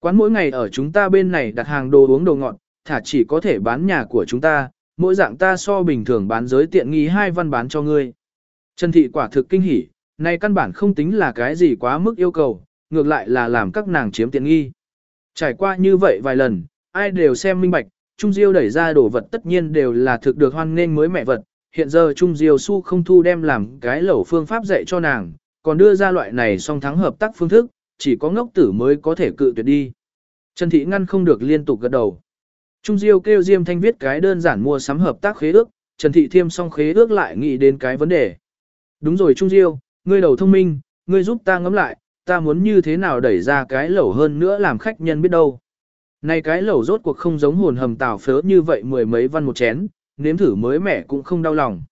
Quán mỗi ngày ở chúng ta bên này đặt hàng đồ uống đồ ngọt, thả chỉ có thể bán nhà của chúng ta, mỗi dạng ta so bình thường bán giới tiện nghi hai văn bán cho ngươi. Trần Thị quả thực kinh hỉ, này căn bản không tính là cái gì quá mức yêu cầu, ngược lại là làm các nàng chiếm tiện nghi. Trải qua như vậy vài lần, ai đều xem minh bạch, Trung Diêu đẩy ra đồ vật tất nhiên đều là thực được hoan nghênh mới mẹ vật. Hiện giờ Trung Diêu su không thu đem làm cái lẩu phương pháp dạy cho nàng, còn đưa ra loại này song thắng hợp tác phương thức, chỉ có ngốc tử mới có thể cự tuyệt đi. Trần Thị ngăn không được liên tục gật đầu. Trung Diêu kêu Diêm Thanh viết cái đơn giản mua sắm hợp tác khế ước, Trần Thị thiêm xong khế ước lại nghĩ đến cái vấn đề. Đúng rồi Trung Diêu, ngươi đầu thông minh, ngươi giúp ta ngẫm lại, ta muốn như thế nào đẩy ra cái lẩu hơn nữa làm khách nhân biết đâu. Này cái lẩu rốt cuộc không giống hồn hầm tảo phớ như vậy mười mấy văn một chén, nếm thử mới mẻ cũng không đau lòng.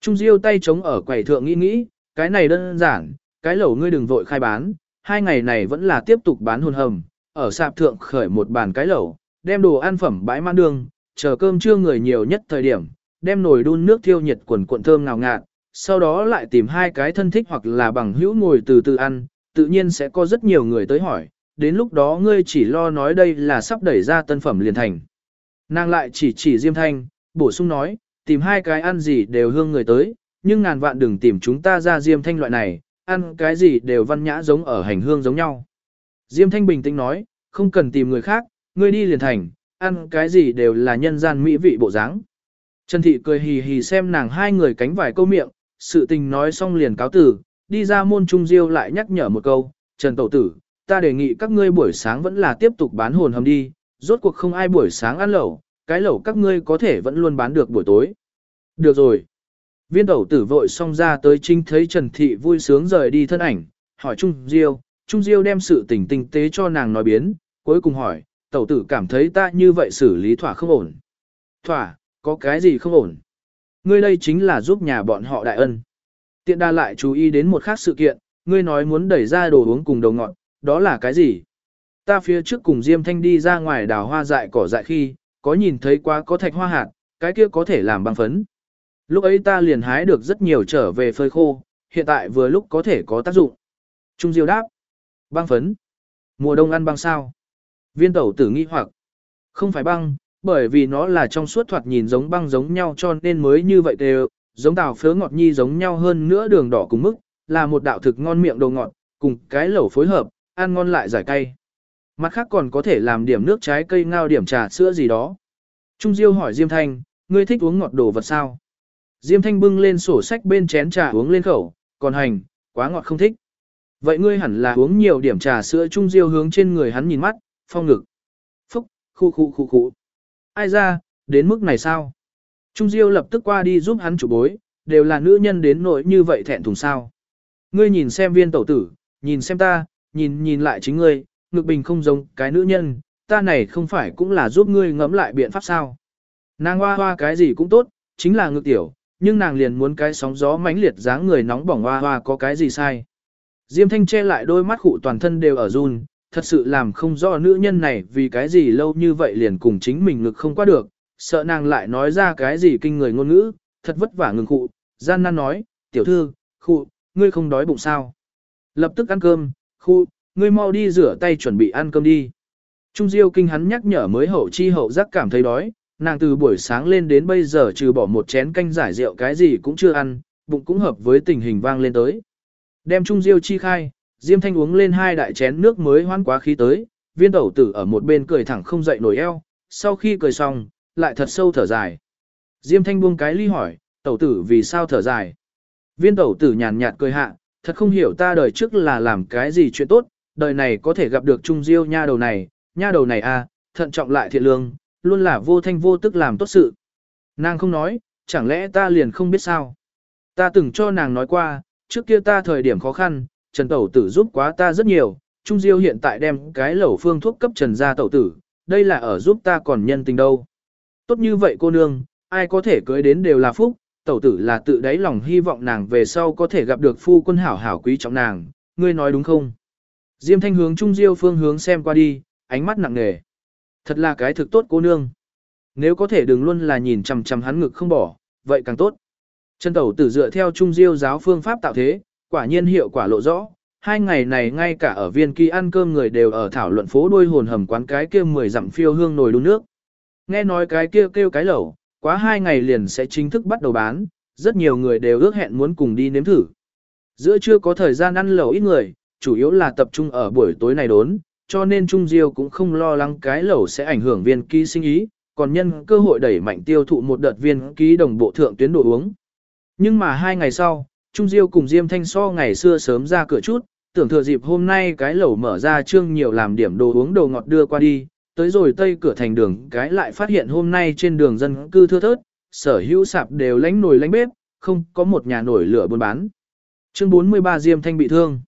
Trung Diêu tay chống ở quầy thượng nghĩ nghĩ, cái này đơn giản, cái lẩu ngươi đừng vội khai bán, hai ngày này vẫn là tiếp tục bán hồn hầm, ở sạp thượng khởi một bàn cái lẩu, đem đồ ăn phẩm bãi mang đường, chờ cơm trưa người nhiều nhất thời điểm, đem nồi đun nước thiêu nhiệt quần cuộn thơm ngào ngạt, sau đó lại tìm hai cái thân thích hoặc là bằng hữu ngồi từ từ ăn, tự nhiên sẽ có rất nhiều người tới hỏi, đến lúc đó ngươi chỉ lo nói đây là sắp đẩy ra tân phẩm liền thành. Nàng lại chỉ chỉ Diêm Thanh, bổ sung nói, tìm hai cái ăn gì đều hương người tới, nhưng ngàn vạn đừng tìm chúng ta ra Diêm Thanh loại này, ăn cái gì đều văn nhã giống ở hành hương giống nhau. Diêm Thanh bình tĩnh nói, không cần tìm người khác, ngươi đi liền thành, ăn cái gì đều là nhân gian mỹ vị bộ dáng. Trần Thị cười hì hì xem nàng hai người cánh vài câu miệng, sự tình nói xong liền cáo tử, đi ra môn trung diêu lại nhắc nhở một câu, Trần Tẩu Tử, ta đề nghị các ngươi buổi sáng vẫn là tiếp tục bán hồn hầm đi, rốt cuộc không ai buổi sáng ăn lẩu, cái lẩu các ngươi có thể vẫn luôn bán được buổi tối. Được rồi. Viên tẩu tử vội xong ra tới trinh thấy Trần Thị vui sướng rời đi thân ảnh, hỏi Trung Diêu, Trung Diêu đem sự tình tinh tế cho nàng nói biến, cuối cùng hỏi, tẩu tử cảm thấy ta như vậy xử lý thỏa không ổn. Thỏa, có cái gì không ổn? Ngươi đây chính là giúp nhà bọn họ đại ân. Tiện đa lại chú ý đến một khác sự kiện, ngươi nói muốn đẩy ra đồ uống cùng đầu ngọn, đó là cái gì? Ta phía trước cùng Diêm Thanh đi ra ngoài đào hoa dại cỏ dại khi, có nhìn thấy quá có thạch hoa hạt, cái kia có thể làm băng phấn. Lúc ấy ta liền hái được rất nhiều trở về phơi khô, hiện tại vừa lúc có thể có tác dụng. Trung Diêu đáp. Băng phấn. Mùa đông ăn băng sao? Viên tẩu tử nghi hoặc. Không phải băng, bởi vì nó là trong suốt thoạt nhìn giống băng giống nhau cho nên mới như vậy đều, giống tàu phớ ngọt nhi giống nhau hơn nữa đường đỏ cùng mức, là một đạo thực ngon miệng đồ ngọt, cùng cái lẩu phối hợp, ăn ngon lại giải cay. Mặt khác còn có thể làm điểm nước trái cây ngao điểm trà sữa gì đó. Trung Diêu hỏi Diêm Thanh, ngươi thích uống ngọt đồ vật sao? Diêm Thanh bưng lên sổ sách bên chén trà uống lên khẩu, còn hành, quá ngọt không thích. Vậy ngươi hẳn là uống nhiều điểm trà sữa Trung Diêu hướng trên người hắn nhìn mắt, phong ngực. Phúc, khu khu khu khu. Ai ra, đến mức này sao? Trung Diêu lập tức qua đi giúp hắn chủ bối, đều là nữ nhân đến nỗi như vậy thẹn thùng sao. Ngươi nhìn xem viên tẩu tử, nhìn xem ta, nhìn nhìn lại chính ngươi, ngực bình không giống cái nữ nhân, ta này không phải cũng là giúp ngươi ngẫm lại biện pháp sao. Nàng hoa hoa cái gì cũng tốt, chính là ngực tiểu, nhưng nàng liền muốn cái sóng gió mãnh liệt dáng người nóng bỏng hoa hoa có cái gì sai. Diêm thanh che lại đôi mắt khụ toàn thân đều ở run, thật sự làm không rõ nữ nhân này vì cái gì lâu như vậy liền cùng chính mình ngực không qua được, sợ nàng lại nói ra cái gì kinh người ngôn ngữ, thật vất vả ngừng khụ, gian nan nói, tiểu thư, khụ, ngươi không đói bụng sao. Lập tức ăn cơm, khụ ngươi mau đi rửa tay chuẩn bị ăn cơm đi. Trung Diêu kinh hắn nhắc nhở mới hậu chi hậu giác cảm thấy đói, nàng từ buổi sáng lên đến bây giờ trừ bỏ một chén canh giải rượu cái gì cũng chưa ăn, bụng cũng hợp với tình hình vang lên tới. Đem Trung Diêu chi khai, Diêm Thanh uống lên hai đại chén nước mới hoan quá khí tới, viên tẩu tử ở một bên cười thẳng không dậy nổi eo, sau khi cười xong, lại thật sâu thở dài. Diêm Thanh buông cái ly hỏi, tẩu tử vì sao thở dài? Viên tẩu tử nhàn nhạt cười hạ, thật không hiểu ta đời trước là làm cái gì chuyện tốt, đời này có thể gặp được Trung Diêu nha đầu này, nha đầu này à, thận trọng lại thiện lương, luôn là vô thanh vô tức làm tốt sự. Nàng không nói, chẳng lẽ ta liền không biết sao? Ta từng cho nàng nói qua, trước kia ta thời điểm khó khăn, Trần Tẩu Tử giúp quá ta rất nhiều, Trung Diêu hiện tại đem cái lẩu phương thuốc cấp Trần gia Tẩu Tử, đây là ở giúp ta còn nhân tình đâu. Tốt như vậy cô nương, ai có thể cưới đến đều là phúc, Tẩu Tử là tự đáy lòng hy vọng nàng về sau có thể gặp được phu quân hảo hảo quý trọng nàng, ngươi nói đúng không? Diêm Thanh hướng Trung Diêu phương hướng xem qua đi, ánh mắt nặng nề. Thật là cái thực tốt cô nương. Nếu có thể đừng luôn là nhìn chằm chằm hắn ngực không bỏ, vậy càng tốt. Chân Tẩu Tử dựa theo Trung Diêu giáo phương pháp tạo thế, quả nhiên hiệu quả lộ rõ, hai ngày này ngay cả ở viên kỳ ăn cơm người đều ở thảo luận phố đuôi hồn hầm quán cái kia mười dặm phiêu hương nồi đun nước. Nghe nói cái kia kêu cái lẩu, quá hai ngày liền sẽ chính thức bắt đầu bán, rất nhiều người đều ước hẹn muốn cùng đi nếm thử. Giữa chưa có thời gian ăn lẩu ít người, chủ yếu là tập trung ở buổi tối này đốn, cho nên Trung Diêu cũng không lo lắng cái lẩu sẽ ảnh hưởng viên ký sinh ý, còn nhân cơ hội đẩy mạnh tiêu thụ một đợt viên ký đồng bộ thượng tuyến đồ uống. Nhưng mà hai ngày sau, Trung Diêu cùng Diêm Thanh so ngày xưa sớm ra cửa chút, tưởng thừa dịp hôm nay cái lẩu mở ra trương nhiều làm điểm đồ uống đồ ngọt đưa qua đi, tới rồi tây cửa thành đường cái lại phát hiện hôm nay trên đường dân cư thưa thớt, sở hữu sạp đều lánh nồi lánh bếp, không có một nhà nổi lửa buôn bán. Chương 43 Diêm Thanh bị thương.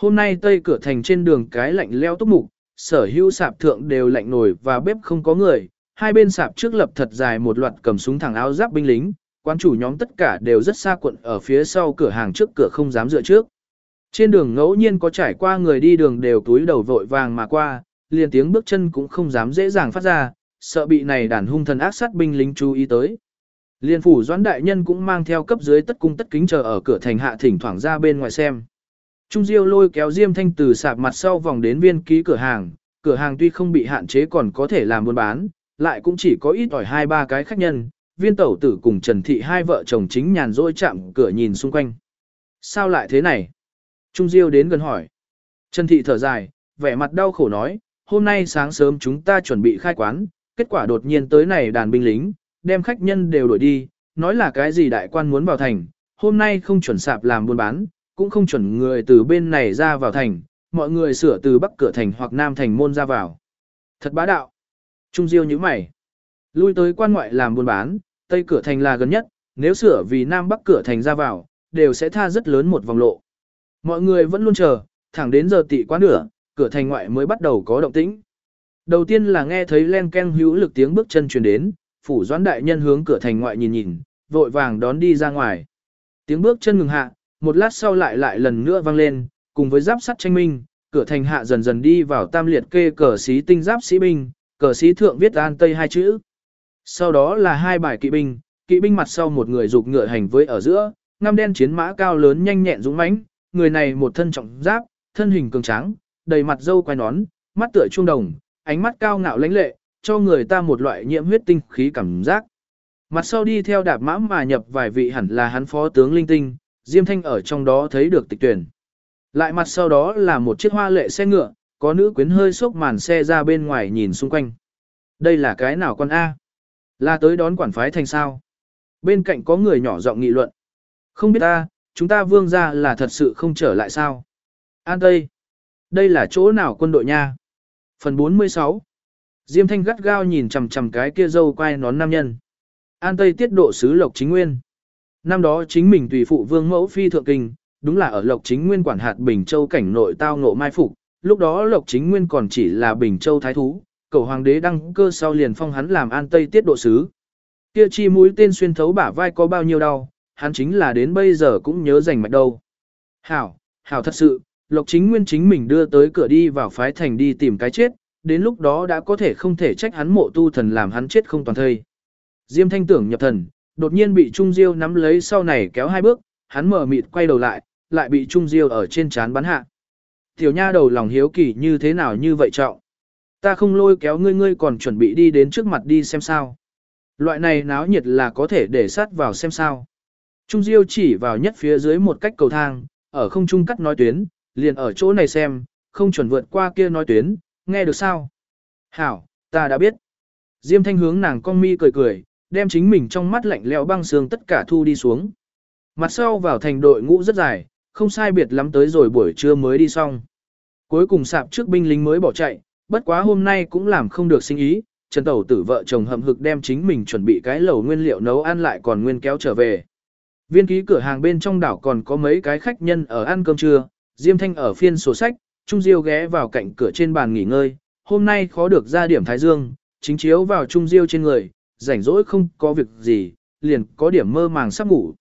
Hôm nay tây cửa thành trên đường cái lạnh leo túc mục, sở hữu sạp thượng đều lạnh nổi và bếp không có người, hai bên sạp trước lập thật dài một loạt cầm súng thẳng áo giáp binh lính, quán chủ nhóm tất cả đều rất xa quận ở phía sau cửa hàng trước cửa không dám dựa trước. Trên đường ngẫu nhiên có trải qua người đi đường đều túi đầu vội vàng mà qua, liền tiếng bước chân cũng không dám dễ dàng phát ra, sợ bị này đàn hung thần ác sát binh lính chú ý tới. Liên phủ doãn đại nhân cũng mang theo cấp dưới tất cung tất kính chờ ở cửa thành hạ thỉnh thoảng ra bên ngoài xem. Trung Diêu lôi kéo Diêm Thanh từ sạp mặt sau vòng đến viên ký cửa hàng, cửa hàng tuy không bị hạn chế còn có thể làm buôn bán, lại cũng chỉ có ít ỏi hai ba cái khách nhân, viên tẩu tử cùng Trần Thị hai vợ chồng chính nhàn rỗi chạm cửa nhìn xung quanh. Sao lại thế này? Trung Diêu đến gần hỏi. Trần Thị thở dài, vẻ mặt đau khổ nói, hôm nay sáng sớm chúng ta chuẩn bị khai quán, kết quả đột nhiên tới này đàn binh lính, đem khách nhân đều đổi đi, nói là cái gì đại quan muốn vào thành, hôm nay không chuẩn sạp làm buôn bán, cũng không chuẩn người từ bên này ra vào thành, mọi người sửa từ bắc cửa thành hoặc nam thành môn ra vào. Thật bá đạo. Trung Diêu như mày. Lui tới quan ngoại làm buôn bán, tây cửa thành là gần nhất, nếu sửa vì nam bắc cửa thành ra vào, đều sẽ tha rất lớn một vòng lộ. Mọi người vẫn luôn chờ, thẳng đến giờ tị quá nửa, cửa thành ngoại mới bắt đầu có động tĩnh. Đầu tiên là nghe thấy len ken hữu lực tiếng bước chân truyền đến, phủ doãn đại nhân hướng cửa thành ngoại nhìn nhìn, vội vàng đón đi ra ngoài. Tiếng bước chân ngừng hạ, một lát sau lại lại lần nữa vang lên, cùng với giáp sắt tranh minh, cửa thành hạ dần dần đi vào tam liệt kê cờ sĩ tinh giáp sĩ binh, cờ sĩ thượng viết an tây hai chữ. Sau đó là hai bài kỵ binh, kỵ binh mặt sau một người dục ngựa hành với ở giữa, ngăm đen chiến mã cao lớn nhanh nhẹn dũng mãnh, người này một thân trọng giáp, thân hình cường tráng, đầy mặt dâu quai nón, mắt tựa trung đồng, ánh mắt cao ngạo lãnh lệ, cho người ta một loại nhiễm huyết tinh khí cảm giác. Mặt sau đi theo đạp mã mà nhập vài vị hẳn là hắn phó tướng linh tinh, Diêm Thanh ở trong đó thấy được tịch tuyển. Lại mặt sau đó là một chiếc hoa lệ xe ngựa, có nữ quyến hơi xốc màn xe ra bên ngoài nhìn xung quanh. Đây là cái nào con A? Là tới đón quản phái thành sao? Bên cạnh có người nhỏ giọng nghị luận. Không biết ta, chúng ta vương ra là thật sự không trở lại sao? An Tây. Đây là chỗ nào quân đội nha? Phần 46. Diêm Thanh gắt gao nhìn chầm chầm cái kia dâu quai nón nam nhân. An Tây tiết độ sứ Lộc Chính Nguyên. Năm đó chính mình tùy phụ vương mẫu phi thượng kinh, đúng là ở Lộc Chính Nguyên quản hạt Bình Châu cảnh nội tao ngộ mai phục, lúc đó Lộc Chính Nguyên còn chỉ là Bình Châu thái thú, cầu hoàng đế đăng cơ sau liền phong hắn làm An Tây tiết độ sứ. Kia chi mũi tên xuyên thấu bả vai có bao nhiêu đau, hắn chính là đến bây giờ cũng nhớ rành mạch đâu. Hảo, hảo thật sự, Lộc Chính Nguyên chính mình đưa tới cửa đi vào phái thành đi tìm cái chết, đến lúc đó đã có thể không thể trách hắn mộ tu thần làm hắn chết không toàn thây. Diêm thanh tưởng nhập thần, đột nhiên bị Trung Diêu nắm lấy sau này kéo hai bước, hắn mở mịt quay đầu lại, lại bị Trung Diêu ở trên chán bắn hạ. Tiểu nha đầu lòng hiếu kỳ như thế nào như vậy trọng. Ta không lôi kéo ngươi ngươi còn chuẩn bị đi đến trước mặt đi xem sao. Loại này náo nhiệt là có thể để sát vào xem sao. Trung Diêu chỉ vào nhất phía dưới một cách cầu thang, ở không trung cắt nói tuyến, liền ở chỗ này xem, không chuẩn vượt qua kia nói tuyến, nghe được sao? Hảo, ta đã biết. Diêm thanh hướng nàng con mi cười cười, đem chính mình trong mắt lạnh lẽo băng xương tất cả thu đi xuống. Mặt sau vào thành đội ngũ rất dài, không sai biệt lắm tới rồi buổi trưa mới đi xong. Cuối cùng sạp trước binh lính mới bỏ chạy, bất quá hôm nay cũng làm không được sinh ý, Trần Tẩu tử vợ chồng hậm hực đem chính mình chuẩn bị cái lẩu nguyên liệu nấu ăn lại còn nguyên kéo trở về. Viên ký cửa hàng bên trong đảo còn có mấy cái khách nhân ở ăn cơm trưa, Diêm Thanh ở phiên sổ sách, Trung Diêu ghé vào cạnh cửa trên bàn nghỉ ngơi, hôm nay khó được ra điểm thái dương, chính chiếu vào Trung Diêu trên người, rảnh rỗi không có việc gì, liền có điểm mơ màng sắp ngủ.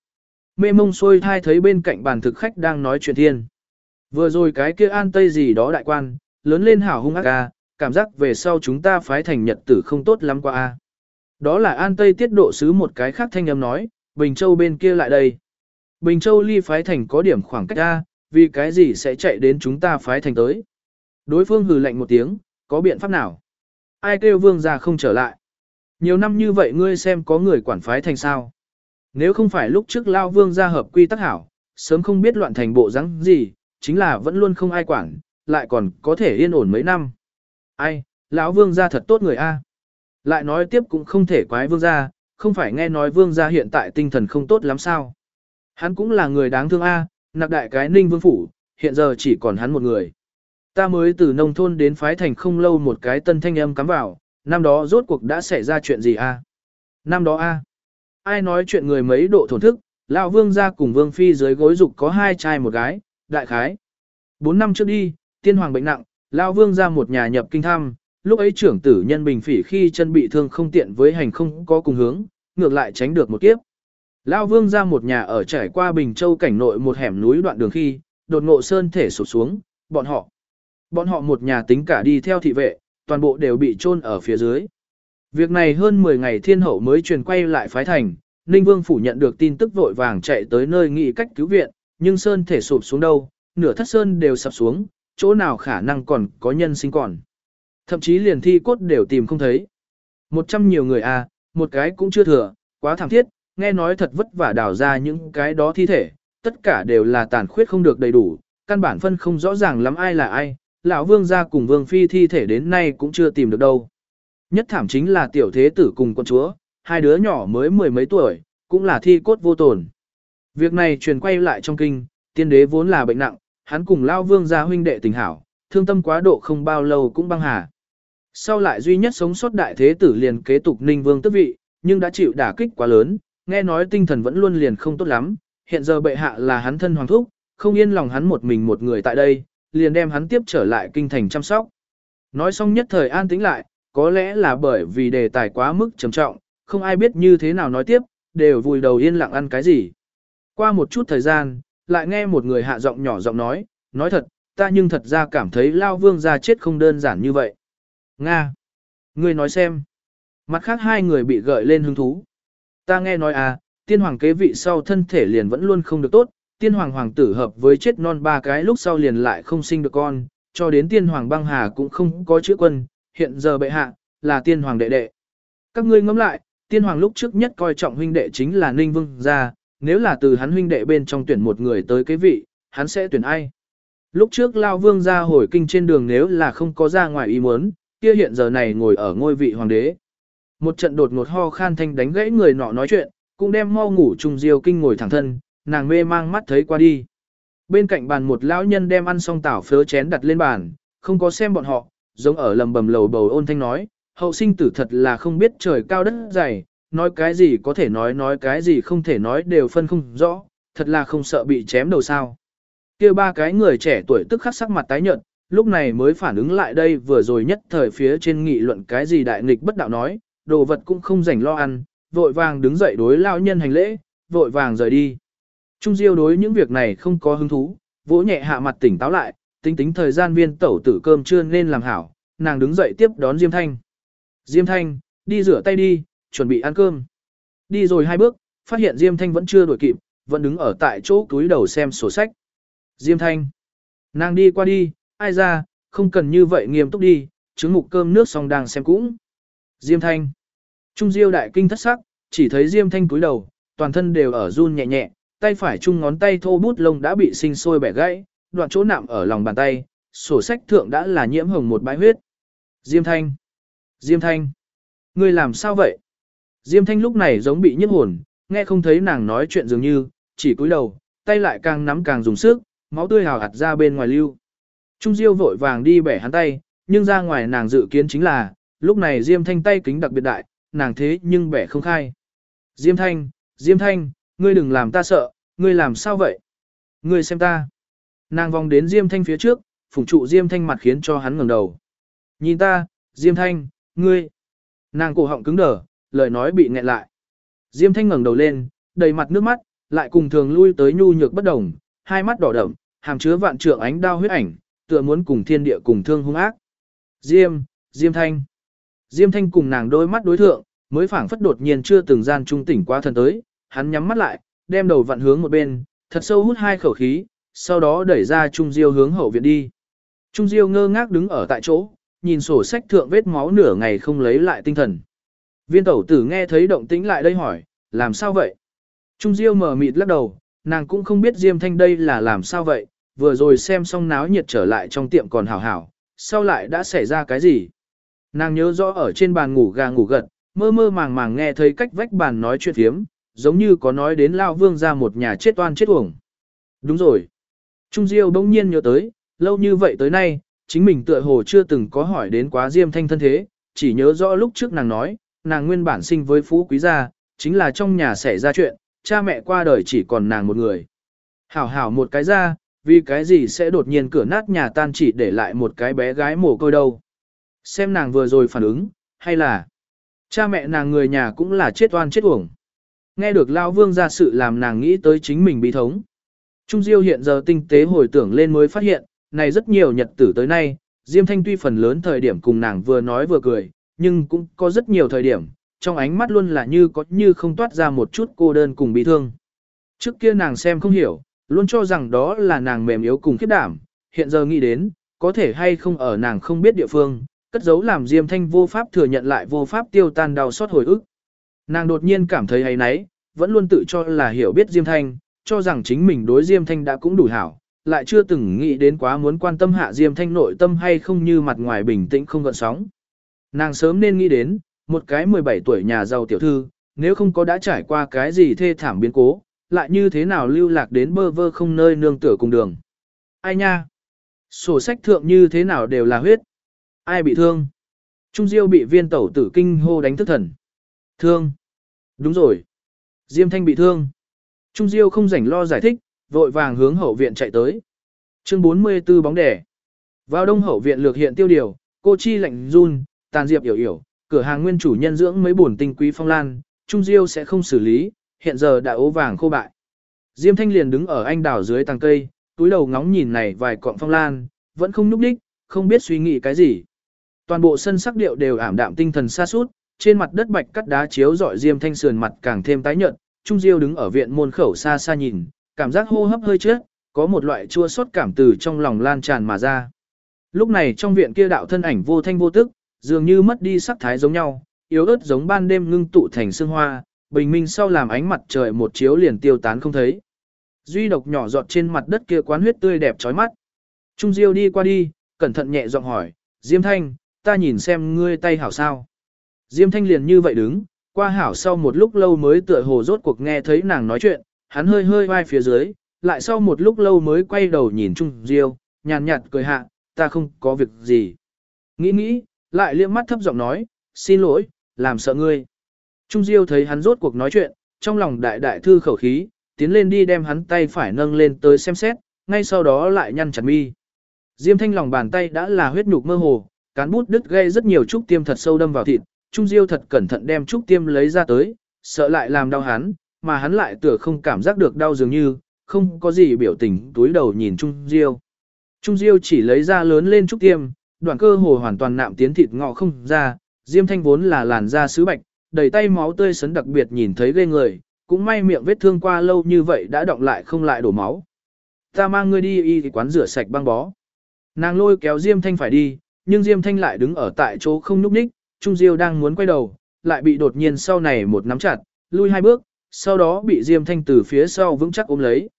Mê mông xôi thai thấy bên cạnh bàn thực khách đang nói chuyện thiên. Vừa rồi cái kia an tây gì đó đại quan, lớn lên hảo hung ác ca, cảm giác về sau chúng ta phái thành nhật tử không tốt lắm qua a. À. Đó là an tây tiết độ sứ một cái khác thanh âm nói, Bình Châu bên kia lại đây. Bình Châu ly phái thành có điểm khoảng cách A, vì cái gì sẽ chạy đến chúng ta phái thành tới. Đối phương hừ lạnh một tiếng, có biện pháp nào? Ai kêu vương ra không trở lại? Nhiều năm như vậy ngươi xem có người quản phái thành sao? Nếu không phải lúc trước lao vương gia hợp quy tắc hảo, sớm không biết loạn thành bộ rắn gì, chính là vẫn luôn không ai quản, lại còn có thể yên ổn mấy năm. Ai, lão vương gia thật tốt người a. Lại nói tiếp cũng không thể quái vương gia, không phải nghe nói vương gia hiện tại tinh thần không tốt lắm sao. Hắn cũng là người đáng thương a, nạp đại cái ninh vương phủ, hiện giờ chỉ còn hắn một người. Ta mới từ nông thôn đến phái thành không lâu một cái tân thanh âm cắm vào, năm đó rốt cuộc đã xảy ra chuyện gì a? Năm đó a? Ai nói chuyện người mấy độ thổn thức, lão vương gia cùng vương phi dưới gối dục có hai trai một gái, đại khái. Bốn năm trước đi, tiên hoàng bệnh nặng, lão vương gia một nhà nhập kinh thăm, lúc ấy trưởng tử nhân bình phỉ khi chân bị thương không tiện với hành không có cùng hướng, ngược lại tránh được một kiếp. Lão vương gia một nhà ở trải qua Bình Châu cảnh nội một hẻm núi đoạn đường khi, đột ngộ sơn thể sụp xuống, bọn họ. Bọn họ một nhà tính cả đi theo thị vệ, toàn bộ đều bị chôn ở phía dưới. Việc này hơn 10 ngày thiên hậu mới truyền quay lại phái thành, Ninh Vương phủ nhận được tin tức vội vàng chạy tới nơi nghị cách cứu viện, nhưng sơn thể sụp xuống đâu, nửa thất sơn đều sập xuống, chỗ nào khả năng còn có nhân sinh còn. Thậm chí liền thi cốt đều tìm không thấy. Một trăm nhiều người à, một cái cũng chưa thừa, quá thảm thiết, nghe nói thật vất vả đào ra những cái đó thi thể, tất cả đều là tàn khuyết không được đầy đủ, căn bản phân không rõ ràng lắm ai là ai, lão vương gia cùng vương phi thi thể đến nay cũng chưa tìm được đâu. Nhất thảm chính là tiểu thế tử cùng con chúa, hai đứa nhỏ mới mười mấy tuổi, cũng là thi cốt vô tổn. Việc này truyền quay lại trong kinh, tiên đế vốn là bệnh nặng, hắn cùng lão vương gia huynh đệ tình hảo, thương tâm quá độ không bao lâu cũng băng hà. Sau lại duy nhất sống sót đại thế tử liền kế tục ninh vương tước vị, nhưng đã chịu đả kích quá lớn, nghe nói tinh thần vẫn luôn liền không tốt lắm, hiện giờ bệ hạ là hắn thân hoàng thúc, không yên lòng hắn một mình một người tại đây, liền đem hắn tiếp trở lại kinh thành chăm sóc. Nói xong nhất thời an tĩnh lại, có lẽ là bởi vì đề tài quá mức trầm trọng, không ai biết như thế nào nói tiếp, đều vùi đầu yên lặng ăn cái gì. Qua một chút thời gian, lại nghe một người hạ giọng nhỏ giọng nói, nói thật, ta nhưng thật ra cảm thấy Lao Vương ra chết không đơn giản như vậy. Nga! Ngươi nói xem. Mặt khác hai người bị gợi lên hứng thú. Ta nghe nói à, tiên hoàng kế vị sau thân thể liền vẫn luôn không được tốt, tiên hoàng hoàng tử hợp với chết non ba cái lúc sau liền lại không sinh được con, cho đến tiên hoàng băng hà cũng không có chữ quân, hiện giờ bệ hạ, là tiên hoàng đệ đệ. Các ngươi ngẫm lại, tiên hoàng lúc trước nhất coi trọng huynh đệ chính là Ninh Vương gia, nếu là từ hắn huynh đệ bên trong tuyển một người tới cái vị, hắn sẽ tuyển ai? Lúc trước Lao Vương gia hồi kinh trên đường nếu là không có ra ngoài ý muốn, kia hiện giờ này ngồi ở ngôi vị hoàng đế. Một trận đột ngột ho khan thanh đánh gãy người nọ nói chuyện, cũng đem mau ngủ trùng diêu kinh ngồi thẳng thân, nàng mê mang mắt thấy qua đi. Bên cạnh bàn một lão nhân đem ăn xong tảo phớ chén đặt lên bàn, không có xem bọn họ, giống ở lầm bầm lầu bầu ôn thanh nói, hậu sinh tử thật là không biết trời cao đất dày, nói cái gì có thể nói nói cái gì không thể nói đều phân không rõ, thật là không sợ bị chém đầu sao. kia ba cái người trẻ tuổi tức khắc sắc mặt tái nhợt, lúc này mới phản ứng lại đây vừa rồi nhất thời phía trên nghị luận cái gì đại nghịch bất đạo nói, đồ vật cũng không rảnh lo ăn, vội vàng đứng dậy đối lao nhân hành lễ, vội vàng rời đi. Trung Diêu đối những việc này không có hứng thú, vỗ nhẹ hạ mặt tỉnh táo lại, tính tính thời gian viên tẩu tử cơm trưa nên làm hảo, nàng đứng dậy tiếp đón Diêm Thanh. Diêm Thanh, đi rửa tay đi, chuẩn bị ăn cơm. Đi rồi hai bước, phát hiện Diêm Thanh vẫn chưa đuổi kịp, vẫn đứng ở tại chỗ túi đầu xem sổ sách. Diêm Thanh, nàng đi qua đi, ai ra, không cần như vậy nghiêm túc đi, chứng mục cơm nước xong đang xem cũng. Diêm Thanh, Trung Diêu đại kinh thất sắc, chỉ thấy Diêm Thanh cúi đầu, toàn thân đều ở run nhẹ nhẹ, tay phải chung ngón tay thô bút lông đã bị sinh sôi bẻ gãy, đoạn chỗ nạm ở lòng bàn tay, sổ sách thượng đã là nhiễm hồng một bãi huyết. Diêm Thanh! Diêm Thanh! Ngươi làm sao vậy? Diêm Thanh lúc này giống bị nhức hồn, nghe không thấy nàng nói chuyện dường như, chỉ cúi đầu, tay lại càng nắm càng dùng sức, máu tươi hào hạt ra bên ngoài lưu. Trung Diêu vội vàng đi bẻ hắn tay, nhưng ra ngoài nàng dự kiến chính là, lúc này Diêm Thanh tay kính đặc biệt đại, nàng thế nhưng bẻ không khai. Diêm Thanh, Diêm Thanh, ngươi đừng làm ta sợ, ngươi làm sao vậy? Ngươi xem ta. Nàng vòng đến Diêm Thanh phía trước, phủng trụ Diêm Thanh mặt khiến cho hắn ngẩng đầu. Nhìn ta, Diêm Thanh, ngươi. Nàng cổ họng cứng đờ, lời nói bị nghẹn lại. Diêm Thanh ngẩng đầu lên, đầy mặt nước mắt, lại cùng thường lui tới nhu nhược bất đồng, hai mắt đỏ đậm, hàm chứa vạn trượng ánh đao huyết ảnh, tựa muốn cùng thiên địa cùng thương hung ác. Diêm, Diêm Thanh. Diêm Thanh cùng nàng đôi mắt đối thượng, mới phảng phất đột nhiên chưa từng gian trung tỉnh qua thần tới, hắn nhắm mắt lại, đem đầu vặn hướng một bên, thật sâu hút hai khẩu khí, sau đó đẩy ra Trung Diêu hướng hậu viện đi. Trung Diêu ngơ ngác đứng ở tại chỗ, nhìn sổ sách thượng vết máu nửa ngày không lấy lại tinh thần. Viên tẩu tử nghe thấy động tĩnh lại đây hỏi, làm sao vậy? Trung Diêu mở mịt lắc đầu, nàng cũng không biết Diêm Thanh đây là làm sao vậy, vừa rồi xem xong náo nhiệt trở lại trong tiệm còn hảo hảo, sau lại đã xảy ra cái gì? Nàng nhớ rõ ở trên bàn ngủ gà ngủ gật, mơ mơ màng màng nghe thấy cách vách bàn nói chuyện thiếm, giống như có nói đến Lao Vương ra một nhà chết oan chết uổng. Đúng rồi. Trung Diêu bỗng nhiên nhớ tới, lâu như vậy tới nay, chính mình tựa hồ chưa từng có hỏi đến quá Diêm Thanh thân thế, chỉ nhớ rõ lúc trước nàng nói, nàng nguyên bản sinh với phú quý gia, chính là trong nhà xảy ra chuyện, cha mẹ qua đời chỉ còn nàng một người. Hảo hảo một cái ra, vì cái gì sẽ đột nhiên cửa nát nhà tan chỉ để lại một cái bé gái mồ côi đâu. Xem nàng vừa rồi phản ứng, hay là cha mẹ nàng người nhà cũng là chết oan chết uổng. Nghe được Lao Vương ra sự làm nàng nghĩ tới chính mình bi thống. Trung Diêu hiện giờ tinh tế hồi tưởng lên mới phát hiện, này rất nhiều nhật tử tới nay, Diêm Thanh tuy phần lớn thời điểm cùng nàng vừa nói vừa cười, nhưng cũng có rất nhiều thời điểm, trong ánh mắt luôn là như có như không toát ra một chút cô đơn cùng bị thương. Trước kia nàng xem không hiểu, luôn cho rằng đó là nàng mềm yếu cùng khiếp đảm, hiện giờ nghĩ đến, có thể hay không ở nàng không biết địa phương, cất giấu làm Diêm Thanh vô pháp thừa nhận lại vô pháp tiêu tan đau xót hồi ức. Nàng đột nhiên cảm thấy hay nấy, vẫn luôn tự cho là hiểu biết Diêm Thanh, cho rằng chính mình đối Diêm Thanh đã cũng đủ hảo, lại chưa từng nghĩ đến quá muốn quan tâm hạ Diêm Thanh nội tâm hay không như mặt ngoài bình tĩnh không gợn sóng. Nàng sớm nên nghĩ đến, một cái 17 tuổi nhà giàu tiểu thư, nếu không có đã trải qua cái gì thê thảm biến cố, lại như thế nào lưu lạc đến bơ vơ không nơi nương tựa cùng đường. Ai nha? Sổ sách thượng như thế nào đều là huyết. Ai bị thương? Trung Diêu bị viên tẩu tử kinh hô đánh thức thần. Thương. Đúng rồi. Diêm Thanh bị thương. Trung Diêu không rảnh lo giải thích, vội vàng hướng hậu viện chạy tới. Chương 44 bóng đẻ. Vào đông hậu viện lược hiện tiêu điều, cô chi lạnh run, tàn diệp hiểu hiểu, cửa hàng nguyên chủ nhân dưỡng mấy bổn tinh quý phong lan, Trung Diêu sẽ không xử lý, hiện giờ đã ố vàng khô bại. Diêm Thanh liền đứng ở anh đảo dưới tàng cây, túi đầu ngóng nhìn này vài cọng phong lan, vẫn không nhúc đích, không biết suy nghĩ cái gì. Toàn bộ sân sắc điệu đều ảm đạm tinh thần xa sút trên mặt đất bạch cắt đá chiếu dọi Diêm Thanh sườn mặt càng thêm tái nhợt, Trung Diêu đứng ở viện môn khẩu xa xa nhìn, cảm giác hô hấp hơi chết, có một loại chua xót cảm từ trong lòng lan tràn mà ra. Lúc này trong viện kia đạo thân ảnh vô thanh vô tức, dường như mất đi sắc thái giống nhau, yếu ớt giống ban đêm ngưng tụ thành sương hoa, bình minh sau làm ánh mặt trời một chiếu liền tiêu tán không thấy. Duy độc nhỏ giọt trên mặt đất kia quán huyết tươi đẹp chói mắt. Trung Diêu đi qua đi, cẩn thận nhẹ giọng hỏi, Diêm Thanh, ta nhìn xem ngươi tay hảo sao. Diêm Thanh liền như vậy đứng, qua hảo sau một lúc lâu mới tựa hồ rốt cuộc nghe thấy nàng nói chuyện, hắn hơi hơi vai phía dưới, lại sau một lúc lâu mới quay đầu nhìn Trung Diêu, nhàn nhạt cười hạ, ta không có việc gì. Nghĩ nghĩ, lại liếc mắt thấp giọng nói, xin lỗi, làm sợ ngươi. Trung Diêu thấy hắn rốt cuộc nói chuyện, trong lòng đại đại thư khẩu khí, tiến lên đi đem hắn tay phải nâng lên tới xem xét, ngay sau đó lại nhăn chặt mi. Diêm thanh lòng bàn tay đã là huyết nhục mơ hồ, cán bút đứt gây rất nhiều trúc tiêm thật sâu đâm vào thịt, Trung Diêu thật cẩn thận đem trúc tiêm lấy ra tới, sợ lại làm đau hắn, mà hắn lại tựa không cảm giác được đau dường như, không có gì biểu tình túi đầu nhìn Trung Diêu. Trung Diêu chỉ lấy ra lớn lên trúc tiêm, đoạn cơ hồ hoàn toàn nạm tiến thịt ngọ không ra, Diêm Thanh vốn là làn da sứ bạch, đầy tay máu tươi sấn đặc biệt nhìn thấy ghê người, cũng may miệng vết thương qua lâu như vậy đã động lại không lại đổ máu. Ta mang ngươi đi y quán rửa sạch băng bó. Nàng lôi kéo Diêm Thanh phải đi, nhưng Diêm Thanh lại đứng ở tại chỗ không nhúc nhích, Trung Diêu đang muốn quay đầu, lại bị đột nhiên sau này một nắm chặt, lui hai bước, sau đó bị Diêm Thanh từ phía sau vững chắc ôm lấy.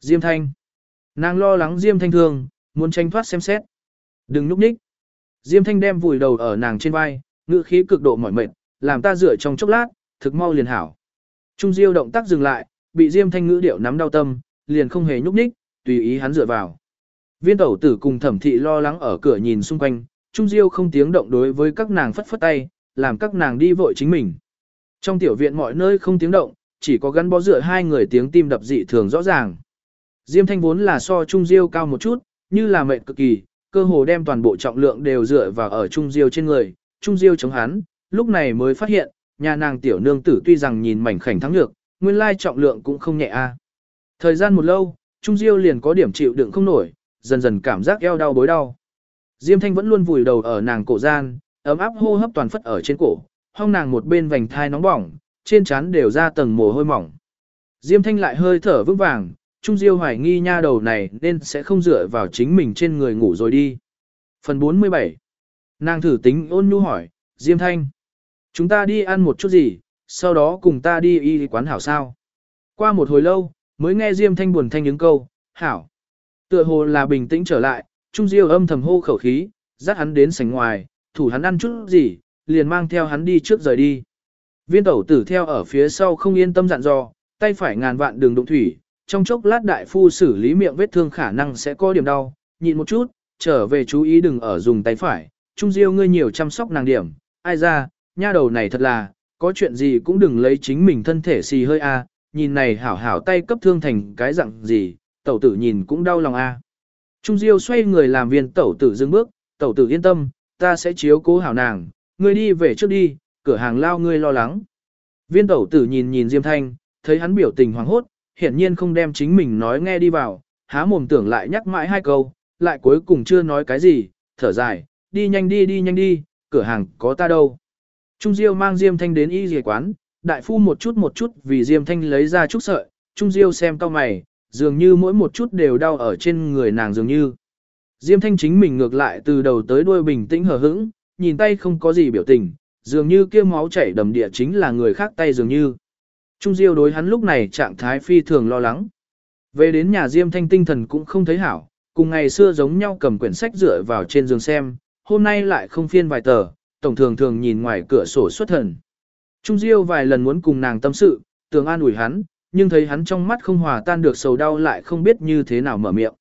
Diêm Thanh. Nàng lo lắng Diêm Thanh thương, muốn tranh thoát xem xét. Đừng núp nhích. Diêm Thanh đem vùi đầu ở nàng trên vai, ngữ khí cực độ mỏi mệt, làm ta rửa trong chốc lát, thực mau liền hảo. Trung Diêu động tác dừng lại, bị Diêm Thanh ngữ điệu nắm đau tâm, liền không hề nhúc nhích, tùy ý hắn dựa vào. Viên tẩu tử cùng thẩm thị lo lắng ở cửa nhìn xung quanh, Trung Diêu không tiếng động đối với các nàng phất phất tay, làm các nàng đi vội chính mình. Trong tiểu viện mọi nơi không tiếng động, chỉ có gắn bó dựa hai người tiếng tim đập dị thường rõ ràng. Diêm Thanh vốn là so Trung Diêu cao một chút, như là mệnh cực kỳ, cơ hồ đem toàn bộ trọng lượng đều dựa vào ở Trung Diêu trên người, Trung Diêu chống hắn, lúc này mới phát hiện, nhà nàng tiểu nương tử tuy rằng nhìn mảnh khảnh thắng nhược, nguyên lai trọng lượng cũng không nhẹ a. Thời gian một lâu, Trung Diêu liền có điểm chịu đựng không nổi, dần dần cảm giác eo đau bối đau. Diêm Thanh vẫn luôn vùi đầu ở nàng cổ gian, ấm áp hô hấp toàn phất ở trên cổ, hong nàng một bên vành thai nóng bỏng, trên trán đều ra tầng mồ hôi mỏng. Diêm Thanh lại hơi thở vững vàng, Trung Diêu hoài nghi nha đầu này nên sẽ không dựa vào chính mình trên người ngủ rồi đi. Phần 47 Nàng thử tính ôn nhu hỏi, Diêm Thanh. Chúng ta đi ăn một chút gì, sau đó cùng ta đi y quán hảo sao. Qua một hồi lâu, mới nghe Diêm Thanh buồn thanh những câu, hảo. Tựa hồ là bình tĩnh trở lại, Trung Diêu âm thầm hô khẩu khí, dắt hắn đến sảnh ngoài, thủ hắn ăn chút gì, liền mang theo hắn đi trước rời đi. Viên tẩu tử theo ở phía sau không yên tâm dặn dò, tay phải ngàn vạn đường đụng thủy, trong chốc lát đại phu xử lý miệng vết thương khả năng sẽ có điểm đau, nhịn một chút, trở về chú ý đừng ở dùng tay phải, Trung Diêu ngươi nhiều chăm sóc nàng điểm, ai ra, nha đầu này thật là, có chuyện gì cũng đừng lấy chính mình thân thể xì hơi a, nhìn này hảo hảo tay cấp thương thành cái dạng gì, tẩu tử nhìn cũng đau lòng a. Trung Diêu xoay người làm viên tẩu tử dừng bước, tẩu tử yên tâm, ta sẽ chiếu cố hảo nàng, ngươi đi về trước đi, cửa hàng lao ngươi lo lắng. Viên tẩu tử nhìn nhìn Diêm Thanh, thấy hắn biểu tình hoảng hốt, hiển nhiên không đem chính mình nói nghe đi vào, há mồm tưởng lại nhắc mãi hai câu, lại cuối cùng chưa nói cái gì, thở dài, đi nhanh đi đi nhanh đi, cửa hàng có ta đâu. Trung Diêu mang Diêm Thanh đến y dề quán, đại phu một chút một chút vì Diêm Thanh lấy ra chút sợi, Trung Diêu xem cao mày, dường như mỗi một chút đều đau ở trên người nàng dường như. Diêm Thanh chính mình ngược lại từ đầu tới đuôi bình tĩnh hờ hững, nhìn tay không có gì biểu tình, dường như kia máu chảy đầm địa chính là người khác tay dường như. Trung Diêu đối hắn lúc này trạng thái phi thường lo lắng. Về đến nhà Diêm Thanh tinh thần cũng không thấy hảo, cùng ngày xưa giống nhau cầm quyển sách dựa vào trên giường xem, hôm nay lại không phiên vài tờ, tổng thường thường nhìn ngoài cửa sổ xuất thần. Trung Diêu vài lần muốn cùng nàng tâm sự, tưởng an ủi hắn, nhưng thấy hắn trong mắt không hòa tan được sầu đau lại không biết như thế nào mở miệng.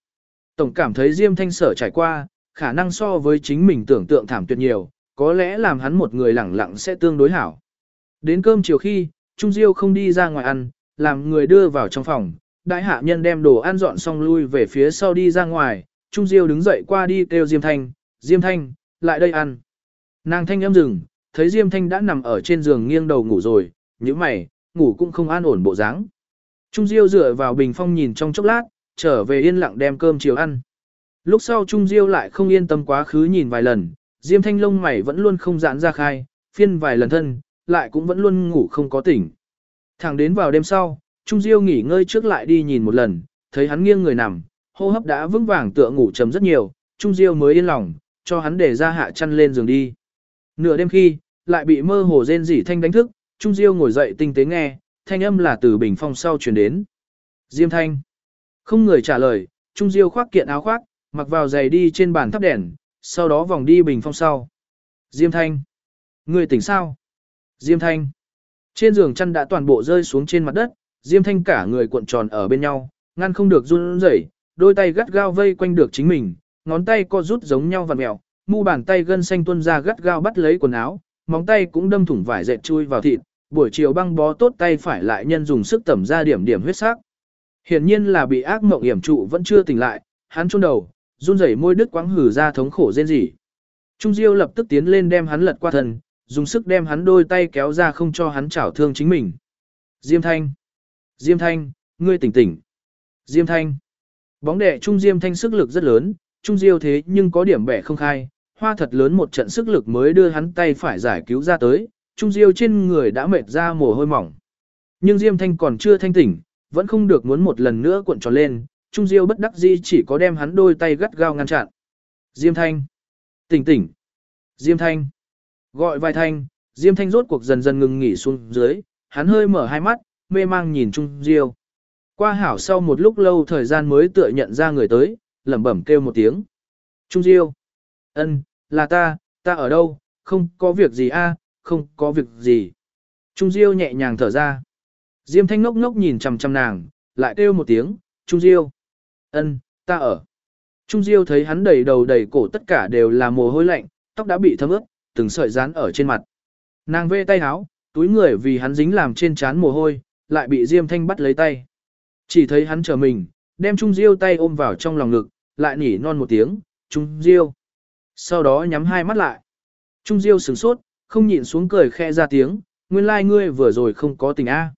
Tổng cảm thấy Diêm Thanh sở trải qua, khả năng so với chính mình tưởng tượng thảm tuyệt nhiều, có lẽ làm hắn một người lẳng lặng sẽ tương đối hảo. Đến cơm chiều khi, Trung Diêu không đi ra ngoài ăn, làm người đưa vào trong phòng, đại hạ nhân đem đồ ăn dọn xong lui về phía sau đi ra ngoài, Trung Diêu đứng dậy qua đi kêu Diêm Thanh, Diêm Thanh, lại đây ăn. Nàng thanh âm dừng, thấy Diêm Thanh đã nằm ở trên giường nghiêng đầu ngủ rồi, như mày, ngủ cũng không an ổn bộ dáng. Trung Diêu dựa vào bình phong nhìn trong chốc lát, trở về yên lặng đem cơm chiều ăn. Lúc sau Trung Diêu lại không yên tâm quá khứ nhìn vài lần, Diêm Thanh lông mày vẫn luôn không giãn ra khai, phiên vài lần thân, lại cũng vẫn luôn ngủ không có tỉnh. Thẳng đến vào đêm sau, Trung Diêu nghỉ ngơi trước lại đi nhìn một lần, thấy hắn nghiêng người nằm, hô hấp đã vững vàng tựa ngủ chấm rất nhiều, Trung Diêu mới yên lòng, cho hắn để ra hạ chăn lên giường đi. Nửa đêm khi, lại bị mơ hồ rên rỉ thanh đánh thức, Trung Diêu ngồi dậy tinh tế nghe, thanh âm là từ bình phong sau truyền đến. Diêm thanh. Không người trả lời, Trung Diêu khoác kiện áo khoác, mặc vào giày đi trên bàn thắp đèn, sau đó vòng đi bình phong sau. Diêm thanh. Người tỉnh sao? Diêm thanh. Trên giường chăn đã toàn bộ rơi xuống trên mặt đất, Diêm thanh cả người cuộn tròn ở bên nhau, ngăn không được run rẩy, đôi tay gắt gao vây quanh được chính mình, ngón tay co rút giống nhau vặn mèo, mu bàn tay gân xanh tuôn ra gắt gao bắt lấy quần áo, móng tay cũng đâm thủng vải dệt chui vào thịt, buổi chiều băng bó tốt tay phải lại nhân dùng sức tẩm ra điểm điểm huyết sắc. Hiển nhiên là bị ác mộng hiểm trụ vẫn chưa tỉnh lại, hắn chôn đầu, run rẩy môi đứt quãng hử ra thống khổ rên rỉ. Trung Diêu lập tức tiến lên đem hắn lật qua thân, dùng sức đem hắn đôi tay kéo ra không cho hắn chảo thương chính mình. Diêm Thanh! Diêm Thanh, ngươi tỉnh tỉnh! Diêm Thanh! Bóng đẻ Trung Diêm Thanh sức lực rất lớn, Trung Diêu thế nhưng có điểm bẻ không khai, hoa thật lớn một trận sức lực mới đưa hắn tay phải giải cứu ra tới, Trung Diêu trên người đã mệt ra mồ hôi mỏng. Nhưng Diêm Thanh còn chưa thanh tỉnh, vẫn không được muốn một lần nữa cuộn tròn lên, Trung Diêu bất đắc dĩ chỉ có đem hắn đôi tay gắt gao ngăn chặn. Diêm Thanh! Tỉnh tỉnh! Diêm Thanh! Gọi vài thanh, Diêm Thanh rốt cuộc dần dần ngừng nghỉ xuống dưới, hắn hơi mở hai mắt, mê mang nhìn Trung Diêu. Qua hảo sau một lúc lâu thời gian mới tựa nhận ra người tới, lẩm bẩm kêu một tiếng. Trung Diêu. ân, là ta, ta ở đâu, không có việc gì a, không có việc gì. Trung Diêu nhẹ nhàng thở ra. Diêm thanh ngốc ngốc nhìn chằm chằm nàng, lại kêu một tiếng, Trung Diêu. ân, ta ở. Trung Diêu thấy hắn đầy đầu đầy cổ tất cả đều là mồ hôi lạnh, tóc đã bị thấm ướt, từng sợi dán ở trên mặt. Nàng vê tay háo, túi người vì hắn dính làm trên trán mồ hôi, lại bị Diêm thanh bắt lấy tay. Chỉ thấy hắn chờ mình, đem Trung Diêu tay ôm vào trong lòng ngực, lại nỉ non một tiếng, Trung Diêu. Sau đó nhắm hai mắt lại. Trung Diêu sửng sốt, không nhịn xuống cười khe ra tiếng, nguyên lai like ngươi vừa rồi không có tình A.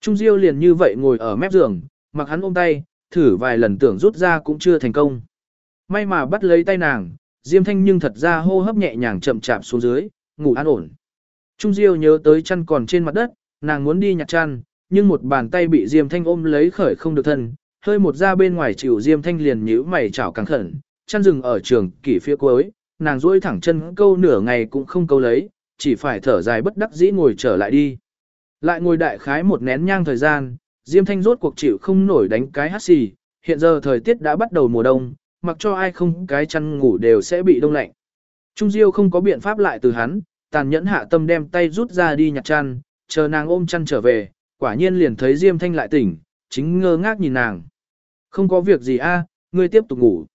Trung Diêu liền như vậy ngồi ở mép giường, mặc hắn ôm tay, thử vài lần tưởng rút ra cũng chưa thành công. May mà bắt lấy tay nàng, Diêm Thanh nhưng thật ra hô hấp nhẹ nhàng chậm chạp xuống dưới, ngủ an ổn. Trung Diêu nhớ tới chăn còn trên mặt đất, nàng muốn đi nhặt chăn, nhưng một bàn tay bị Diêm Thanh ôm lấy khởi không được thân, hơi một ra bên ngoài chịu Diêm Thanh liền nhíu mày chảo càng khẩn, chăn rừng ở trường kỷ phía cuối, nàng duỗi thẳng chân câu nửa ngày cũng không câu lấy, chỉ phải thở dài bất đắc dĩ ngồi trở lại đi. Lại ngồi đại khái một nén nhang thời gian, Diêm Thanh rốt cuộc chịu không nổi đánh cái hắt xì, hiện giờ thời tiết đã bắt đầu mùa đông, mặc cho ai không cái chăn ngủ đều sẽ bị đông lạnh. Trung Diêu không có biện pháp lại từ hắn, tàn nhẫn hạ tâm đem tay rút ra đi nhặt chăn, chờ nàng ôm chăn trở về, quả nhiên liền thấy Diêm Thanh lại tỉnh, chính ngơ ngác nhìn nàng. Không có việc gì a, ngươi tiếp tục ngủ.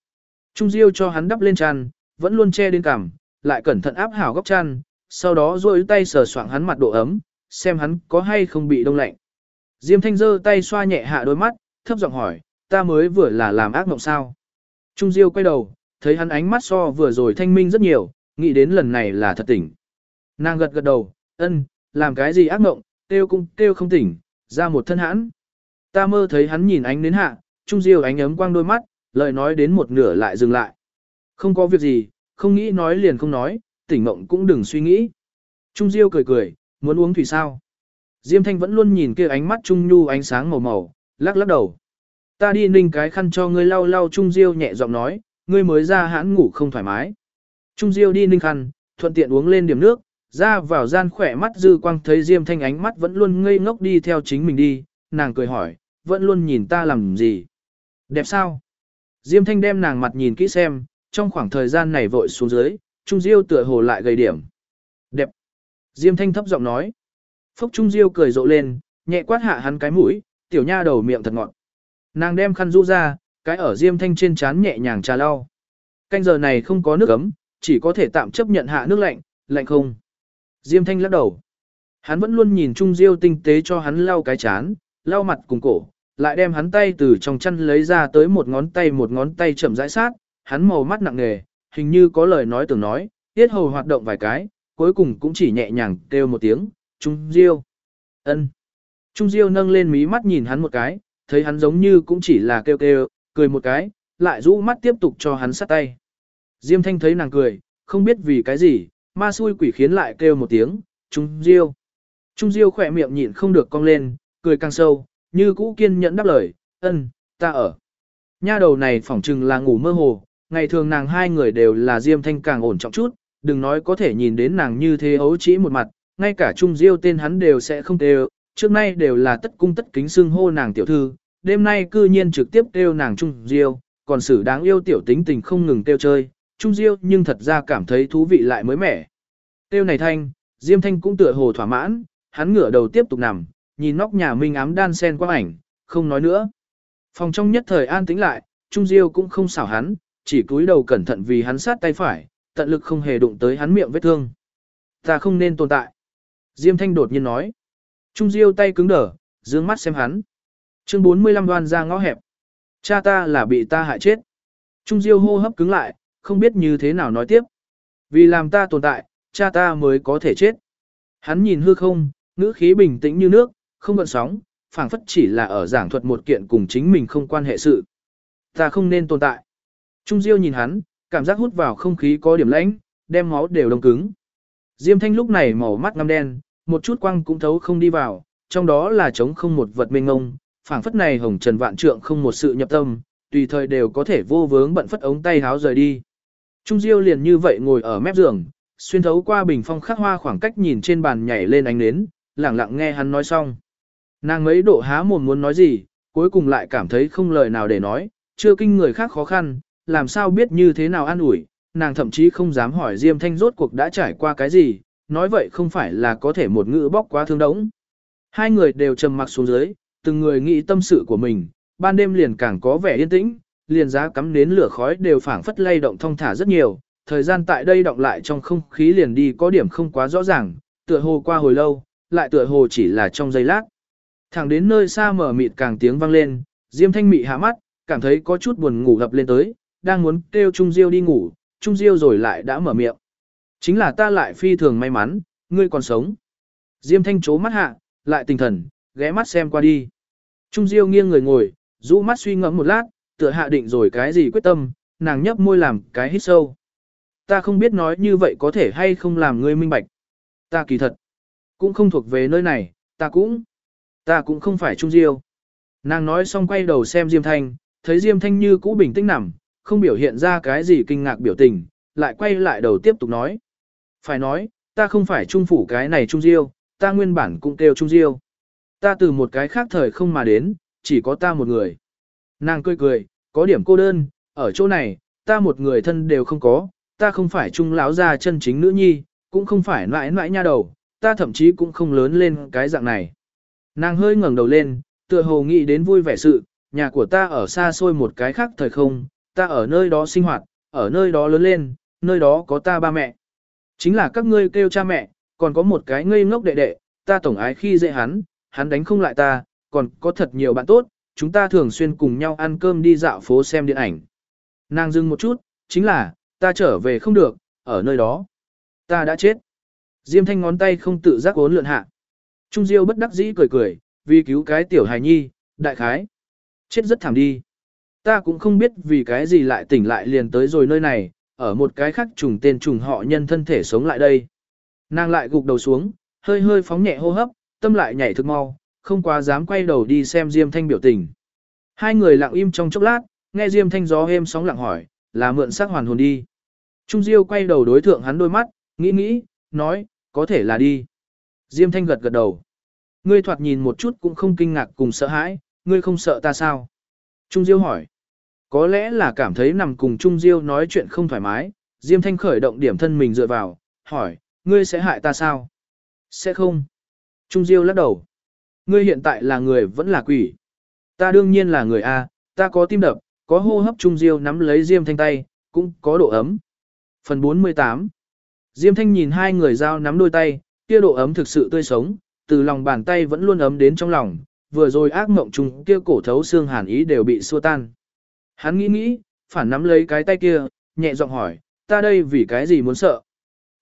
Trung Diêu cho hắn đắp lên chăn, vẫn luôn che đến cằm, lại cẩn thận áp hảo góc chăn, sau đó duỗi tay sờ soạng hắn mặt độ ấm, xem hắn có hay không bị đông lạnh. Diêm Thanh giơ tay xoa nhẹ hạ đôi mắt, thấp giọng hỏi, ta mới vừa là làm ác mộng sao? Trung Diêu quay đầu, thấy hắn ánh mắt so vừa rồi thanh minh rất nhiều, nghĩ đến lần này là thật tỉnh. Nàng gật gật đầu, ân, làm cái gì ác mộng, kêu cũng kêu không tỉnh, ra một thân hãn. Ta mơ thấy hắn nhìn ánh đến hạ, Trung Diêu ánh ấm quang đôi mắt, lời nói đến một nửa lại dừng lại. Không có việc gì, không nghĩ nói liền không nói, tỉnh mộng cũng đừng suy nghĩ. Trung Diêu cười cười, muốn uống thủy sao? Diêm Thanh vẫn luôn nhìn kia ánh mắt Trung Nhu ánh sáng màu màu, lắc lắc đầu. Ta đi ninh cái khăn cho ngươi lau lau Trung Diêu nhẹ giọng nói, ngươi mới ra hãn ngủ không thoải mái. Trung Diêu đi ninh khăn, thuận tiện uống lên điểm nước, ra vào gian khỏe mắt dư quang thấy Diêm Thanh ánh mắt vẫn luôn ngây ngốc đi theo chính mình đi, nàng cười hỏi, vẫn luôn nhìn ta làm gì? Đẹp sao? Diêm Thanh đem nàng mặt nhìn kỹ xem, trong khoảng thời gian này vội xuống dưới, Trung Diêu tựa hồ lại gầy điểm. Đẹp. Diêm Thanh thấp giọng nói. Phúc Trung Diêu cười rộ lên, nhẹ quát hạ hắn cái mũi, tiểu nha đầu miệng thật ngọt. Nàng đem khăn rũ ra, cái ở Diêm Thanh trên trán nhẹ nhàng trà lau. Canh giờ này không có nước ấm, chỉ có thể tạm chấp nhận hạ nước lạnh, lạnh không. Diêm Thanh lắc đầu. Hắn vẫn luôn nhìn Trung Diêu tinh tế cho hắn lau cái chán, lau mặt cùng cổ, lại đem hắn tay từ trong chăn lấy ra tới một ngón tay một ngón tay chậm rãi sát, hắn màu mắt nặng nề, hình như có lời nói tưởng nói, tiết hầu hoạt động vài cái, cuối cùng cũng chỉ nhẹ nhàng kêu một tiếng, Trung Diêu. ân. Trung Diêu nâng lên mí mắt nhìn hắn một cái, thấy hắn giống như cũng chỉ là kêu kêu, cười một cái, lại rũ mắt tiếp tục cho hắn sát tay. Diêm Thanh thấy nàng cười, không biết vì cái gì, ma xui quỷ khiến lại kêu một tiếng, Trung Diêu. Trung Diêu khỏe miệng nhịn không được cong lên, cười càng sâu, như cũ kiên nhẫn đáp lời, ân, ta ở. Nha đầu này phỏng chừng là ngủ mơ hồ, ngày thường nàng hai người đều là Diêm Thanh càng ổn trọng chút, đừng nói có thể nhìn đến nàng như thế ấu chỉ một mặt, ngay cả Trung Diêu tên hắn đều sẽ không kêu, trước nay đều là tất cung tất kính xưng hô nàng tiểu thư, đêm nay cư nhiên trực tiếp kêu nàng Trung Diêu, còn xử đáng yêu tiểu tính tình không ngừng kêu chơi, Trung Diêu nhưng thật ra cảm thấy thú vị lại mới mẻ. Kêu này thanh, Diêm Thanh cũng tựa hồ thỏa mãn, hắn ngửa đầu tiếp tục nằm, nhìn nóc nhà minh ám đan sen qua ảnh, không nói nữa. Phòng trong nhất thời an tĩnh lại, Trung Diêu cũng không xảo hắn, chỉ cúi đầu cẩn thận vì hắn sát tay phải, tận lực không hề đụng tới hắn miệng vết thương. Ta không nên tồn tại. Diêm Thanh đột nhiên nói. Trung Diêu tay cứng đờ, dương mắt xem hắn. Chương 45 đoan ra ngõ hẹp. Cha ta là bị ta hại chết. Trung Diêu hô hấp cứng lại, không biết như thế nào nói tiếp. Vì làm ta tồn tại, cha ta mới có thể chết. Hắn nhìn hư không, ngữ khí bình tĩnh như nước, không gợn sóng, phảng phất chỉ là ở giảng thuật một kiện cùng chính mình không quan hệ sự. Ta không nên tồn tại. Trung Diêu nhìn hắn, cảm giác hút vào không khí có điểm lãnh, đem máu đều đông cứng. Diêm Thanh lúc này màu mắt ngăm đen, một chút quang cũng thấu không đi vào, trong đó là trống không một vật mênh ngông, phảng phất này hồng trần vạn trượng không một sự nhập tâm, tùy thời đều có thể vô vướng bận phất ống tay háo rời đi. Trung Diêu liền như vậy ngồi ở mép giường, xuyên thấu qua bình phong khắc hoa khoảng cách nhìn trên bàn nhảy lên ánh nến, lặng lặng nghe hắn nói xong. Nàng mấy độ há mồm muốn nói gì, cuối cùng lại cảm thấy không lời nào để nói, chưa kinh người khác khó khăn, làm sao biết như thế nào an ủi, nàng thậm chí không dám hỏi Diêm Thanh rốt cuộc đã trải qua cái gì, nói vậy không phải là có thể một ngữ bóc quá thương đống. Hai người đều trầm mặc xuống dưới, từng người nghĩ tâm sự của mình, ban đêm liền càng có vẻ yên tĩnh, liền giá cắm nến lửa khói đều phảng phất lay động thong thả rất nhiều, thời gian tại đây động lại trong không khí liền đi có điểm không quá rõ ràng, tựa hồ qua hồi lâu, lại tựa hồ chỉ là trong giây lát. Thẳng đến nơi xa mở mịt càng tiếng vang lên, Diêm Thanh mị hạ mắt, cảm thấy có chút buồn ngủ gập lên tới, đang muốn kêu Trung Diêu đi ngủ, Trung Diêu rồi lại đã mở miệng. Chính là ta lại phi thường may mắn, ngươi còn sống. Diêm Thanh chố mắt hạ, lại tinh thần, ghé mắt xem qua đi. Trung Diêu nghiêng người ngồi, rũ mắt suy ngẫm một lát, tựa hạ định rồi cái gì quyết tâm, nàng nhấp môi làm cái hít sâu. Ta không biết nói như vậy có thể hay không làm ngươi minh bạch. Ta kỳ thật, cũng không thuộc về nơi này, ta cũng, ta cũng không phải Trung Diêu. Nàng nói xong quay đầu xem Diêm Thanh, thấy Diêm Thanh như cũ bình tĩnh nằm, không biểu hiện ra cái gì kinh ngạc biểu tình, lại quay lại đầu tiếp tục nói. Phải nói, ta không phải trung phủ cái này trung diêu, ta nguyên bản cũng kêu trung diêu. Ta từ một cái khác thời không mà đến, chỉ có ta một người. Nàng cười cười, có điểm cô đơn, ở chỗ này, ta một người thân đều không có, ta không phải trung lão gia chân chính nữ nhi, cũng không phải mãi mãi nha đầu, ta thậm chí cũng không lớn lên cái dạng này. Nàng hơi ngẩng đầu lên, tựa hồ nghĩ đến vui vẻ sự, nhà của ta ở xa xôi một cái khác thời không, ta ở nơi đó sinh hoạt, ở nơi đó lớn lên, nơi đó có ta ba mẹ. Chính là các ngươi kêu cha mẹ, còn có một cái ngây ngốc đệ đệ, ta tổng ái khi dễ hắn, hắn đánh không lại ta, còn có thật nhiều bạn tốt, chúng ta thường xuyên cùng nhau ăn cơm đi dạo phố xem điện ảnh. Nàng dừng một chút, chính là, ta trở về không được, ở nơi đó. Ta đã chết. Diêm thanh ngón tay không tự giác ốn lượn hạ. Trung Diêu bất đắc dĩ cười cười, vì cứu cái tiểu hài nhi, đại khái. Chết rất thảm đi. Ta cũng không biết vì cái gì lại tỉnh lại liền tới rồi nơi này, ở một cái khác trùng tên trùng họ nhân thân thể sống lại đây. Nàng lại gục đầu xuống, hơi hơi phóng nhẹ hô hấp, tâm lại nhảy thực mau, không quá dám quay đầu đi xem Diêm Thanh biểu tình. Hai người lặng im trong chốc lát, nghe Diêm Thanh gió êm sóng lặng hỏi, là mượn sắc hoàn hồn đi. Trung Diêu quay đầu đối thượng hắn đôi mắt, nghĩ nghĩ, nói, có thể là đi. Diêm Thanh gật gật đầu. Ngươi thoạt nhìn một chút cũng không kinh ngạc cùng sợ hãi, ngươi không sợ ta sao? Trung Diêu hỏi. Có lẽ là cảm thấy nằm cùng Trung Diêu nói chuyện không thoải mái, Diêm Thanh khởi động điểm thân mình dựa vào, hỏi, ngươi sẽ hại ta sao? Sẽ không. Trung Diêu lắc đầu. Ngươi hiện tại là người vẫn là quỷ. Ta đương nhiên là người A, ta có tim đập, có hô hấp Trung Diêu nắm lấy Diêm Thanh tay, cũng có độ ấm. Phần 48 Diêm Thanh nhìn hai người giao nắm đôi tay, kia độ ấm thực sự tươi sống, từ lòng bàn tay vẫn luôn ấm đến trong lòng, vừa rồi ác mộng trùng kia cổ thấu xương hàn ý đều bị xua tan. Hắn nghĩ nghĩ, phản nắm lấy cái tay kia, nhẹ giọng hỏi, ta đây vì cái gì muốn sợ?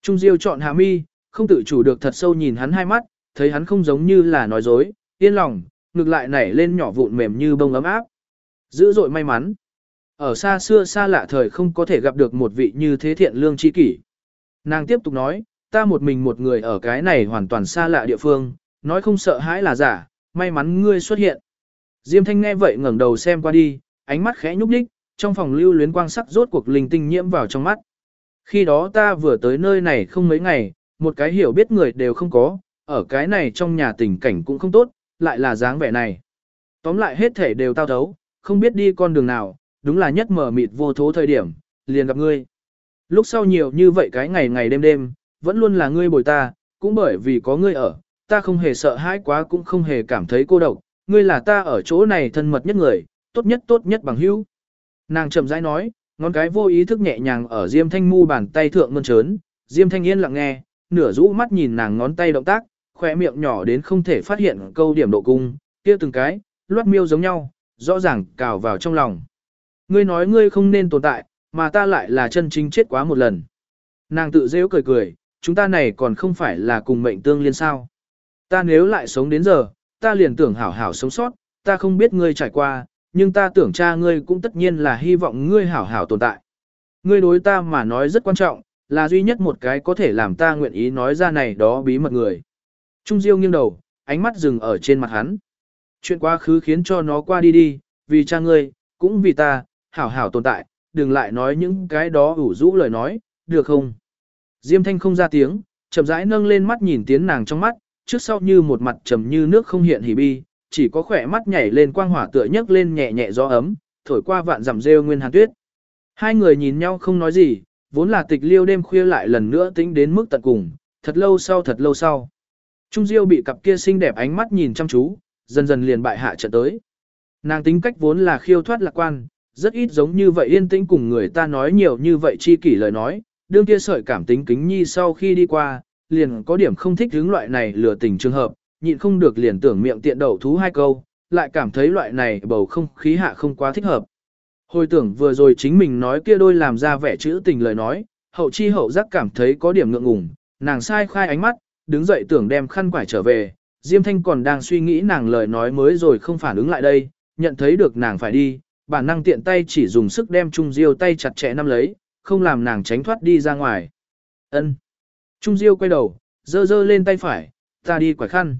Trung Diêu chọn hạ mi, không tự chủ được thật sâu nhìn hắn hai mắt, thấy hắn không giống như là nói dối, yên lòng, ngược lại nảy lên nhỏ vụn mềm như bông ấm áp. Dữ dội may mắn. Ở xa xưa xa lạ thời không có thể gặp được một vị như thế thiện lương chi kỷ. Nàng tiếp tục nói, ta một mình một người ở cái này hoàn toàn xa lạ địa phương, nói không sợ hãi là giả, may mắn ngươi xuất hiện. Diêm thanh nghe vậy ngẩng đầu xem qua đi, ánh mắt khẽ nhúc nhích, trong phòng lưu luyến quang sắc rốt cuộc linh tinh nhiễm vào trong mắt. Khi đó ta vừa tới nơi này không mấy ngày, một cái hiểu biết người đều không có, ở cái này trong nhà tình cảnh cũng không tốt, lại là dáng vẻ này. Tóm lại hết thể đều tao thấu, không biết đi con đường nào, đúng là nhất mở mịt vô thố thời điểm, liền gặp ngươi. Lúc sau nhiều như vậy cái ngày ngày đêm đêm, vẫn luôn là ngươi bồi ta, cũng bởi vì có ngươi ở, ta không hề sợ hãi quá cũng không hề cảm thấy cô độc, ngươi là ta ở chỗ này thân mật nhất người, tốt nhất tốt nhất bằng hữu. Nàng chậm rãi nói, ngón cái vô ý thức nhẹ nhàng ở Diêm Thanh mu bàn tay thượng mơn trớn, Diêm Thanh yên lặng nghe, nửa rũ mắt nhìn nàng ngón tay động tác, khỏe miệng nhỏ đến không thể phát hiện câu điểm độ cung, kia từng cái, loát miêu giống nhau, rõ ràng cào vào trong lòng. Ngươi nói ngươi không nên tồn tại, mà ta lại là chân chính chết quá một lần. Nàng tự dễu cười cười, chúng ta này còn không phải là cùng mệnh tương liên sao. Ta nếu lại sống đến giờ, ta liền tưởng hảo hảo sống sót, ta không biết ngươi trải qua, nhưng ta tưởng cha ngươi cũng tất nhiên là hy vọng ngươi hảo hảo tồn tại. Ngươi đối ta mà nói rất quan trọng, là duy nhất một cái có thể làm ta nguyện ý nói ra này đó bí mật người. Trung Diêu nghiêng đầu, ánh mắt dừng ở trên mặt hắn. Chuyện quá khứ khiến cho nó qua đi đi, vì cha ngươi, cũng vì ta, hảo hảo tồn tại, đừng lại nói những cái đó ủ rũ lời nói, được không? Diêm thanh không ra tiếng, chậm rãi nâng lên mắt nhìn tiến nàng trong mắt, trước sau như một mặt trầm như nước không hiện hỉ bi, chỉ có khỏe mắt nhảy lên quang hỏa tựa nhấc lên nhẹ nhẹ gió ấm, thổi qua vạn dặm rêu nguyên hàn tuyết. Hai người nhìn nhau không nói gì, vốn là tịch liêu đêm khuya lại lần nữa tính đến mức tận cùng, thật lâu sau thật lâu sau. Trung Diêu bị cặp kia xinh đẹp ánh mắt nhìn chăm chú, dần dần liền bại hạ trận tới. Nàng tính cách vốn là khiêu thoát lạc quan, rất ít giống như vậy yên tĩnh cùng người ta nói nhiều như vậy chi kỷ lời nói, đương kia sợi cảm tính kính nhi sau khi đi qua, liền có điểm không thích hướng loại này lừa tình trường hợp, nhịn không được liền tưởng miệng tiện đầu thú hai câu, lại cảm thấy loại này bầu không khí hạ không quá thích hợp. Hồi tưởng vừa rồi chính mình nói kia đôi làm ra vẻ chữ tình lời nói, hậu chi hậu giác cảm thấy có điểm ngượng ngùng, nàng sai khai ánh mắt, đứng dậy tưởng đem khăn quải trở về, Diêm Thanh còn đang suy nghĩ nàng lời nói mới rồi không phản ứng lại đây, nhận thấy được nàng phải đi, bản năng tiện tay chỉ dùng sức đem Trung Diêu tay chặt chẽ nắm lấy, không làm nàng tránh thoát đi ra ngoài. Ân. Trung Diêu quay đầu, dơ dơ lên tay phải, ta đi quải khăn.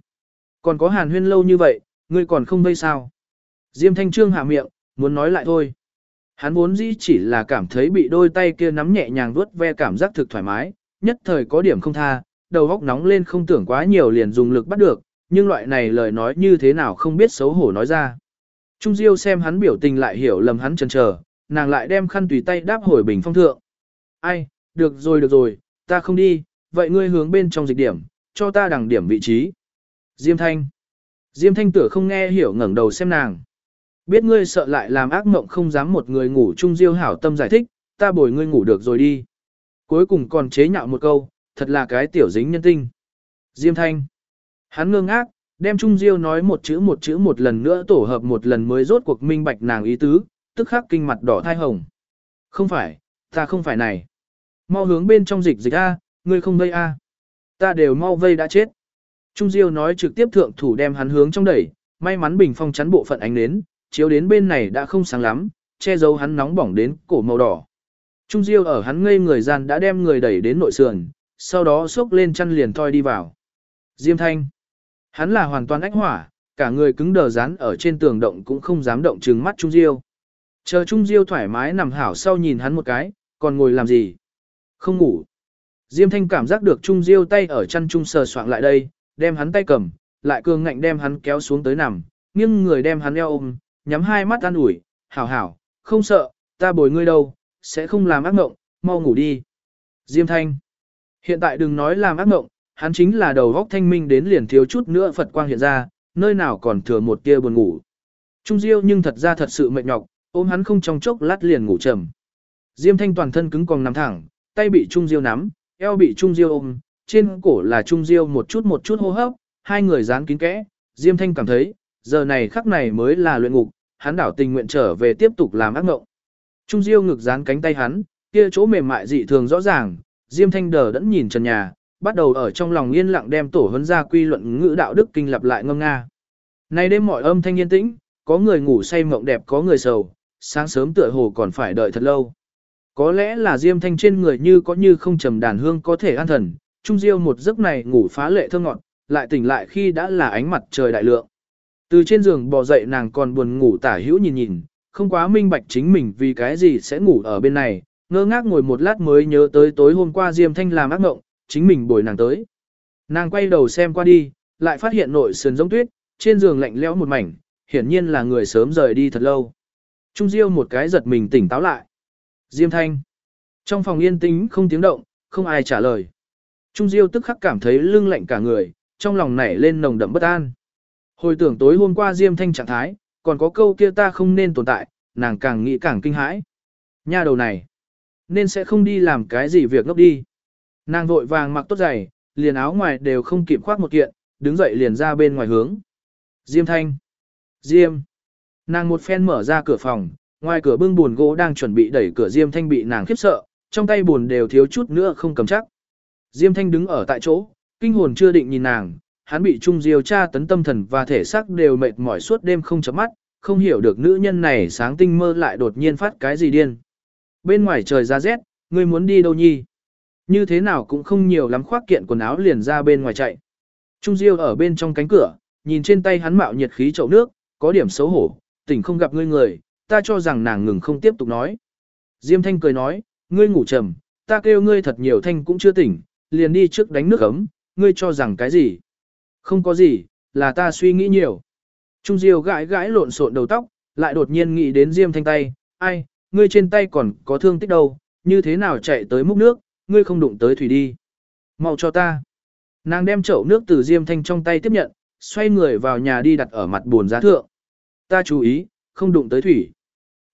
Còn có hàn huyên lâu như vậy, ngươi còn không vây sao. Diêm Thanh Trương hạ miệng, muốn nói lại thôi. Hắn vốn dĩ chỉ là cảm thấy bị đôi tay kia nắm nhẹ nhàng vuốt ve cảm giác thực thoải mái, nhất thời có điểm không tha, đầu góc nóng lên không tưởng quá nhiều liền dùng lực bắt được, nhưng loại này lời nói như thế nào không biết xấu hổ nói ra. Trung Diêu xem hắn biểu tình lại hiểu lầm hắn chần chờ, nàng lại đem khăn tùy tay đáp hồi bình phong thượng. Ai, được rồi được rồi, ta không đi, vậy ngươi hướng bên trong dịch điểm, cho ta đẳng điểm vị trí. Diêm Thanh. Diêm Thanh tựa không nghe hiểu ngẩng đầu xem nàng. Biết ngươi sợ lại làm ác mộng không dám một người ngủ chung Diêu hảo tâm giải thích, ta bồi ngươi ngủ được rồi đi. Cuối cùng còn chế nhạo một câu, thật là cái tiểu dính nhân tinh. Diêm Thanh. Hắn ngơ ngác, đem Trung Diêu nói một chữ một chữ một lần nữa tổ hợp một lần mới rốt cuộc minh bạch nàng ý tứ, tức khắc kinh mặt đỏ thai hồng. Không phải, ta không phải này. Mau hướng bên trong dịch dịch A, ngươi không vây A. Ta đều mau vây đã chết. Trung Diêu nói trực tiếp thượng thủ đem hắn hướng trong đẩy, may mắn bình phong chắn bộ phận ánh nến, chiếu đến bên này đã không sáng lắm, che giấu hắn nóng bỏng đến cổ màu đỏ. Trung Diêu ở hắn ngây người gian đã đem người đẩy đến nội sườn, sau đó xốc lên chăn liền thoi đi vào. Diêm Thanh. Hắn là hoàn toàn ách hỏa, cả người cứng đờ dán ở trên tường động cũng không dám động trừng mắt Trung Diêu. Chờ Trung Diêu thoải mái nằm hảo sau nhìn hắn một cái, còn ngồi làm gì? Không ngủ. Diêm Thanh cảm giác được Trung Diêu tay ở chăn Trung sờ soạng lại đây, đem hắn tay cầm, lại cường ngạnh đem hắn kéo xuống tới nằm, nghiêng người đem hắn eo ôm, nhắm hai mắt an ủi, hảo hảo, không sợ, ta bồi ngươi đâu, sẽ không làm ác mộng, mau ngủ đi. Diêm Thanh. Hiện tại đừng nói làm ác mộng, hắn chính là đầu góc thanh minh đến liền thiếu chút nữa Phật quang hiện ra, nơi nào còn thừa một tia buồn ngủ. Trung Diêu nhưng thật ra thật sự mệt nhọc, ôm hắn không trong chốc lát liền ngủ trầm. Diêm Thanh toàn thân cứng còn nằm thẳng, tay bị Trung Diêu nắm, eo bị Trung Diêu ôm, trên cổ là Trung Diêu một chút một chút hô hấp, hai người dán kín kẽ, Diêm Thanh cảm thấy, giờ này khắc này mới là luyện ngục, hắn đảo tình nguyện trở về tiếp tục làm ác mộng. Trung Diêu ngực dán cánh tay hắn, kia chỗ mềm mại dị thường rõ ràng, Diêm Thanh đờ đẫn nhìn trần nhà, bắt đầu ở trong lòng yên lặng đem tổ huấn ra quy luận ngữ đạo đức kinh lặp lại ngâm nga. Nay đêm mọi âm thanh yên tĩnh, có người ngủ say mộng đẹp có người sầu, sáng sớm tựa hồ còn phải đợi thật lâu. Có lẽ là Diêm Thanh trên người như có như không trầm đàn hương có thể an thần, Trung Diêu một giấc này ngủ phá lệ thơ ngọt, lại tỉnh lại khi đã là ánh mặt trời đại lượng. Từ trên giường bò dậy nàng còn buồn ngủ tả hữu nhìn nhìn, không quá minh bạch chính mình vì cái gì sẽ ngủ ở bên này, ngơ ngác ngồi một lát mới nhớ tới tối hôm qua Diêm Thanh làm ác mộng, chính mình bồi nàng tới. Nàng quay đầu xem qua đi, lại phát hiện nội sườn giống tuyết, trên giường lạnh lẽo một mảnh, hiển nhiên là người sớm rời đi thật lâu. Trung Diêu một cái giật mình tỉnh táo lại. Diêm Thanh. Trong phòng yên tĩnh không tiếng động, không ai trả lời. Trung Diêu tức khắc cảm thấy lưng lạnh cả người, trong lòng nảy lên nồng đậm bất an. Hồi tưởng tối hôm qua Diêm Thanh trạng thái, còn có câu kia ta không nên tồn tại, nàng càng nghĩ càng kinh hãi. Nha đầu này, nên sẽ không đi làm cái gì việc ngốc đi. Nàng vội vàng mặc tốt giày, liền áo ngoài đều không kịp khoác một kiện, đứng dậy liền ra bên ngoài hướng. Diêm Thanh. Diêm. Nàng một phen mở ra cửa phòng, ngoài cửa bưng buồn gỗ đang chuẩn bị đẩy cửa Diêm Thanh bị nàng khiếp sợ, trong tay buồn đều thiếu chút nữa không cầm chắc. Diêm Thanh đứng ở tại chỗ, kinh hồn chưa định nhìn nàng, hắn bị trung diêu tra tấn tâm thần và thể xác đều mệt mỏi suốt đêm không chấm mắt, không hiểu được nữ nhân này sáng tinh mơ lại đột nhiên phát cái gì điên. Bên ngoài trời ra rét, ngươi muốn đi đâu nhi? Như thế nào cũng không nhiều lắm khoác kiện quần áo liền ra bên ngoài chạy. Trung Diêu ở bên trong cánh cửa, nhìn trên tay hắn mạo nhiệt khí chậu nước, có điểm xấu hổ, tỉnh không gặp ngươi người, ta cho rằng nàng ngừng không tiếp tục nói. Diêm Thanh cười nói, ngươi ngủ trầm, ta kêu ngươi thật nhiều thanh cũng chưa tỉnh, liền đi trước đánh nước ấm, ngươi cho rằng cái gì? Không có gì, là ta suy nghĩ nhiều. Trung Diêu gãi gãi lộn xộn đầu tóc, lại đột nhiên nghĩ đến Diêm Thanh tay, ai, ngươi trên tay còn có thương tích đâu, như thế nào chạy tới múc nước, ngươi không đụng tới thủy đi. Mau cho ta. Nàng đem chậu nước từ Diêm Thanh trong tay tiếp nhận, xoay người vào nhà đi đặt ở mặt buồn giá thượng. Ta chú ý, không đụng tới thủy.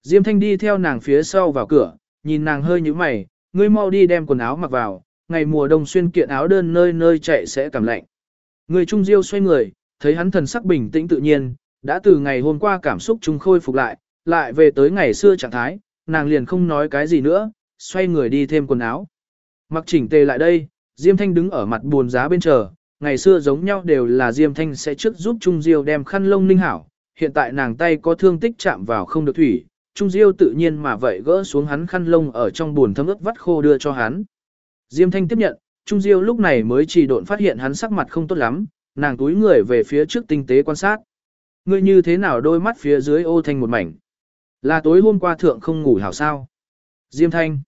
Diêm Thanh đi theo nàng phía sau vào cửa, nhìn nàng hơi như mày, ngươi mau đi đem quần áo mặc vào, ngày mùa đông xuyên kiện áo đơn nơi nơi chạy sẽ cảm lạnh. Người Trung Diêu xoay người, thấy hắn thần sắc bình tĩnh tự nhiên, đã từ ngày hôm qua cảm xúc trung khôi phục lại, lại về tới ngày xưa trạng thái, nàng liền không nói cái gì nữa, xoay người đi thêm quần áo. Mặc chỉnh tề lại đây, Diêm Thanh đứng ở mặt buồn giá bên chờ, ngày xưa giống nhau đều là Diêm Thanh sẽ trước giúp Trung Diêu đem khăn lông ninh hảo, hiện tại nàng tay có thương tích chạm vào không được thủy, Trung Diêu tự nhiên mà vậy gỡ xuống hắn khăn lông ở trong buồn thấm ướt vắt khô đưa cho hắn. Diêm Thanh tiếp nhận, Trung Diêu lúc này mới chỉ độn phát hiện hắn sắc mặt không tốt lắm, nàng túi người về phía trước tinh tế quan sát. Ngươi như thế nào đôi mắt phía dưới ô thanh một mảnh? Là tối hôm qua thượng không ngủ hảo sao? Diêm thanh.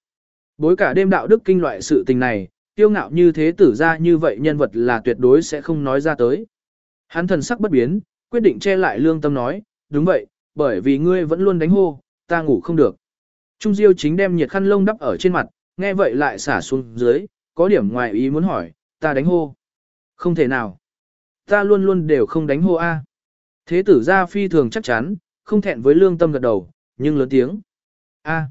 Bối cả đêm đạo đức kinh loại sự tình này, tiêu ngạo như thế tử ra như vậy nhân vật là tuyệt đối sẽ không nói ra tới. Hắn thần sắc bất biến, quyết định che lại lương tâm nói, đúng vậy, bởi vì ngươi vẫn luôn đánh hô, ta ngủ không được. Trung Diêu chính đem nhiệt khăn lông đắp ở trên mặt, nghe vậy lại xả xuống dưới, có điểm ngoài ý muốn hỏi, ta đánh hô. Không thể nào. Ta luôn luôn đều không đánh hô A. Thế tử gia phi thường chắc chắn, không thẹn với lương tâm gật đầu, nhưng lớn tiếng. A.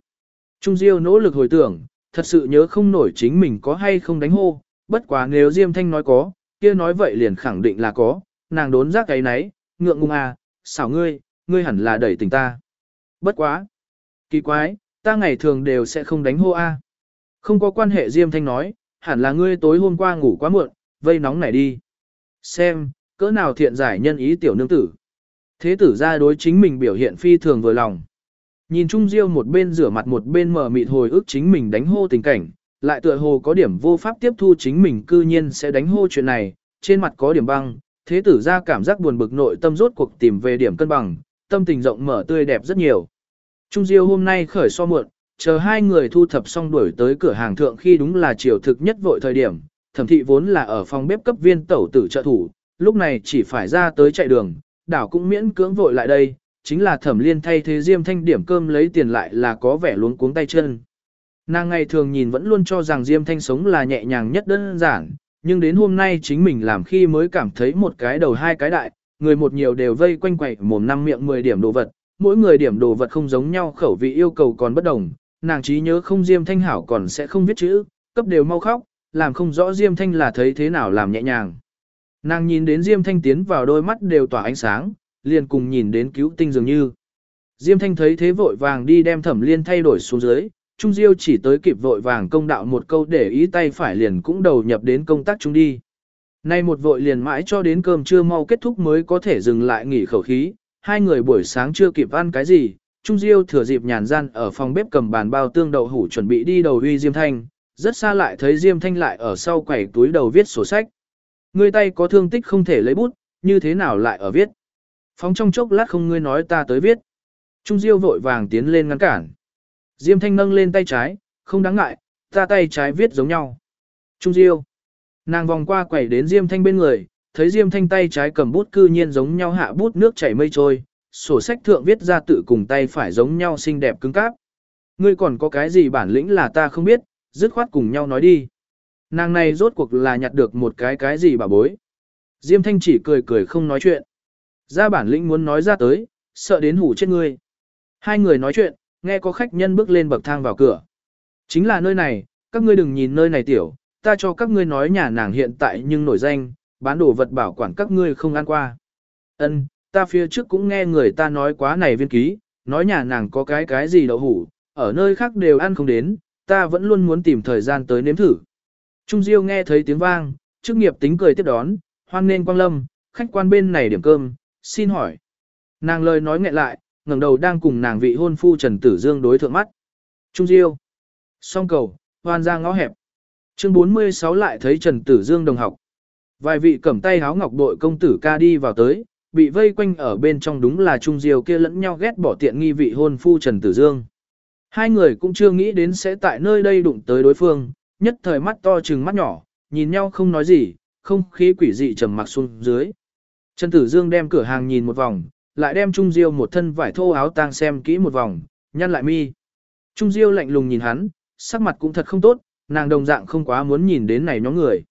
Trung Diêu nỗ lực hồi tưởng, thật sự nhớ không nổi chính mình có hay không đánh hô, bất quá nếu Diêm Thanh nói có, kia nói vậy liền khẳng định là có, nàng đốn giác cái nấy, ngượng ngùng à, xảo ngươi, ngươi hẳn là đẩy tình ta. Bất quá. Kỳ quái, ta ngày thường đều sẽ không đánh hô a. Không có quan hệ Diêm Thanh nói, hẳn là ngươi tối hôm qua ngủ quá muộn, vây nóng này đi. Xem, cỡ nào thiện giải nhân ý tiểu nương tử. Thế tử ra đối chính mình biểu hiện phi thường vừa lòng. Nhìn Trung Diêu một bên rửa mặt một bên mở mịt hồi ức chính mình đánh hô tình cảnh, lại tựa hồ có điểm vô pháp tiếp thu chính mình cư nhiên sẽ đánh hô chuyện này, trên mặt có điểm băng, thế tử ra cảm giác buồn bực nội tâm rốt cuộc tìm về điểm cân bằng, tâm tình rộng mở tươi đẹp rất nhiều. Trung Diêu hôm nay khởi so muộn, chờ hai người thu thập xong đuổi tới cửa hàng thượng khi đúng là chiều thực nhất vội thời điểm, thẩm thị vốn là ở phòng bếp cấp viên tẩu tử trợ thủ, lúc này chỉ phải ra tới chạy đường, đảo cũng miễn cưỡng vội lại đây, chính là thẩm liên thay thế diêm thanh điểm cơm lấy tiền lại là có vẻ luống cuống tay chân. Nàng ngày thường nhìn vẫn luôn cho rằng diêm thanh sống là nhẹ nhàng nhất đơn giản, nhưng đến hôm nay chính mình làm khi mới cảm thấy một cái đầu hai cái đại, người một nhiều đều vây quanh quẩy mồm năm miệng 10 điểm đồ vật, mỗi người điểm đồ vật không giống nhau khẩu vị yêu cầu còn bất đồng, nàng trí nhớ không Diêm Thanh hảo còn sẽ không viết chữ, cấp đều mau khóc, làm không rõ Diêm Thanh là thấy thế nào làm nhẹ nhàng. Nàng nhìn đến Diêm Thanh tiến vào đôi mắt đều tỏa ánh sáng, liền cùng nhìn đến cứu tinh dường như. Diêm Thanh thấy thế vội vàng đi đem thẩm liên thay đổi xuống dưới, Trung Diêu chỉ tới kịp vội vàng công đạo một câu để ý tay phải liền cũng đầu nhập đến công tác chúng đi. Nay một vội liền mãi cho đến cơm trưa mau kết thúc mới có thể dừng lại nghỉ khẩu khí, hai người buổi sáng chưa kịp ăn cái gì, Trung Diêu thừa dịp nhàn gian ở phòng bếp cầm bàn bao tương đậu hủ chuẩn bị đi đầu uy Diêm Thanh, rất xa lại thấy Diêm Thanh lại ở sau quầy túi đầu viết sổ sách. Người tay có thương tích không thể lấy bút, như thế nào lại ở viết. Phóng trong chốc lát không ngươi nói ta tới viết. Trung Diêu vội vàng tiến lên ngăn cản. Diêm Thanh nâng lên tay trái, không đáng ngại, ta tay trái viết giống nhau. Trung Diêu. Nàng vòng qua quẩy đến Diêm Thanh bên người, thấy Diêm Thanh tay trái cầm bút cư nhiên giống nhau hạ bút nước chảy mây trôi, sổ sách thượng viết ra tự cùng tay phải giống nhau xinh đẹp cứng cáp. Ngươi còn có cái gì bản lĩnh là ta không biết, dứt khoát cùng nhau nói đi. Nàng này rốt cuộc là nhặt được một cái cái gì bà bối. Diêm Thanh chỉ cười cười không nói chuyện. Ra bản lĩnh muốn nói ra tới, sợ đến hủ chết ngươi. Hai người nói chuyện, nghe có khách nhân bước lên bậc thang vào cửa. Chính là nơi này, các ngươi đừng nhìn nơi này tiểu, ta cho các ngươi nói nhà nàng hiện tại nhưng nổi danh, bán đồ vật bảo quản các ngươi không ăn qua. Ân, ta phía trước cũng nghe người ta nói quá này viên ký, nói nhà nàng có cái cái gì đậu hủ, ở nơi khác đều ăn không đến, ta vẫn luôn muốn tìm thời gian tới nếm thử. Trung Diêu nghe thấy tiếng vang, chức nghiệp tính cười tiếp đón, hoan nên quang lâm, khách quan bên này điểm cơm, xin hỏi. Nàng lời nói nghẹn lại, ngẩng đầu đang cùng nàng vị hôn phu Trần Tử Dương đối thượng mắt. Trung Diêu. Song cầu, hoan ra ngõ hẹp. Chương 46 lại thấy Trần Tử Dương đồng học. Vài vị cầm tay háo ngọc đội công tử ca đi vào tới, bị vây quanh ở bên trong đúng là Trung Diêu kia lẫn nhau ghét bỏ tiện nghi vị hôn phu Trần Tử Dương. Hai người cũng chưa nghĩ đến sẽ tại nơi đây đụng tới đối phương, nhất thời mắt to trừng mắt nhỏ, nhìn nhau không nói gì, không khí quỷ dị trầm mặc xuống dưới. Trần Tử Dương đem cửa hàng nhìn một vòng, lại đem Trung Diêu một thân vải thô áo tang xem kỹ một vòng, nhăn lại mi. Trung Diêu lạnh lùng nhìn hắn, sắc mặt cũng thật không tốt, nàng đồng dạng không quá muốn nhìn đến này nhóm người.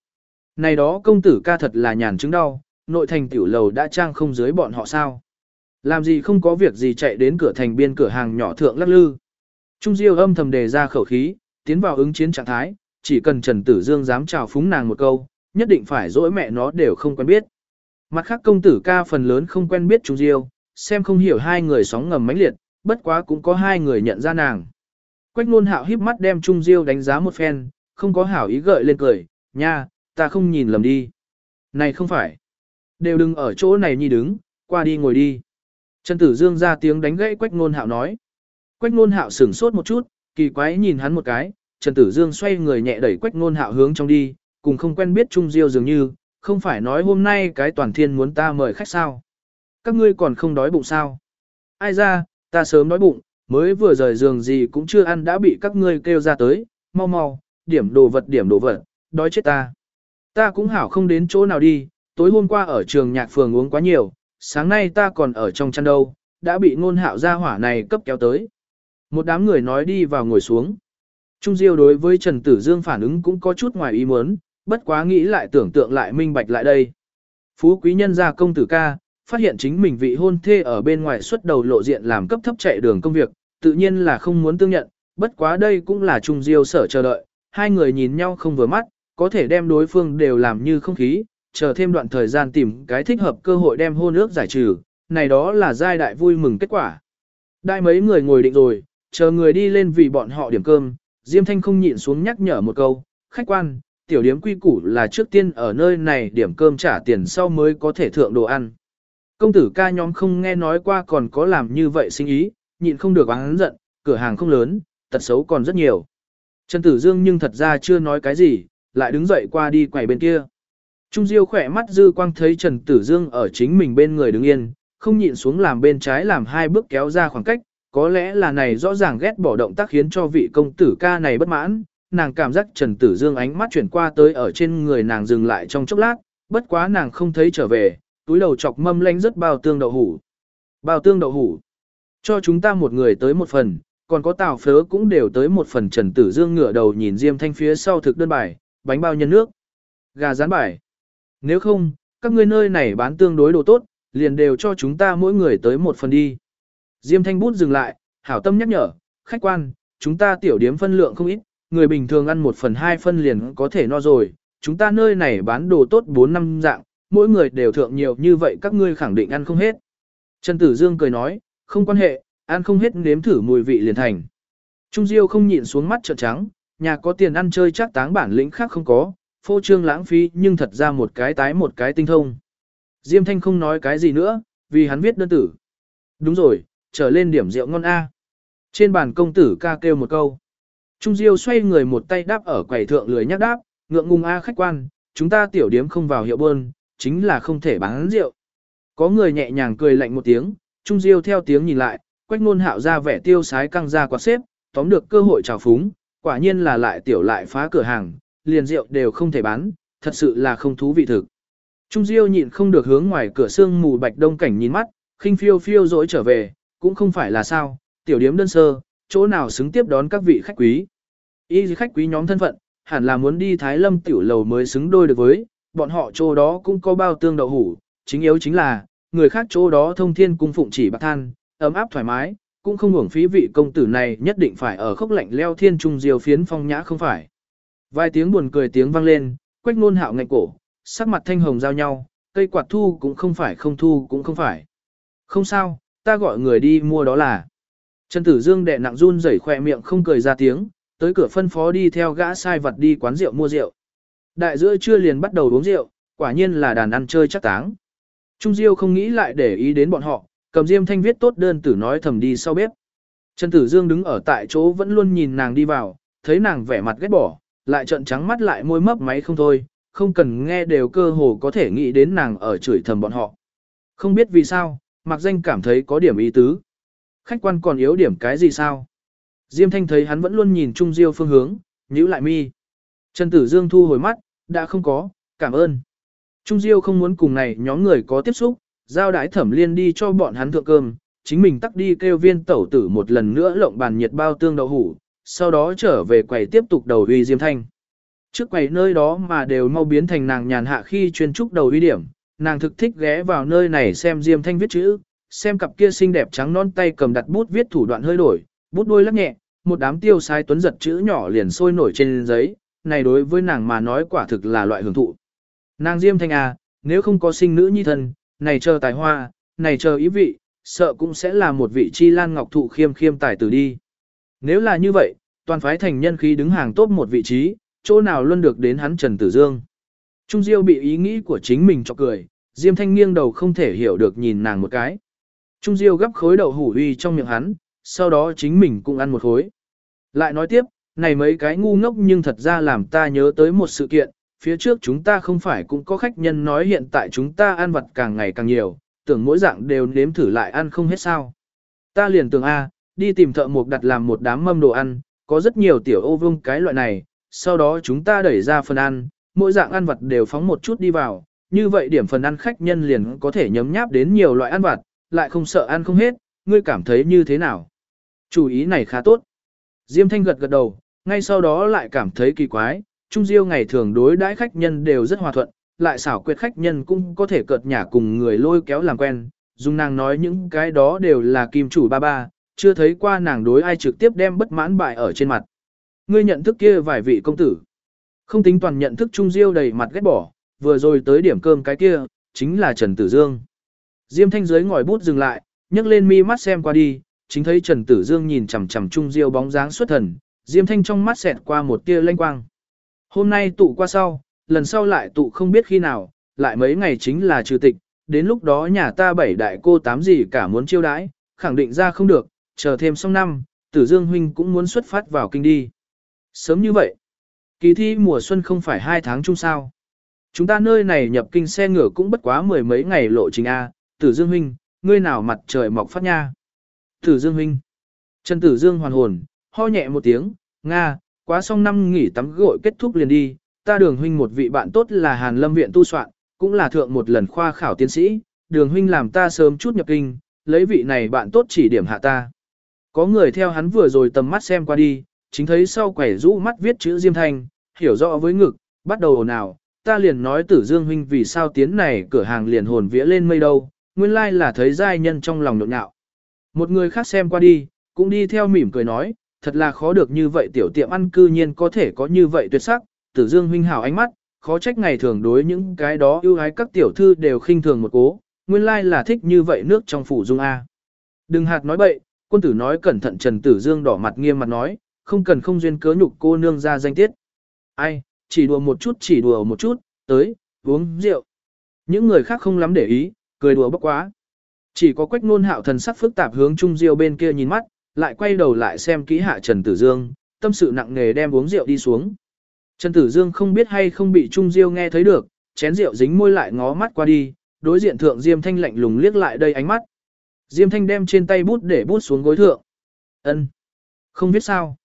Này đó công tử ca thật là nhàn chứng đau, nội thành tiểu lầu đã trang không dưới bọn họ sao. Làm gì không có việc gì chạy đến cửa thành biên cửa hàng nhỏ thượng lắc lư. Trung Diêu âm thầm đề ra khẩu khí, tiến vào ứng chiến trạng thái, chỉ cần Trần Tử Dương dám chào phúng nàng một câu, nhất định phải dỗi mẹ nó đều không quen biết. Mặt khác công tử ca phần lớn không quen biết Trung Diêu, xem không hiểu hai người sóng ngầm mãnh liệt, bất quá cũng có hai người nhận ra nàng. Quách nôn hạo híp mắt đem Trung Diêu đánh giá một phen, không có hảo ý gợi lên cười, nha, ta không nhìn lầm đi. Này không phải. Đều đừng ở chỗ này nhi đứng, qua đi ngồi đi. Trần Tử Dương ra tiếng đánh gãy Quách nôn hạo nói. Quách nôn hạo sửng sốt một chút, kỳ quái nhìn hắn một cái, Trần Tử Dương xoay người nhẹ đẩy Quách nôn hạo hướng trong đi, cùng không quen biết Trung Diêu dường như, không phải nói hôm nay cái toàn thiên muốn ta mời khách sao. Các ngươi còn không đói bụng sao? Ai ra, ta sớm đói bụng, mới vừa rời giường gì cũng chưa ăn đã bị các ngươi kêu ra tới, mau mau, điểm đồ vật điểm đồ vật, đói chết ta. Ta cũng hảo không đến chỗ nào đi, tối hôm qua ở trường nhạc phường uống quá nhiều, sáng nay ta còn ở trong chăn đâu, đã bị ngôn hạo gia hỏa này cấp kéo tới. Một đám người nói đi vào ngồi xuống. Trung Diêu đối với Trần Tử Dương phản ứng cũng có chút ngoài ý muốn, bất quá nghĩ lại tưởng tượng lại minh bạch lại đây. Phú quý nhân gia công tử ca, phát hiện chính mình vị hôn thê ở bên ngoài xuất đầu lộ diện làm cấp thấp chạy đường công việc, tự nhiên là không muốn tương nhận, bất quá đây cũng là Trung Diêu sở chờ đợi, hai người nhìn nhau không vừa mắt, có thể đem đối phương đều làm như không khí, chờ thêm đoạn thời gian tìm cái thích hợp cơ hội đem hôn ước giải trừ, này đó là giai đại vui mừng kết quả. Đại mấy người ngồi định rồi, chờ người đi lên vì bọn họ điểm cơm, Diêm Thanh không nhịn xuống nhắc nhở một câu, khách quan, tiểu điếm quy củ là trước tiên ở nơi này điểm cơm trả tiền sau mới có thể thượng đồ ăn. Công tử ca nhóm không nghe nói qua còn có làm như vậy sinh ý, nhịn không được hắn giận, cửa hàng không lớn, tật xấu còn rất nhiều. Trần Tử Dương nhưng thật ra chưa nói cái gì, lại đứng dậy qua đi quầy bên kia. Trung Diêu khỏe mắt dư quang thấy Trần Tử Dương ở chính mình bên người đứng yên, không nhịn xuống làm bên trái làm hai bước kéo ra khoảng cách, có lẽ là này rõ ràng ghét bỏ động tác khiến cho vị công tử ca này bất mãn, nàng cảm giác Trần Tử Dương ánh mắt chuyển qua tới ở trên người nàng dừng lại trong chốc lát, bất quá nàng không thấy trở về, túi đầu chọc mâm lanh rất bao tương đậu hủ. Bao tương đậu hủ. Cho chúng ta một người tới một phần, còn có tàu phớ cũng đều tới một phần Trần Tử Dương ngửa đầu nhìn Diêm Thanh phía sau thực đơn bài, bánh bao nhân nước, gà rán bài. Nếu không, các ngươi nơi này bán tương đối đồ tốt, liền đều cho chúng ta mỗi người tới một phần đi. Diêm Thanh bút dừng lại, hảo tâm nhắc nhở, khách quan, chúng ta tiểu điếm phân lượng không ít, người bình thường ăn một phần hai phân liền có thể no rồi, chúng ta nơi này bán đồ tốt 4 năm dạng, mỗi người đều thượng nhiều như vậy các ngươi khẳng định ăn không hết. Trần Tử Dương cười nói, không quan hệ, ăn không hết nếm thử mùi vị liền thành. Trung Diêu không nhịn xuống mắt trợn trắng, nhà có tiền ăn chơi chắc táng bản lĩnh khác không có, phô trương lãng phí nhưng thật ra một cái tái một cái tinh thông. Diêm Thanh không nói cái gì nữa, vì hắn viết đơn tử. Đúng rồi, trở lên điểm rượu ngon A. Trên bàn công tử ca kêu một câu. Trung Diêu xoay người một tay đáp ở quầy thượng lười nhắc đáp, ngượng ngùng A khách quan, chúng ta tiểu điếm không vào hiệu bơn, chính là không thể bán rượu. Có người nhẹ nhàng cười lạnh một tiếng, Trung Diêu theo tiếng nhìn lại, quách nôn hạo ra vẻ tiêu sái căng ra quạt xếp, tóm được cơ hội trào phúng, quả nhiên là lại tiểu lại phá cửa hàng, liền rượu đều không thể bán, thật sự là không thú vị thực. Trung Diêu nhịn không được hướng ngoài cửa sương mù bạch đông cảnh nhìn mắt, khinh phiêu phiêu dỗi trở về, cũng không phải là sao, tiểu điếm đơn sơ, chỗ nào xứng tiếp đón các vị khách quý. Y khách quý nhóm thân phận, hẳn là muốn đi Thái Lâm tiểu lầu mới xứng đôi được với, bọn họ chỗ đó cũng có bao tương đậu hủ, chính yếu chính là, người khác chỗ đó thông thiên cung phụng chỉ bạc than, ấm áp thoải mái, cũng không hưởng phí vị công tử này nhất định phải ở khốc lạnh leo thiên trung diều phiến phong nhã không phải. Vài tiếng buồn cười tiếng vang lên, quách ngôn hạo ngạnh cổ, sắc mặt thanh hồng giao nhau, cây quạt thu cũng không phải không thu cũng không phải. Không sao, ta gọi người đi mua đó là. Trần Tử Dương đệ nặng run rẩy khỏe miệng không cười ra tiếng, tới cửa phân phó đi theo gã sai vật đi quán rượu mua rượu. Đại giữa trưa liền bắt đầu uống rượu, quả nhiên là đàn ăn chơi chắc táng. Trung Diêu không nghĩ lại để ý đến bọn họ, cầm Diêm Thanh viết tốt đơn tử nói thầm đi sau bếp. Trần Tử Dương đứng ở tại chỗ vẫn luôn nhìn nàng đi vào, thấy nàng vẻ mặt ghét bỏ, lại trợn trắng mắt lại môi mấp máy không thôi, không cần nghe đều cơ hồ có thể nghĩ đến nàng ở chửi thầm bọn họ. Không biết vì sao, mặc Danh cảm thấy có điểm ý tứ. Khách quan còn yếu điểm cái gì sao? Diêm Thanh thấy hắn vẫn luôn nhìn Trung Diêu phương hướng, nhíu lại mi. Trần Tử Dương thu hồi mắt, đã không có, cảm ơn. Trung Diêu không muốn cùng này nhóm người có tiếp xúc, giao đái thẩm liên đi cho bọn hắn thượng cơm, chính mình tắt đi kêu viên tẩu tử một lần nữa lộng bàn nhiệt bao tương đậu hủ, sau đó trở về quầy tiếp tục đầu uy Diêm Thanh. Trước quầy nơi đó mà đều mau biến thành nàng nhàn hạ khi chuyên trúc đầu uy điểm, nàng thực thích ghé vào nơi này xem Diêm Thanh viết chữ, xem cặp kia xinh đẹp trắng non tay cầm đặt bút viết thủ đoạn hơi đổi, bút đuôi lắc nhẹ, một đám tiêu sai tuấn giật chữ nhỏ liền sôi nổi trên giấy, này đối với nàng mà nói quả thực là loại hưởng thụ. Nàng Diêm Thanh à, nếu không có sinh nữ nhi thân, này chờ tài hoa, này chờ ý vị, sợ cũng sẽ là một vị chi lan ngọc thụ khiêm khiêm tài tử đi. Nếu là như vậy, toàn phái thành nhân khí đứng hàng tốt một vị trí, chỗ nào luôn được đến hắn Trần Tử Dương. Trung Diêu bị ý nghĩ của chính mình cho cười, Diêm Thanh nghiêng đầu không thể hiểu được nhìn nàng một cái. Trung Diêu gấp khối đậu hủ uy trong miệng hắn, sau đó chính mình cũng ăn một khối. Lại nói tiếp, này mấy cái ngu ngốc nhưng thật ra làm ta nhớ tới một sự kiện, phía trước chúng ta không phải cũng có khách nhân nói hiện tại chúng ta ăn vặt càng ngày càng nhiều, tưởng mỗi dạng đều nếm thử lại ăn không hết sao. Ta liền tưởng A, đi tìm thợ mộc đặt làm một đám mâm đồ ăn, có rất nhiều tiểu ô vương cái loại này, sau đó chúng ta đẩy ra phần ăn, mỗi dạng ăn vặt đều phóng một chút đi vào, như vậy điểm phần ăn khách nhân liền có thể nhấm nháp đến nhiều loại ăn vặt, lại không sợ ăn không hết, ngươi cảm thấy như thế nào? Chủ ý này khá tốt. Diêm Thanh gật gật đầu, ngay sau đó lại cảm thấy kỳ quái, Trung Diêu ngày thường đối đãi khách nhân đều rất hòa thuận, lại xảo quyệt khách nhân cũng có thể cợt nhả cùng người lôi kéo làm quen, dùng nàng nói những cái đó đều là kim chủ ba ba, chưa thấy qua nàng đối ai trực tiếp đem bất mãn bại ở trên mặt. Ngươi nhận thức kia vài vị công tử. Không tính toàn nhận thức Trung Diêu đầy mặt ghét bỏ, vừa rồi tới điểm cơm cái kia, chính là Trần Tử Dương. Diêm thanh dưới ngòi bút dừng lại, nhấc lên mi mắt xem qua đi, chính thấy Trần Tử Dương nhìn chằm chằm Trung Diêu bóng dáng xuất thần, Diêm thanh trong mắt xẹt qua một tia lanh quang. Hôm nay tụ qua sau, lần sau lại tụ không biết khi nào, lại mấy ngày chính là trừ tịch, đến lúc đó nhà ta bảy đại cô tám gì cả muốn chiêu đãi, khẳng định ra không được, chờ thêm xong năm, Tử Dương huynh cũng muốn xuất phát vào kinh đi. Sớm như vậy, kỳ thi mùa xuân không phải hai tháng chung sao. Chúng ta nơi này nhập kinh xe ngựa cũng bất quá mười mấy ngày lộ trình A, Tử Dương huynh, ngươi nào mặt trời mọc phát nha. Tử Dương huynh. Trần Tử Dương hoàn hồn, ho nhẹ một tiếng, Nga, quá xong năm nghỉ tắm gội kết thúc liền đi, ta đường huynh một vị bạn tốt là Hàn Lâm viện tu soạn, cũng là thượng một lần khoa khảo tiến sĩ, đường huynh làm ta sớm chút nhập kinh, lấy vị này bạn tốt chỉ điểm hạ ta. Có người theo hắn vừa rồi tầm mắt xem qua đi, chính thấy sau quẻ rũ mắt viết chữ Diêm Thanh, hiểu rõ với ngực, bắt đầu nào, ta liền nói tử dương huynh vì sao tiến này cửa hàng liền hồn vía lên mây đâu, nguyên lai là thấy giai nhân trong lòng nhộn nhạo. Một người khác xem qua đi, cũng đi theo mỉm cười nói, thật là khó được như vậy tiểu tiệm ăn cư nhiên có thể có như vậy tuyệt sắc, tử dương huynh hảo ánh mắt, khó trách ngày thường đối những cái đó ưu ái các tiểu thư đều khinh thường một cố, nguyên lai là thích như vậy nước trong phủ dung A. Đừng hạt nói bậy, quân tử nói cẩn thận Trần Tử Dương đỏ mặt nghiêm mặt nói, không cần không duyên cớ nhục cô nương ra danh tiết. Ai, chỉ đùa một chút chỉ đùa một chút, tới, uống rượu. Những người khác không lắm để ý, cười đùa bốc quá. Chỉ có quách nôn hạo thần sắc phức tạp hướng Trung Diêu bên kia nhìn mắt, lại quay đầu lại xem kỹ hạ Trần Tử Dương, tâm sự nặng nề đem uống rượu đi xuống. Trần Tử Dương không biết hay không bị Trung Diêu nghe thấy được, chén rượu dính môi lại ngó mắt qua đi, đối diện thượng Diêm Thanh lạnh lùng liếc lại đây ánh mắt. Diêm Thanh đem trên tay bút để bút xuống gối thượng. Ân, Không biết sao.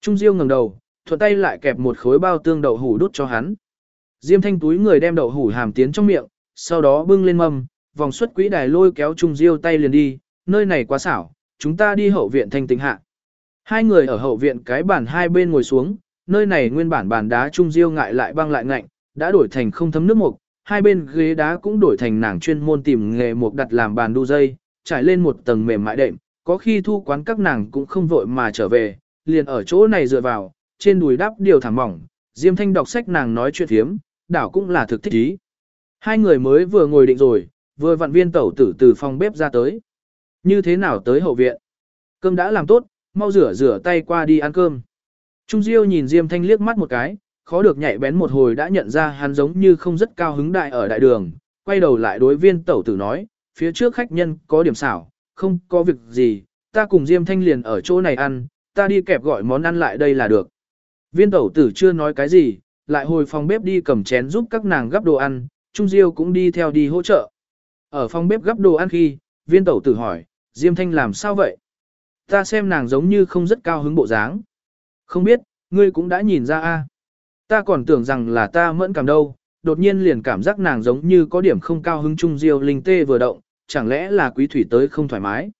Trung Diêu ngẩng đầu, thuận tay lại kẹp một khối bao tương đậu hủ đút cho hắn. Diêm Thanh túi người đem đậu hủ hàm tiến trong miệng, sau đó bưng lên mâm, vòng xuất quỹ đài lôi kéo Trung Diêu tay liền đi, nơi này quá xảo, chúng ta đi hậu viện thanh tịnh hạ. Hai người ở hậu viện cái bàn hai bên ngồi xuống, nơi này nguyên bản bàn đá Trung Diêu ngại lại băng lại ngạnh, đã đổi thành không thấm nước mục, hai bên ghế đá cũng đổi thành nàng chuyên môn tìm nghề mục đặt làm bàn đu dây, trải lên một tầng mềm mại đệm, có khi thu quán các nàng cũng không vội mà trở về, liền ở chỗ này dựa vào, trên đùi đắp điều thảm mỏng, Diêm Thanh đọc sách nàng nói chuyện thiếm, đảo cũng là thực thích ý. Hai người mới vừa ngồi định rồi, vừa vặn viên tẩu tử từ phòng bếp ra tới. Như thế nào tới hậu viện? Cơm đã làm tốt, mau rửa rửa tay qua đi ăn cơm. Trung Diêu nhìn Diêm Thanh liếc mắt một cái, khó được nhạy bén một hồi đã nhận ra hắn giống như không rất cao hứng đại ở đại đường, quay đầu lại đối viên tẩu tử nói, phía trước khách nhân có điểm xảo, không có việc gì, ta cùng Diêm Thanh liền ở chỗ này ăn, ta đi kẹp gọi món ăn lại đây là được. Viên tẩu tử chưa nói cái gì, lại hồi phòng bếp đi cầm chén giúp các nàng gắp đồ ăn, Trung Diêu cũng đi theo đi hỗ trợ. Ở phòng bếp gắp đồ ăn khi, viên tẩu tử hỏi, Diêm Thanh làm sao vậy? Ta xem nàng giống như không rất cao hứng bộ dáng. Không biết, ngươi cũng đã nhìn ra a. Ta còn tưởng rằng là ta mẫn cảm đâu, đột nhiên liền cảm giác nàng giống như có điểm không cao hứng Trung Diêu linh tê vừa động, chẳng lẽ là quý thủy tới không thoải mái.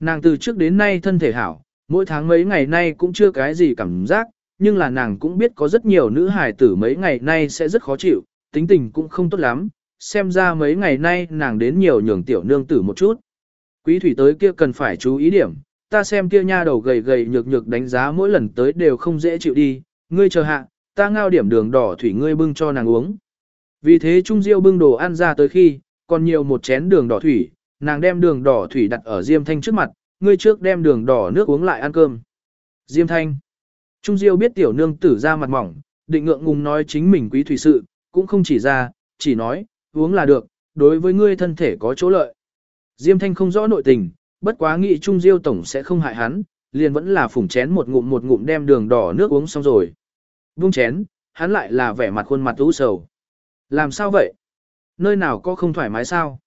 Nàng từ trước đến nay thân thể hảo, mỗi tháng mấy ngày nay cũng chưa cái gì cảm giác, nhưng là nàng cũng biết có rất nhiều nữ hài tử mấy ngày nay sẽ rất khó chịu, tính tình cũng không tốt lắm, xem ra mấy ngày nay nàng đến nhiều nhường tiểu nương tử một chút. Quý thủy tới kia cần phải chú ý điểm, ta xem kia nha đầu gầy gầy nhược nhược đánh giá mỗi lần tới đều không dễ chịu đi, ngươi chờ hạ, ta ngao điểm đường đỏ thủy ngươi bưng cho nàng uống. Vì thế Trung Diêu bưng đồ ăn ra tới khi, còn nhiều một chén đường đỏ thủy, nàng đem đường đỏ thủy đặt ở Diêm Thanh trước mặt, ngươi trước đem đường đỏ nước uống lại ăn cơm. Diêm Thanh. Trung Diêu biết tiểu nương tử ra mặt mỏng, định ngượng ngùng nói chính mình quý thủy sự, cũng không chỉ ra, chỉ nói, uống là được, đối với ngươi thân thể có chỗ lợi. Diêm Thanh không rõ nội tình, bất quá nghĩ Trung Diêu tổng sẽ không hại hắn, liền vẫn là phủng chén một ngụm một ngụm đem đường đỏ nước uống xong rồi. Vung chén, hắn lại là vẻ mặt khuôn mặt u sầu. Làm sao vậy? Nơi nào có không thoải mái sao?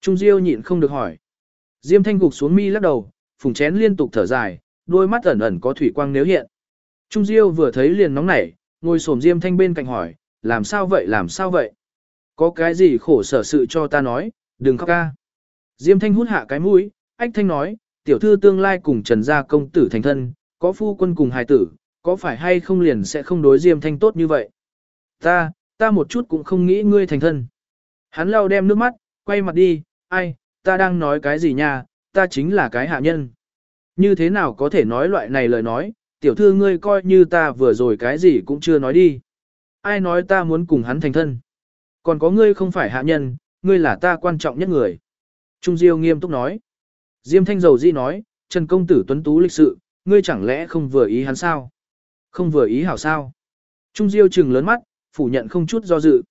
Trung Diêu nhịn không được hỏi. Diêm Thanh gục xuống mi lắc đầu, phùng chén liên tục thở dài, đôi mắt ẩn ẩn có thủy quang nếu hiện. Trung Diêu vừa thấy liền nóng nảy, ngồi xổm Diêm Thanh bên cạnh hỏi, làm sao vậy làm sao vậy? Có cái gì khổ sở sự cho ta nói, đừng khóc ca. Diêm Thanh hút hạ cái mũi, ách Thanh nói, tiểu thư tương lai cùng Trần Gia công tử thành thân, có phu quân cùng hài tử, có phải hay không liền sẽ không đối Diêm Thanh tốt như vậy? Ta, ta một chút cũng không nghĩ ngươi thành thân. Hắn lau đem nước mắt, quay mặt đi, ai, ta đang nói cái gì nha, ta chính là cái hạ nhân. Như thế nào có thể nói loại này lời nói, tiểu thư ngươi coi như ta vừa rồi cái gì cũng chưa nói đi. Ai nói ta muốn cùng hắn thành thân? Còn có ngươi không phải hạ nhân, ngươi là ta quan trọng nhất người. Trung Diêu nghiêm túc nói. Diêm Thanh Dầu Di nói, Trần Công Tử tuấn tú lịch sự, ngươi chẳng lẽ không vừa ý hắn sao? Không vừa ý hảo sao? Trung Diêu trừng lớn mắt, phủ nhận không chút do dự.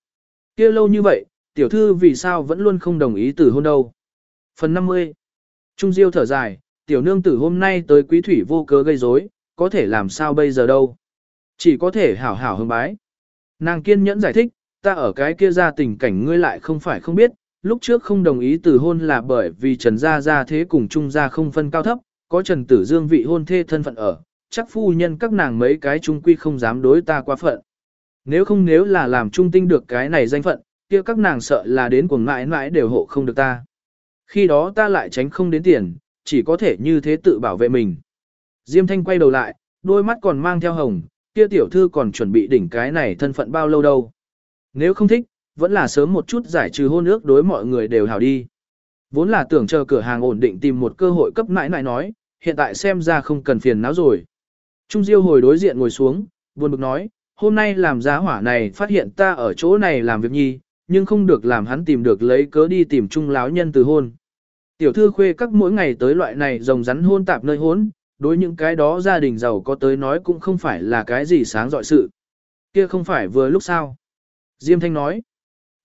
kia lâu như vậy, tiểu thư vì sao vẫn luôn không đồng ý từ hôn đâu? Phần 50 Trung Diêu thở dài, tiểu nương tử hôm nay tới quý thủy vô cớ gây rối, có thể làm sao bây giờ đâu? Chỉ có thể hảo hảo hương bái. Nàng kiên nhẫn giải thích, ta ở cái kia ra tình cảnh ngươi lại không phải không biết, lúc trước không đồng ý từ hôn là bởi vì Trần Gia Gia thế cùng Trung Gia không phân cao thấp, có Trần Tử Dương vị hôn thê thân phận ở, chắc phu nhân các nàng mấy cái trung quy không dám đối ta quá phận. Nếu không nếu là làm trung tinh được cái này danh phận, kia các nàng sợ là đến cuồng mãi mãi đều hộ không được ta. Khi đó ta lại tránh không đến tiền, chỉ có thể như thế tự bảo vệ mình. Diêm Thanh quay đầu lại, đôi mắt còn mang theo hồng, kia tiểu thư còn chuẩn bị đỉnh cái này thân phận bao lâu đâu. Nếu không thích, vẫn là sớm một chút giải trừ hôn ước đối mọi người đều hào đi. Vốn là tưởng chờ cửa hàng ổn định tìm một cơ hội cấp nãi nãi nói, hiện tại xem ra không cần phiền não rồi. Trung Diêu hồi đối diện ngồi xuống, buồn bực nói, hôm nay làm giá hỏa này phát hiện ta ở chỗ này làm việc nhi, nhưng không được làm hắn tìm được lấy cớ đi tìm trung láo nhân từ hôn. Tiểu thư khuê các mỗi ngày tới loại này rồng rắn hôn tạp nơi hốn, đối những cái đó gia đình giàu có tới nói cũng không phải là cái gì sáng dọi sự. Kia không phải vừa lúc sao. Diêm Thanh nói,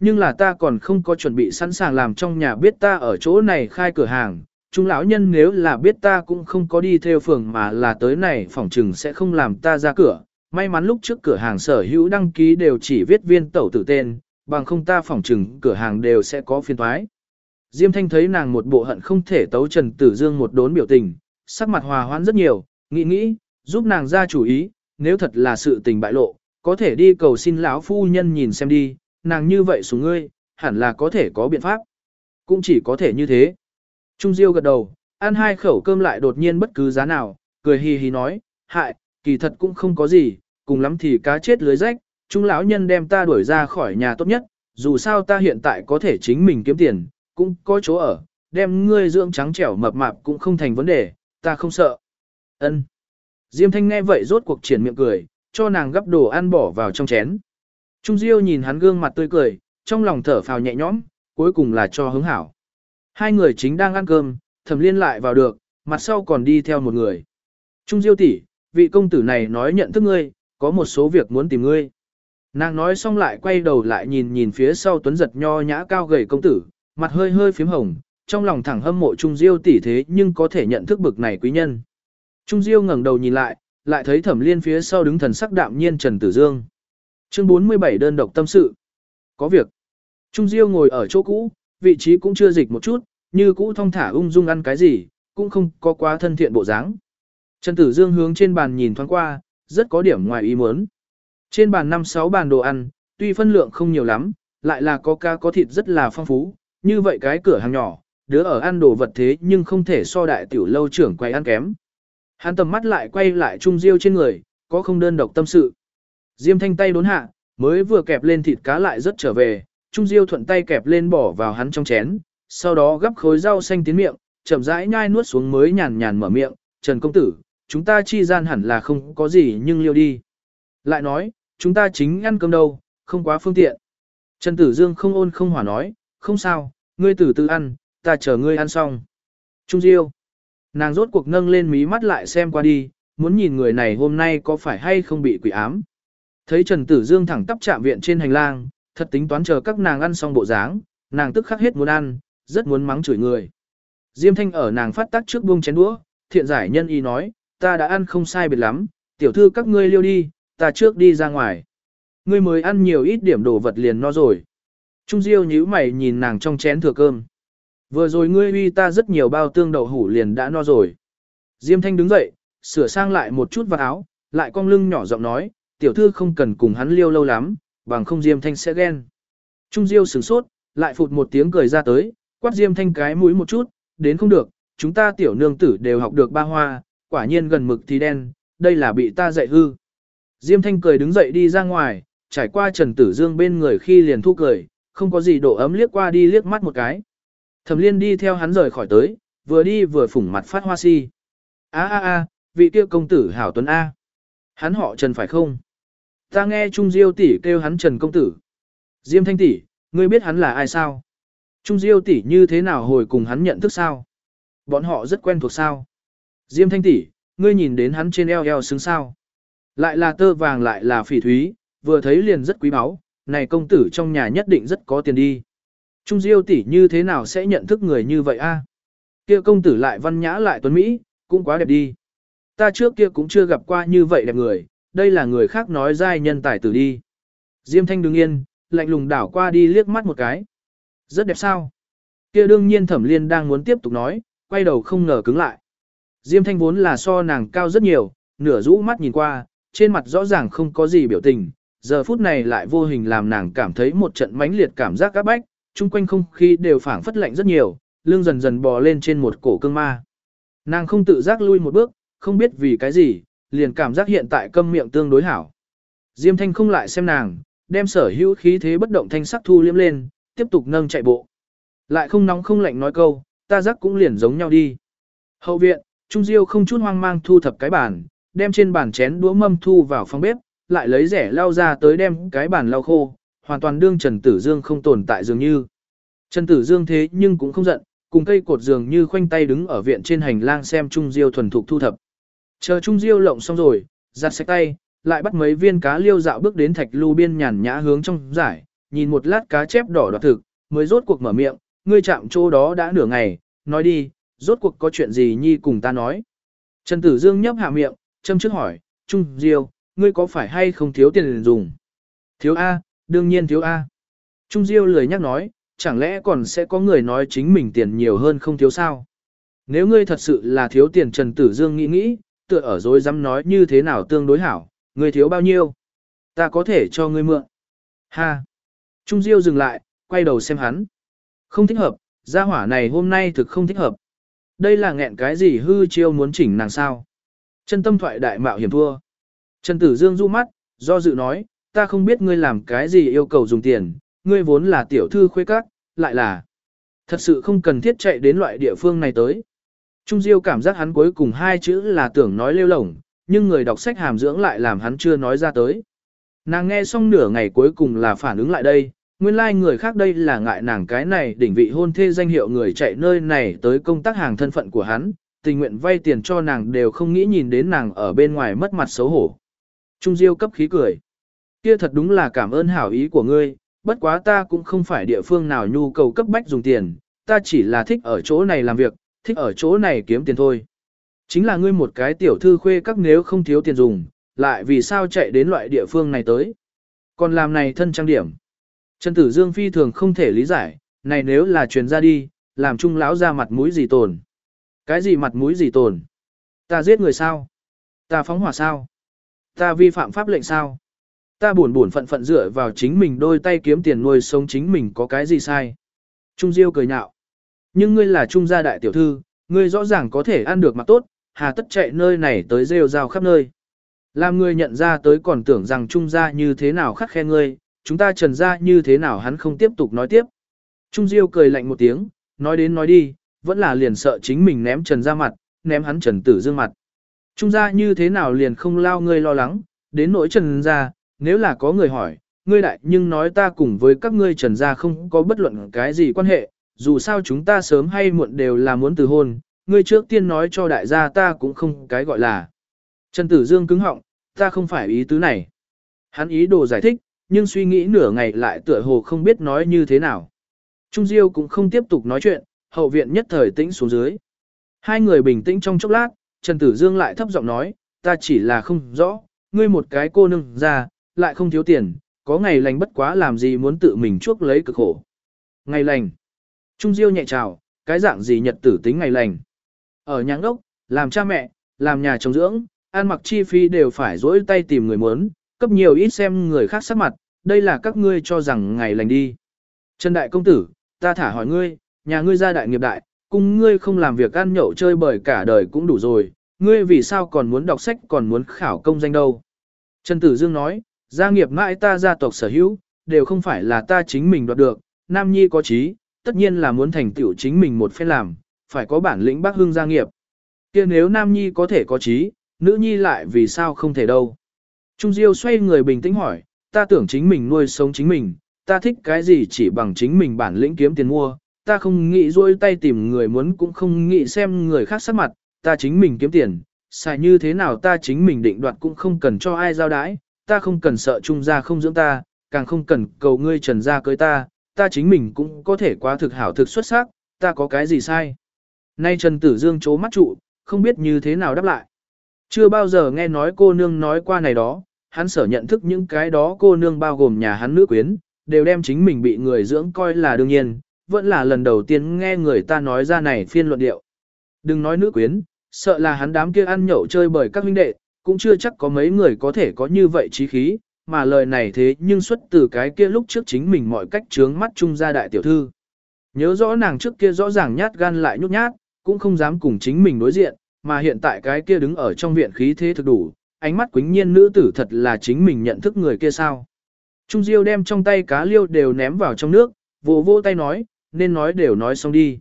nhưng là ta còn không có chuẩn bị sẵn sàng làm trong nhà biết ta ở chỗ này khai cửa hàng. Trung lão nhân nếu là biết ta cũng không có đi theo phường mà là tới này phòng trừng sẽ không làm ta ra cửa. May mắn lúc trước cửa hàng sở hữu đăng ký đều chỉ viết viên tẩu tử tên, bằng không ta phỏng trừng cửa hàng đều sẽ có phiên thoái. Diêm Thanh thấy nàng một bộ hận không thể tấu Trần Tử Dương một đốn biểu tình, sắc mặt hòa hoãn rất nhiều, nghĩ nghĩ, giúp nàng ra chủ ý, nếu thật là sự tình bại lộ, có thể đi cầu xin lão phu nhân nhìn xem đi, nàng như vậy xuống ngươi, hẳn là có thể có biện pháp. Cũng chỉ có thể như thế. Trung Diêu gật đầu, ăn hai khẩu cơm lại đột nhiên bất cứ giá nào, cười hì hì nói, hại, kỳ thật cũng không có gì, cùng lắm thì cá chết lưới rách, Trung lão nhân đem ta đuổi ra khỏi nhà tốt nhất, dù sao ta hiện tại có thể chính mình kiếm tiền, cũng có chỗ ở, đem ngươi dưỡng trắng trẻo mập mạp cũng không thành vấn đề, ta không sợ. Ân. Diêm Thanh nghe vậy rốt cuộc triển miệng cười, cho nàng gấp đồ ăn bỏ vào trong chén. Trung Diêu nhìn hắn gương mặt tươi cười, trong lòng thở phào nhẹ nhõm, cuối cùng là cho hứng hảo. Hai người chính đang ăn cơm, thẩm liên lại vào được, mặt sau còn đi theo một người. Trung Diêu tỷ, vị công tử này nói nhận thức ngươi, có một số việc muốn tìm ngươi. Nàng nói xong lại quay đầu lại nhìn nhìn phía sau tuấn giật nho nhã cao gầy công tử, mặt hơi hơi phím hồng, trong lòng thẳng hâm mộ Trung Diêu tỷ thế nhưng có thể nhận thức bực này quý nhân. Trung Diêu ngẩng đầu nhìn lại, lại thấy Thẩm Liên phía sau đứng thần sắc đạm nhiên Trần Tử Dương. Chương 47 đơn độc tâm sự. Có việc. Trung Diêu ngồi ở chỗ cũ, vị trí cũng chưa dịch một chút, như cũ thong thả ung dung ăn cái gì, cũng không có quá thân thiện bộ dáng. Trần Tử Dương hướng trên bàn nhìn thoáng qua, rất có điểm ngoài ý muốn. Trên bàn 5-6 bàn đồ ăn, tuy phân lượng không nhiều lắm, lại là có ca có thịt rất là phong phú, như vậy cái cửa hàng nhỏ, đứa ở ăn đồ vật thế nhưng không thể so đại tiểu lâu trưởng quay ăn kém. Hắn tầm mắt lại quay lại Trung Diêu trên người, có không đơn độc tâm sự. Diêm thanh tay đốn hạ, mới vừa kẹp lên thịt cá lại rất trở về, Trung Diêu thuận tay kẹp lên bỏ vào hắn trong chén, sau đó gắp khối rau xanh tiến miệng, chậm rãi nhai nuốt xuống mới nhàn nhàn mở miệng, Trần Công Tử, chúng ta chi gian hẳn là không có gì nhưng liêu đi. Lại nói, chúng ta chính ăn cơm đâu, không quá phương tiện. Trần Tử Dương không ôn không hỏa nói, không sao, ngươi tử từ ăn, ta chờ ngươi ăn xong. Trung Diêu. Nàng rốt cuộc nâng lên mí mắt lại xem qua đi, muốn nhìn người này hôm nay có phải hay không bị quỷ ám. Thấy Trần Tử Dương thẳng tắp chạm viện trên hành lang, thật tính toán chờ các nàng ăn xong bộ dáng, nàng tức khắc hết muốn ăn, rất muốn mắng chửi người. Diêm Thanh ở nàng phát tác trước buông chén đũa, thiện giải nhân y nói, ta đã ăn không sai biệt lắm, tiểu thư các ngươi liêu đi, ta trước đi ra ngoài. Ngươi mới ăn nhiều ít điểm đồ vật liền no rồi. Trung Diêu nhíu mày nhìn nàng trong chén thừa cơm. Vừa rồi ngươi uy ta rất nhiều bao tương đậu hủ liền đã no rồi. Diêm Thanh đứng dậy, sửa sang lại một chút vào áo, lại cong lưng nhỏ giọng nói, tiểu thư không cần cùng hắn liêu lâu lắm, bằng không Diêm Thanh sẽ ghen. Trung Diêu sửng sốt, lại phụt một tiếng cười ra tới, quát Diêm Thanh cái mũi một chút, đến không được, chúng ta tiểu nương tử đều học được ba hoa, quả nhiên gần mực thì đen, đây là bị ta dạy hư. Diêm Thanh cười đứng dậy đi ra ngoài, trải qua Trần Tử Dương bên người khi liền thu cười, không có gì độ ấm liếc qua đi liếc mắt một cái. Thẩm Liên đi theo hắn rời khỏi tới, vừa đi vừa phủng mặt phát hoa si. A a a, vị kia công tử hảo tuấn A. Hắn họ Trần phải không? Ta nghe Trung Diêu tỷ kêu hắn Trần công tử. Diêm Thanh tỷ, ngươi biết hắn là ai sao? Trung Diêu tỷ như thế nào hồi cùng hắn nhận thức sao? Bọn họ rất quen thuộc sao? Diêm Thanh tỷ, ngươi nhìn đến hắn trên eo eo xứng sao? Lại là tơ vàng lại là phỉ thúy, vừa thấy liền rất quý báu, này công tử trong nhà nhất định rất có tiền đi. Trung Diêu tỷ như thế nào sẽ nhận thức người như vậy a? Kia công tử lại văn nhã lại tuấn mỹ, cũng quá đẹp đi. Ta trước kia cũng chưa gặp qua như vậy đẹp người, đây là người khác nói giai nhân tài tử đi. Diêm Thanh đứng yên, lạnh lùng đảo qua đi liếc mắt một cái. Rất đẹp sao? Kia đương nhiên Thẩm Liên đang muốn tiếp tục nói, quay đầu không ngờ cứng lại. Diêm Thanh vốn là so nàng cao rất nhiều, nửa rũ mắt nhìn qua, trên mặt rõ ràng không có gì biểu tình, giờ phút này lại vô hình làm nàng cảm thấy một trận mãnh liệt cảm giác áp bách, chung quanh không khí đều phảng phất lạnh rất nhiều, lưng dần dần bò lên trên một cổ cương ma. Nàng không tự giác lui một bước, không biết vì cái gì, liền cảm giác hiện tại câm miệng tương đối hảo. Diêm thanh không lại xem nàng, đem sở hữu khí thế bất động thanh sắc thu liếm lên, tiếp tục nâng chạy bộ. Lại không nóng không lạnh nói câu, ta giác cũng liền giống nhau đi. Hậu viện, Trung Diêu không chút hoang mang thu thập cái bàn, đem trên bàn chén đũa mâm thu vào phòng bếp, lại lấy rẻ lau ra tới đem cái bàn lau khô, hoàn toàn đương Trần Tử Dương không tồn tại dường như. Trần Tử Dương thế nhưng cũng không giận, cùng cây cột dường như khoanh tay đứng ở viện trên hành lang xem Trung Diêu thuần thục thu thập. Chờ Trung Diêu lộng xong rồi, giặt sạch tay, lại bắt mấy viên cá liêu dạo bước đến thạch lưu biên nhàn nhã hướng trong giải, nhìn một lát cá chép đỏ đoạt thực, mới rốt cuộc mở miệng, ngươi chạm chỗ đó đã nửa ngày, nói đi, rốt cuộc có chuyện gì nhi cùng ta nói. Trần Tử Dương nhấp hạ miệng, châm trước hỏi, Trung Diêu, ngươi có phải hay không thiếu tiền dùng? Thiếu A, đương nhiên thiếu A. Trung Diêu lười nhắc nói, chẳng lẽ còn sẽ có người nói chính mình tiền nhiều hơn không thiếu sao? Nếu ngươi thật sự là thiếu tiền Trần Tử Dương nghĩ nghĩ, tựa ở dối dám nói như thế nào tương đối hảo, ngươi thiếu bao nhiêu? Ta có thể cho ngươi mượn. Ha! Trung Diêu dừng lại, quay đầu xem hắn. Không thích hợp, gia hỏa này hôm nay thực không thích hợp. Đây là nghẹn cái gì hư chiêu muốn chỉnh nàng sao? Chân tâm thoại đại mạo hiểm thua. Trần Tử Dương du mắt, do dự nói, ta không biết ngươi làm cái gì yêu cầu dùng tiền, ngươi vốn là tiểu thư khuê các, lại là thật sự không cần thiết chạy đến loại địa phương này tới. Trung Diêu cảm giác hắn cuối cùng hai chữ là tưởng nói lêu lổng, nhưng người đọc sách hàm dưỡng lại làm hắn chưa nói ra tới. Nàng nghe xong nửa ngày cuối cùng là phản ứng lại đây, nguyên lai like người khác đây là ngại nàng cái này đỉnh vị hôn thê danh hiệu người chạy nơi này tới công tác hàng thân phận của hắn, tình nguyện vay tiền cho nàng đều không nghĩ nhìn đến nàng ở bên ngoài mất mặt xấu hổ. Trung Diêu cấp khí cười. Kia thật đúng là cảm ơn hảo ý của ngươi, bất quá ta cũng không phải địa phương nào nhu cầu cấp bách dùng tiền, ta chỉ là thích ở chỗ này làm việc, thích ở chỗ này kiếm tiền thôi. Chính là ngươi một cái tiểu thư khuê các nếu không thiếu tiền dùng, lại vì sao chạy đến loại địa phương này tới. Còn làm này thân trang điểm. Trần Tử Dương phi thường không thể lý giải, này nếu là truyền ra đi, làm trung lão ra mặt mũi gì tồn. Cái gì mặt mũi gì tồn? Ta giết người sao? Ta phóng hỏa sao? Ta vi phạm pháp lệnh sao? Ta buồn buồn phận phận dựa vào chính mình đôi tay kiếm tiền nuôi sống chính mình có cái gì sai? Trung Diêu cười nhạo. Nhưng ngươi là trung gia đại tiểu thư, ngươi rõ ràng có thể ăn được mặt tốt, hà tất chạy nơi này tới rêu rao khắp nơi. Làm ngươi nhận ra tới còn tưởng rằng trung gia như thế nào khắc khe ngươi, chúng ta trần gia như thế nào hắn không tiếp tục nói tiếp. Trung Diêu cười lạnh một tiếng, nói đến nói đi, vẫn là liền sợ chính mình ném trần ra mặt, ném hắn trần tử dương mặt. Trung gia như thế nào liền không lao ngươi lo lắng, đến nỗi trần gia, nếu là có người hỏi, ngươi đại nhưng nói ta cùng với các ngươi trần gia không có bất luận cái gì quan hệ, dù sao chúng ta sớm hay muộn đều là muốn từ hôn, ngươi trước tiên nói cho đại gia ta cũng không cái gọi là. Trần Tử Dương cứng họng, ta không phải ý tứ này. Hắn ý đồ giải thích, nhưng suy nghĩ nửa ngày lại tựa hồ không biết nói như thế nào. Trung Diêu cũng không tiếp tục nói chuyện, hậu viện nhất thời tĩnh xuống dưới. Hai người bình tĩnh trong chốc lát, Trần Tử Dương lại thấp giọng nói, ta chỉ là không rõ, ngươi một cái cô nương ra, lại không thiếu tiền, có ngày lành bất quá làm gì muốn tự mình chuốc lấy cực khổ. Ngày lành. Trung Diêu nhẹ chào, cái dạng gì nhật tử tính ngày lành. Ở nhà ốc, làm cha mẹ, làm nhà chồng dưỡng, ăn mặc chi phí đều phải dỗi tay tìm người muốn, cấp nhiều ít xem người khác sắc mặt, đây là các ngươi cho rằng ngày lành đi. Trần Đại Công Tử, ta thả hỏi ngươi, nhà ngươi gia đại nghiệp đại, cùng ngươi không làm việc ăn nhậu chơi bời cả đời cũng đủ rồi, ngươi vì sao còn muốn đọc sách còn muốn khảo công danh đâu. Trần Tử Dương nói, gia nghiệp mãi ta gia tộc sở hữu, đều không phải là ta chính mình đoạt được, Nam Nhi có trí, tất nhiên là muốn thành tựu chính mình một phen làm, phải có bản lĩnh bác hương gia nghiệp. kia nếu Nam Nhi có thể có trí, nữ Nhi lại vì sao không thể đâu. Trung Diêu xoay người bình tĩnh hỏi, ta tưởng chính mình nuôi sống chính mình, ta thích cái gì chỉ bằng chính mình bản lĩnh kiếm tiền mua, ta không nghĩ rôi tay tìm người muốn cũng không nghĩ xem người khác sắc mặt, ta chính mình kiếm tiền, xài như thế nào ta chính mình định đoạt cũng không cần cho ai giao đãi, ta không cần sợ trung gia không dưỡng ta, càng không cần cầu ngươi trần gia cưới ta, ta chính mình cũng có thể quá thực hảo thực xuất sắc, ta có cái gì sai. Nay Trần Tử Dương chố mắt trụ, không biết như thế nào đáp lại. Chưa bao giờ nghe nói cô nương nói qua này đó, hắn sở nhận thức những cái đó cô nương bao gồm nhà hắn nữ quyến, đều đem chính mình bị người dưỡng coi là đương nhiên, vẫn là lần đầu tiên nghe người ta nói ra này phiên luận điệu. Đừng nói nữ quyến, sợ là hắn đám kia ăn nhậu chơi bởi các huynh đệ, cũng chưa chắc có mấy người có thể có như vậy trí khí, mà lời này thế nhưng xuất từ cái kia lúc trước chính mình mọi cách trướng mắt trung gia đại tiểu thư. Nhớ rõ nàng trước kia rõ ràng nhát gan lại nhút nhát, cũng không dám cùng chính mình đối diện, mà hiện tại cái kia đứng ở trong viện khí thế thực đủ, ánh mắt quính nhiên nữ tử thật là chính mình nhận thức người kia sao. Trung Diêu đem trong tay cá liêu đều ném vào trong nước, vô vô tay nói, nên nói đều nói xong đi.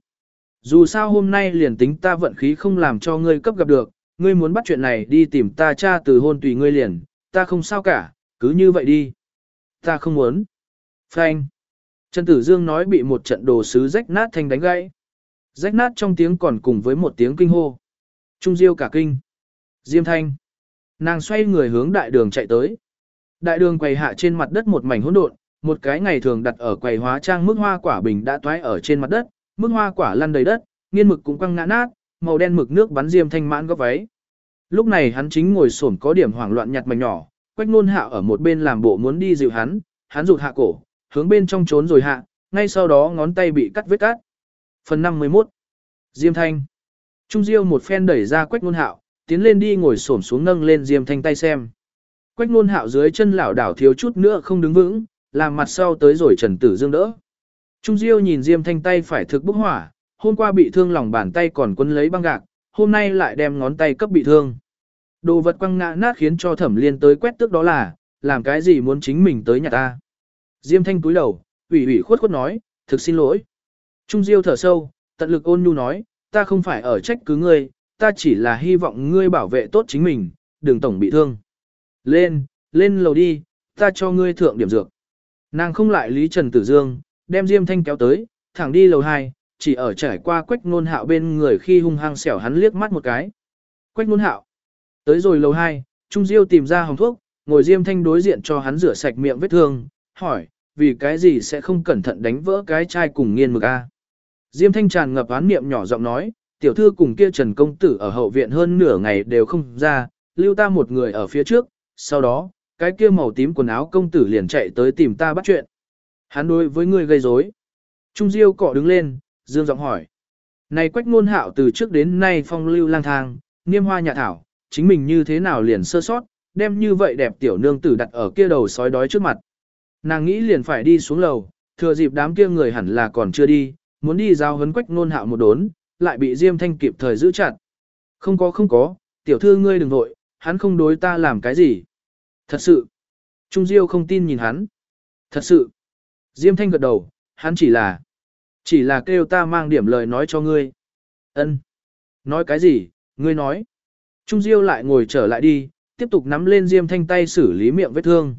Dù sao hôm nay liền tính ta vận khí không làm cho ngươi cấp gặp được, ngươi muốn bắt chuyện này đi tìm ta cha từ hôn tùy ngươi liền, ta không sao cả, cứ như vậy đi. Ta không muốn. Phanh. Trần Tử Dương nói bị một trận đồ sứ rách nát thành đánh gãy. Rách nát trong tiếng còn cùng với một tiếng kinh hô. Trung Diêu cả kinh. Diêm Thanh. Nàng xoay người hướng đại đường chạy tới. Đại đường quầy hạ trên mặt đất một mảnh hỗn độn, một cái ngày thường đặt ở quầy hóa trang mức hoa quả bình đã toái ở trên mặt đất, mức hoa quả lăn đầy đất, nghiên mực cũng quăng ngã nát, màu đen mực nước bắn diêm thanh mãn góc váy. Lúc này hắn chính ngồi xổm có điểm hoảng loạn nhặt mảnh nhỏ, quách nôn hạ ở một bên làm bộ muốn đi dịu hắn, hắn rụt hạ cổ, hướng bên trong trốn rồi hạ, ngay sau đó ngón tay bị cắt vết cắt. Phần 51 Diêm thanh Trung Diêu một phen đẩy ra quách nôn hạo, tiến lên đi ngồi xổm xuống nâng lên Diêm thanh tay xem. Quách nôn hạo dưới chân lảo đảo thiếu chút nữa không đứng vững, làm mặt sau tới rồi Trần Tử Dương đỡ. Trung Diêu nhìn Diêm Thanh tay phải thực bốc hỏa, hôm qua bị thương lòng bàn tay còn quấn lấy băng gạc, hôm nay lại đem ngón tay cấp bị thương. Đồ vật quăng ngã nát khiến cho Thẩm Liên tới quét tước đó là, làm cái gì muốn chính mình tới nhà ta. Diêm Thanh cúi đầu, ủy ủy khuất khuất nói, thực xin lỗi. Trung Diêu thở sâu, tận lực ôn nhu nói, ta không phải ở trách cứ ngươi, ta chỉ là hy vọng ngươi bảo vệ tốt chính mình, đừng tổng bị thương. Lên, lên lầu đi, ta cho ngươi thượng điểm dược. Nàng không lại Lý Trần Tử Dương, đem Diêm Thanh kéo tới, thẳng đi lầu 2, chỉ ở trải qua quách nôn hạo bên người khi hung hăng xẻo hắn liếc mắt một cái. Quách nôn hạo. Tới rồi lầu 2, Trung Diêu tìm ra hồng thuốc, ngồi Diêm Thanh đối diện cho hắn rửa sạch miệng vết thương, hỏi, vì cái gì sẽ không cẩn thận đánh vỡ cái chai cùng nghiên mực A. Diêm Thanh tràn ngập án niệm nhỏ giọng nói, tiểu thư cùng kia Trần Công Tử ở hậu viện hơn nửa ngày đều không ra, lưu ta một người ở phía trước, sau đó, cái kia màu tím quần áo công tử liền chạy tới tìm ta bắt chuyện. Hắn đối với ngươi gây rối. Trung Diêu cọ đứng lên, dương giọng hỏi. Này quách ngôn hạo từ trước đến nay phong lưu lang thang, niêm hoa nhạ thảo, chính mình như thế nào liền sơ sót, đem như vậy đẹp tiểu nương tử đặt ở kia đầu sói đói trước mặt. Nàng nghĩ liền phải đi xuống lầu, thừa dịp đám kia người hẳn là còn chưa đi, muốn đi giao hấn quách ngôn hạo một đốn, lại bị Diêm Thanh kịp thời giữ chặt. Không có không có, tiểu thư ngươi đừng vội, hắn không đối ta làm cái gì. Thật sự. Trung Diêu không tin nhìn hắn. Thật sự. Diêm Thanh gật đầu, hắn chỉ là. Chỉ là kêu ta mang điểm lời nói cho ngươi. Ân. Nói cái gì, ngươi nói. Trung Diêu lại ngồi trở lại đi, tiếp tục nắm lên Diêm Thanh tay xử lý miệng vết thương.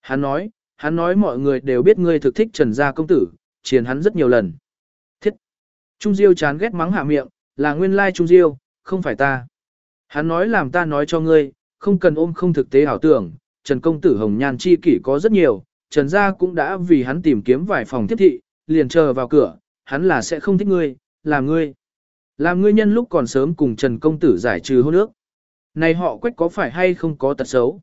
Hắn nói, hắn nói mọi người đều biết ngươi thực thích Trần Gia Công Tử, chiến hắn rất nhiều lần. Thiết. Trung Diêu chán ghét mắng hạ miệng, là nguyên lai Trung Diêu, không phải ta. Hắn nói làm ta nói cho ngươi, không cần ôm không thực tế ảo tưởng, Trần Công Tử Hồng Nhan chi kỷ có rất nhiều, Trần Gia cũng đã vì hắn tìm kiếm vài phòng tiếp thị, liền chờ vào cửa, hắn là sẽ không thích ngươi, làm ngươi. Làm ngươi nhân lúc còn sớm cùng Trần Công Tử giải trừ hôn ước. Này họ quách có phải hay không có tật xấu?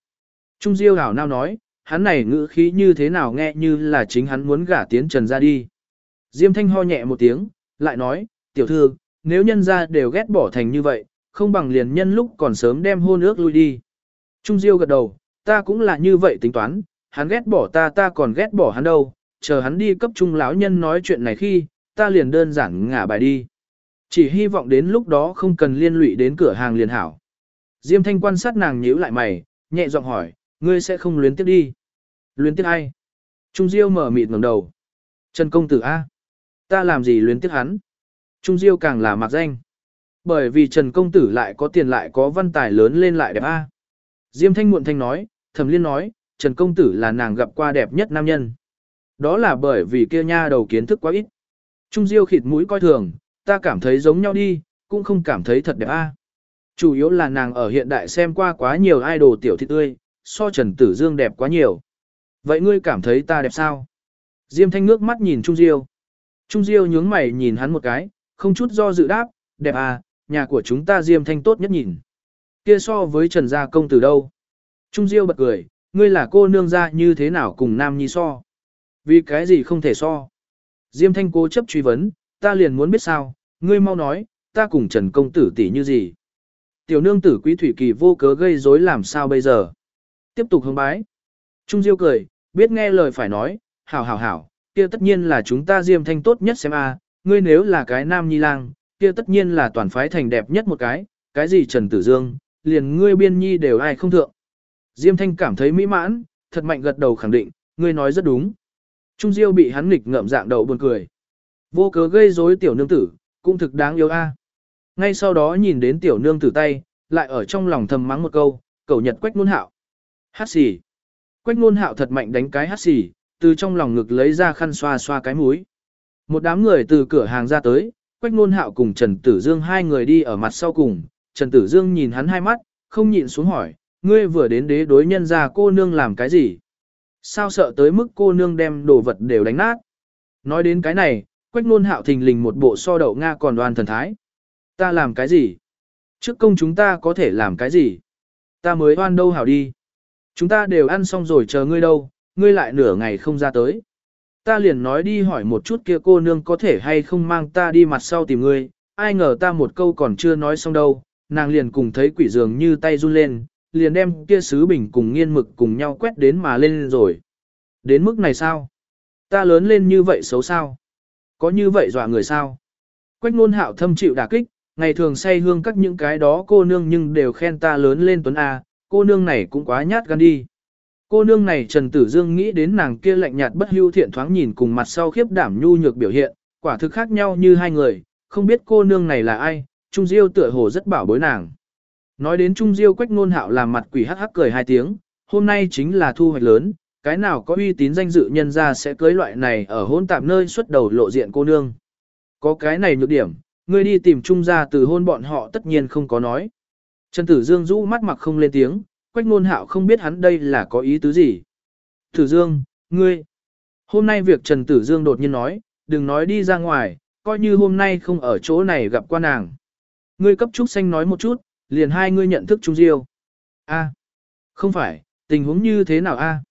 Trung Diêu hảo nào nói, hắn này ngữ khí như thế nào nghe như là chính hắn muốn gả tiến Trần gia đi. Diêm Thanh ho nhẹ một tiếng, lại nói, tiểu thư, nếu nhân gia đều ghét bỏ thành như vậy, không bằng liền nhân lúc còn sớm đem hôn ước lui đi. Trung Diêu gật đầu, ta cũng là như vậy tính toán, hắn ghét bỏ ta ta còn ghét bỏ hắn đâu, chờ hắn đi cấp trung lão nhân nói chuyện này khi, ta liền đơn giản ngả bài đi. Chỉ hy vọng đến lúc đó không cần liên lụy đến cửa hàng liền hảo. Diêm thanh quan sát nàng nhíu lại mày, nhẹ giọng hỏi, ngươi sẽ không luyến tiếp đi. Luyến tiếp ai? Trung Diêu mở mịt ngẩng đầu. Trần công tử A. Ta làm gì luyến tiếp hắn? Trung Diêu càng là mặc danh. Bởi vì Trần công tử lại có tiền lại có văn tài lớn lên lại đẹp A. Diêm thanh muộn thanh nói, thẩm liên nói, Trần công tử là nàng gặp qua đẹp nhất nam nhân. Đó là bởi vì kia nha đầu kiến thức quá ít. Trung Diêu khịt mũi coi thường, ta cảm thấy giống nhau đi, cũng không cảm thấy thật đẹp a. Chủ yếu là nàng ở hiện đại xem qua quá nhiều idol tiểu thị tươi, so Trần Tử Dương đẹp quá nhiều. Vậy ngươi cảm thấy ta đẹp sao? Diêm thanh nước mắt nhìn Trung Diêu. Trung Diêu nhướng mày nhìn hắn một cái, không chút do dự đáp, đẹp à, nhà của chúng ta Diêm thanh tốt nhất nhìn. Kia so với Trần Gia Công từ đâu? Trung Diêu bật cười, ngươi là cô nương gia như thế nào cùng Nam Nhi so? Vì cái gì không thể so? Diêm thanh cố chấp truy vấn, ta liền muốn biết sao, ngươi mau nói, ta cùng Trần Công Tử tỷ như gì? Tiểu nương tử quý thủy kỳ vô cớ gây rối làm sao bây giờ? Tiếp tục hướng bái. Trung Diêu cười, biết nghe lời phải nói, hảo hảo hảo, kia tất nhiên là chúng ta diêm thanh tốt nhất xem a, ngươi nếu là cái nam nhi lang, kia tất nhiên là toàn phái thành đẹp nhất một cái, cái gì Trần Tử Dương, liền ngươi biên nhi đều ai không thượng. Diêm thanh cảm thấy mỹ mãn, thật mạnh gật đầu khẳng định, ngươi nói rất đúng. Trung Diêu bị hắn nghịch ngợm dạng đầu buồn cười. Vô cớ gây rối tiểu nương tử, cũng thực đáng yêu a. Ngay sau đó nhìn đến tiểu nương tử tay, lại ở trong lòng thầm mắng một câu, cầu nhật quách nôn hạo. Hát xì. Quách nôn hạo thật mạnh đánh cái hát xì, từ trong lòng ngực lấy ra khăn xoa xoa cái mũi. Một đám người từ cửa hàng ra tới, quách nôn hạo cùng Trần Tử Dương hai người đi ở mặt sau cùng. Trần Tử Dương nhìn hắn hai mắt, không nhịn xuống hỏi, ngươi vừa đến đế đối nhân ra cô nương làm cái gì? Sao sợ tới mức cô nương đem đồ vật đều đánh nát? Nói đến cái này, quách nôn hạo thình lình một bộ so đậu Nga còn đoan thần thái. Ta làm cái gì? Trước công chúng ta có thể làm cái gì? Ta mới oan đâu hảo đi. Chúng ta đều ăn xong rồi chờ ngươi đâu, ngươi lại nửa ngày không ra tới. Ta liền nói đi hỏi một chút kia cô nương có thể hay không mang ta đi mặt sau tìm ngươi, ai ngờ ta một câu còn chưa nói xong đâu, nàng liền cùng thấy quỷ dường như tay run lên, liền đem kia sứ bình cùng nghiên mực cùng nhau quét đến mà lên rồi. Đến mức này sao? Ta lớn lên như vậy xấu sao? Có như vậy dọa người sao? Quách ngôn hạo thâm chịu đả kích, ngày thường say hương các những cái đó cô nương nhưng đều khen ta lớn lên tuấn A, cô nương này cũng quá nhát gan đi. Cô nương này Trần Tử Dương nghĩ đến nàng kia lạnh nhạt bất hưu thiện thoáng nhìn cùng mặt sau khiếp đảm nhu nhược biểu hiện, quả thực khác nhau như hai người, không biết cô nương này là ai, Trung Diêu tựa hồ rất bảo bối nàng. Nói đến Trung Diêu quách Nôn hạo làm mặt quỷ hắc hắc cười hai tiếng, hôm nay chính là thu hoạch lớn, cái nào có uy tín danh dự nhân ra sẽ cưới loại này ở hôn tạm nơi xuất đầu lộ diện cô nương. Có cái này nhược điểm, ngươi đi tìm Trung gia từ hôn bọn họ tất nhiên không có nói. Trần Tử Dương rũ mắt mặc không lên tiếng, quách Nôn hạo không biết hắn đây là có ý tứ gì. Tử Dương, ngươi, hôm nay việc Trần Tử Dương đột nhiên nói, đừng nói đi ra ngoài, coi như hôm nay không ở chỗ này gặp qua nàng. Ngươi cấp trúc xanh nói một chút, liền hai ngươi nhận thức Trung Diêu. A, không phải, tình huống như thế nào a?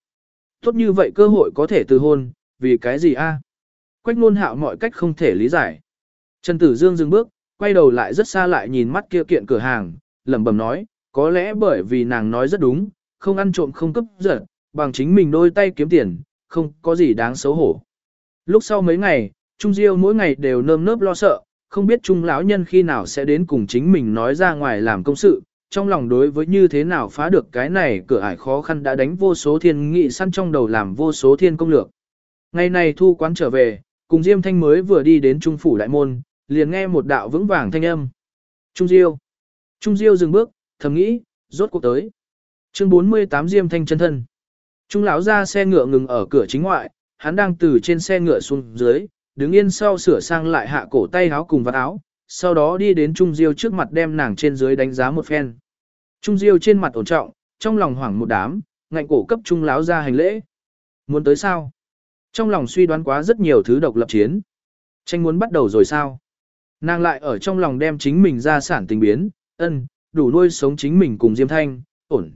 Tốt như vậy cơ hội có thể từ hôn, vì cái gì a? Quách Nôn hạo mọi cách không thể lý giải. Trần Tử Dương dừng bước, quay đầu lại rất xa lại nhìn mắt kia kiện cửa hàng, lẩm bẩm nói, có lẽ bởi vì nàng nói rất đúng, không ăn trộm không cấp giật, bằng chính mình đôi tay kiếm tiền, không có gì đáng xấu hổ. Lúc sau mấy ngày, Trung Diêu mỗi ngày đều nơm nớp lo sợ, không biết Trung lão nhân khi nào sẽ đến cùng chính mình nói ra ngoài làm công sự, trong lòng đối với như thế nào phá được cái này cửa ải khó khăn đã đánh vô số thiên nghị săn trong đầu làm vô số thiên công lược. Ngày này thu quán trở về, cùng Diêm Thanh mới vừa đi đến Trung phủ đại môn, liền nghe một đạo vững vàng thanh âm. Trung Diêu. Trung Diêu dừng bước, thầm nghĩ, rốt cuộc tới. Chương 48 Diêm Thanh chân thân. Trung lão ra xe ngựa ngừng ở cửa chính ngoại, hắn đang từ trên xe ngựa xuống dưới, đứng yên sau sửa sang lại hạ cổ tay áo cùng vạt áo, sau đó đi đến Trung Diêu trước mặt đem nàng trên dưới đánh giá một phen. Trung Diêu trên mặt ổn trọng, trong lòng hoảng một đám, ngạnh cổ cấp Trung Láo ra hành lễ. Muốn tới sao? Trong lòng suy đoán quá rất nhiều thứ độc lập chiến. Tranh muốn bắt đầu rồi sao? Nàng lại ở trong lòng đem chính mình ra sản tình biến, ân, đủ nuôi sống chính mình cùng Diêm Thanh, ổn.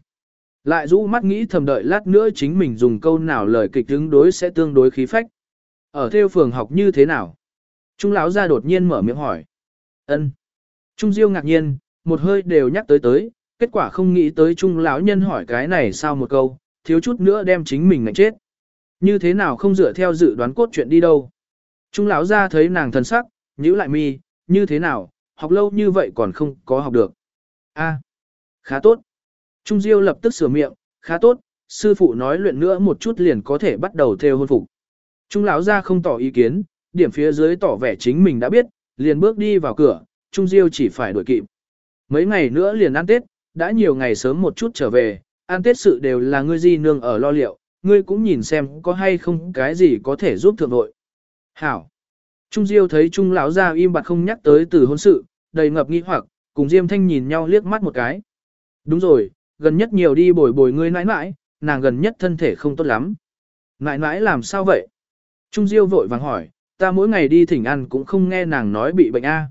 Lại rũ mắt nghĩ thầm đợi lát nữa chính mình dùng câu nào lời kịch ứng đối sẽ tương đối khí phách. Ở theo phường học như thế nào? Trung lão ra đột nhiên mở miệng hỏi. Ân. Trung Diêu ngạc nhiên, một hơi đều nhắc tới tới, kết quả không nghĩ tới Trung lão nhân hỏi cái này sao một câu, thiếu chút nữa đem chính mình ngạnh chết. Như thế nào không dựa theo dự đoán cốt chuyện đi đâu. Trung lão ra thấy nàng thần sắc, nhíu lại mi, như thế nào, học lâu như vậy còn không có học được. A, khá tốt. Trung Diêu lập tức sửa miệng, khá tốt, sư phụ nói luyện nữa một chút liền có thể bắt đầu theo hôn phục. Trung lão ra không tỏ ý kiến, điểm phía dưới tỏ vẻ chính mình đã biết, liền bước đi vào cửa, Trung Diêu chỉ phải đuổi kịp. Mấy ngày nữa liền ăn Tết, đã nhiều ngày sớm một chút trở về, ăn Tết sự đều là ngươi di nương ở lo liệu, ngươi cũng nhìn xem có hay không cái gì có thể giúp thượng đội. Hảo. Trung Diêu thấy Trung lão ra im bặt không nhắc tới từ hôn sự, đầy ngập nghi hoặc, cùng Diêm Thanh nhìn nhau liếc mắt một cái. Đúng rồi, gần nhất nhiều đi bồi bồi ngươi nãi nãi, nàng gần nhất thân thể không tốt lắm. Nãi nãi làm sao vậy? Trung Diêu vội vàng hỏi, ta mỗi ngày đi thỉnh ăn cũng không nghe nàng nói bị bệnh A.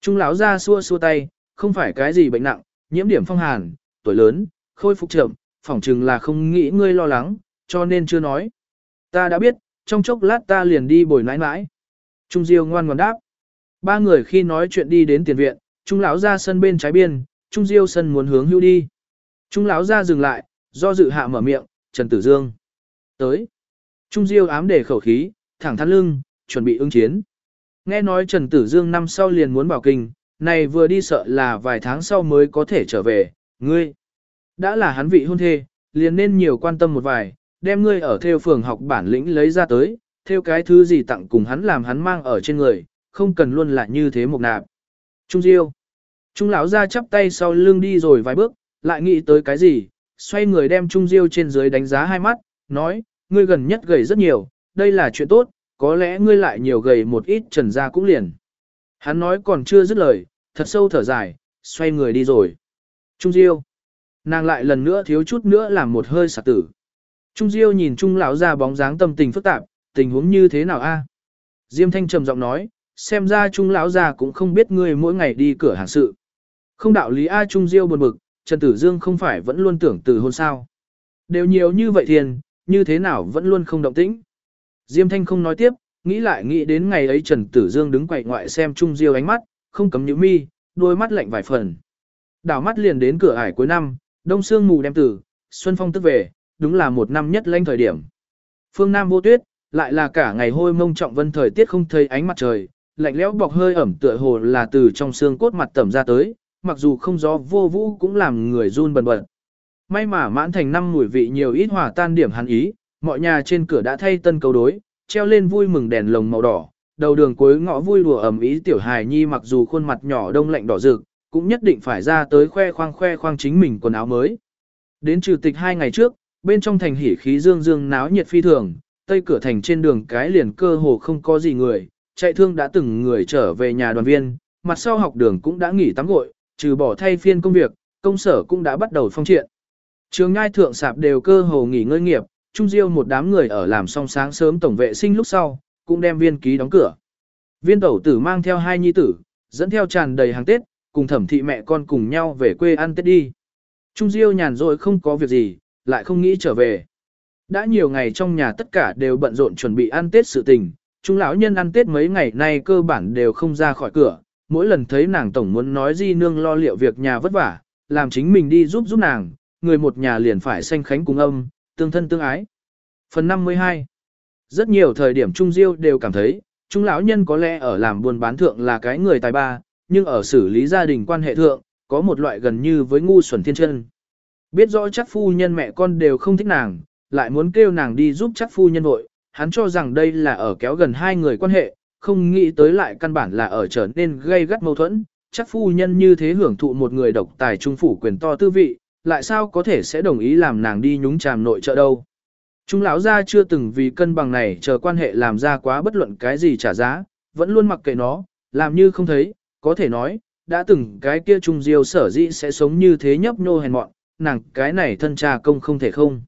Trung lão ra xua xua tay, không phải cái gì bệnh nặng, nhiễm điểm phong hàn, tuổi lớn, khôi phục chậm, phỏng chừng là không nghĩ ngươi lo lắng, cho nên chưa nói. Ta đã biết, trong chốc lát ta liền đi bồi nãi nãi. Trung Diêu ngoan ngoãn đáp. Ba người khi nói chuyện đi đến tiền viện, Trung lão ra sân bên trái biên, Trung Diêu sân muốn hướng hưu đi. Trung lão ra dừng lại, do dự hạ mở miệng, Trần Tử Dương. Tới. Trung Diêu ám để khẩu khí, thẳng thắn lưng, chuẩn bị ứng chiến. Nghe nói Trần Tử Dương năm sau liền muốn bảo kinh, này vừa đi sợ là vài tháng sau mới có thể trở về, ngươi. Đã là hắn vị hôn thê, liền nên nhiều quan tâm một vài, đem ngươi ở theo phường học bản lĩnh lấy ra tới, theo cái thứ gì tặng cùng hắn làm hắn mang ở trên người, không cần luôn là như thế một nạp. Trung Diêu. Trung lão ra chắp tay sau lưng đi rồi vài bước, lại nghĩ tới cái gì, xoay người đem Trung Diêu trên dưới đánh giá hai mắt, nói, ngươi gần nhất gầy rất nhiều, đây là chuyện tốt, có lẽ ngươi lại nhiều gầy một ít trần ra cũng liền. Hắn nói còn chưa dứt lời, thật sâu thở dài, xoay người đi rồi. Trung Diêu. Nàng lại lần nữa thiếu chút nữa làm một hơi sạc tử. Trung Diêu nhìn Trung lão ra bóng dáng tâm tình phức tạp, tình huống như thế nào a? Diêm Thanh trầm giọng nói, xem ra Trung lão ra cũng không biết ngươi mỗi ngày đi cửa hàng sự. Không đạo lý A Trung Diêu buồn bực, Trần Tử Dương không phải vẫn luôn tưởng từ hôn sao. Đều nhiều như vậy thiền, như thế nào vẫn luôn không động tĩnh. Diêm Thanh không nói tiếp, nghĩ lại nghĩ đến ngày ấy Trần Tử Dương đứng quậy ngoại xem Trung Diêu ánh mắt, không cấm nhíu mi, đôi mắt lạnh vài phần. Đảo mắt liền đến cửa ải cuối năm, đông sương mù đem tử, xuân phong tức về, đúng là một năm nhất lanh thời điểm. Phương Nam vô tuyết, lại là cả ngày hôi mông trọng vân thời tiết không thấy ánh mặt trời, lạnh lẽo bọc hơi ẩm tựa hồ là từ trong xương cốt mặt tẩm ra tới, mặc dù không gió vô vũ cũng làm người run bần bật. May mà mãn thành năm mùi vị nhiều ít hòa tan điểm hắn ý, mọi nhà trên cửa đã thay tân cầu đối, treo lên vui mừng đèn lồng màu đỏ, đầu đường cuối ngõ vui đùa ẩm ý tiểu hài nhi mặc dù khuôn mặt nhỏ đông lạnh đỏ rực, cũng nhất định phải ra tới khoe khoang khoe khoang chính mình quần áo mới. Đến trừ tịch hai ngày trước, bên trong thành hỉ khí dương dương náo nhiệt phi thường, tây cửa thành trên đường cái liền cơ hồ không có gì người, chạy thương đã từng người trở về nhà đoàn viên, mặt sau học đường cũng đã nghỉ tắm gội, trừ bỏ thay phiên công việc, công sở cũng đã bắt đầu phong triện. Trường ngai thượng sạp đều cơ hồ nghỉ ngơi nghiệp, Trung Diêu một đám người ở làm xong sáng sớm tổng vệ sinh lúc sau, cũng đem viên ký đóng cửa. Viên tẩu tử mang theo hai nhi tử, dẫn theo tràn đầy hàng Tết, cùng thẩm thị mẹ con cùng nhau về quê ăn Tết đi. Trung Diêu nhàn rồi không có việc gì, lại không nghĩ trở về. Đã nhiều ngày trong nhà tất cả đều bận rộn chuẩn bị ăn Tết sự tình, Trung lão nhân ăn Tết mấy ngày nay cơ bản đều không ra khỏi cửa, mỗi lần thấy nàng tổng muốn nói di nương lo liệu việc nhà vất vả, làm chính mình đi giúp giúp nàng, người một nhà liền phải sanh khánh cùng âm, tương thân tương ái. Phần 52 Rất nhiều thời điểm Trung Diêu đều cảm thấy, Trung lão nhân có lẽ ở làm buôn bán thượng là cái người tài ba, nhưng ở xử lý gia đình quan hệ thượng, có một loại gần như với ngu xuẩn thiên chân. Biết rõ chắc phu nhân mẹ con đều không thích nàng, lại muốn kêu nàng đi giúp chắc phu nhân vội, hắn cho rằng đây là ở kéo gần hai người quan hệ, không nghĩ tới lại căn bản là ở trở nên gây gắt mâu thuẫn, chắc phu nhân như thế hưởng thụ một người độc tài trung phủ quyền to tư vị, lại sao có thể sẽ đồng ý làm nàng đi nhúng chàm nội trợ đâu. Trung lão gia chưa từng vì cân bằng này chờ quan hệ làm ra quá bất luận cái gì trả giá, vẫn luôn mặc kệ nó, làm như không thấy, có thể nói, đã từng cái kia trung diêu sở dĩ sẽ sống như thế nhấp nhô hèn mọn, nàng cái này thân cha công không thể không.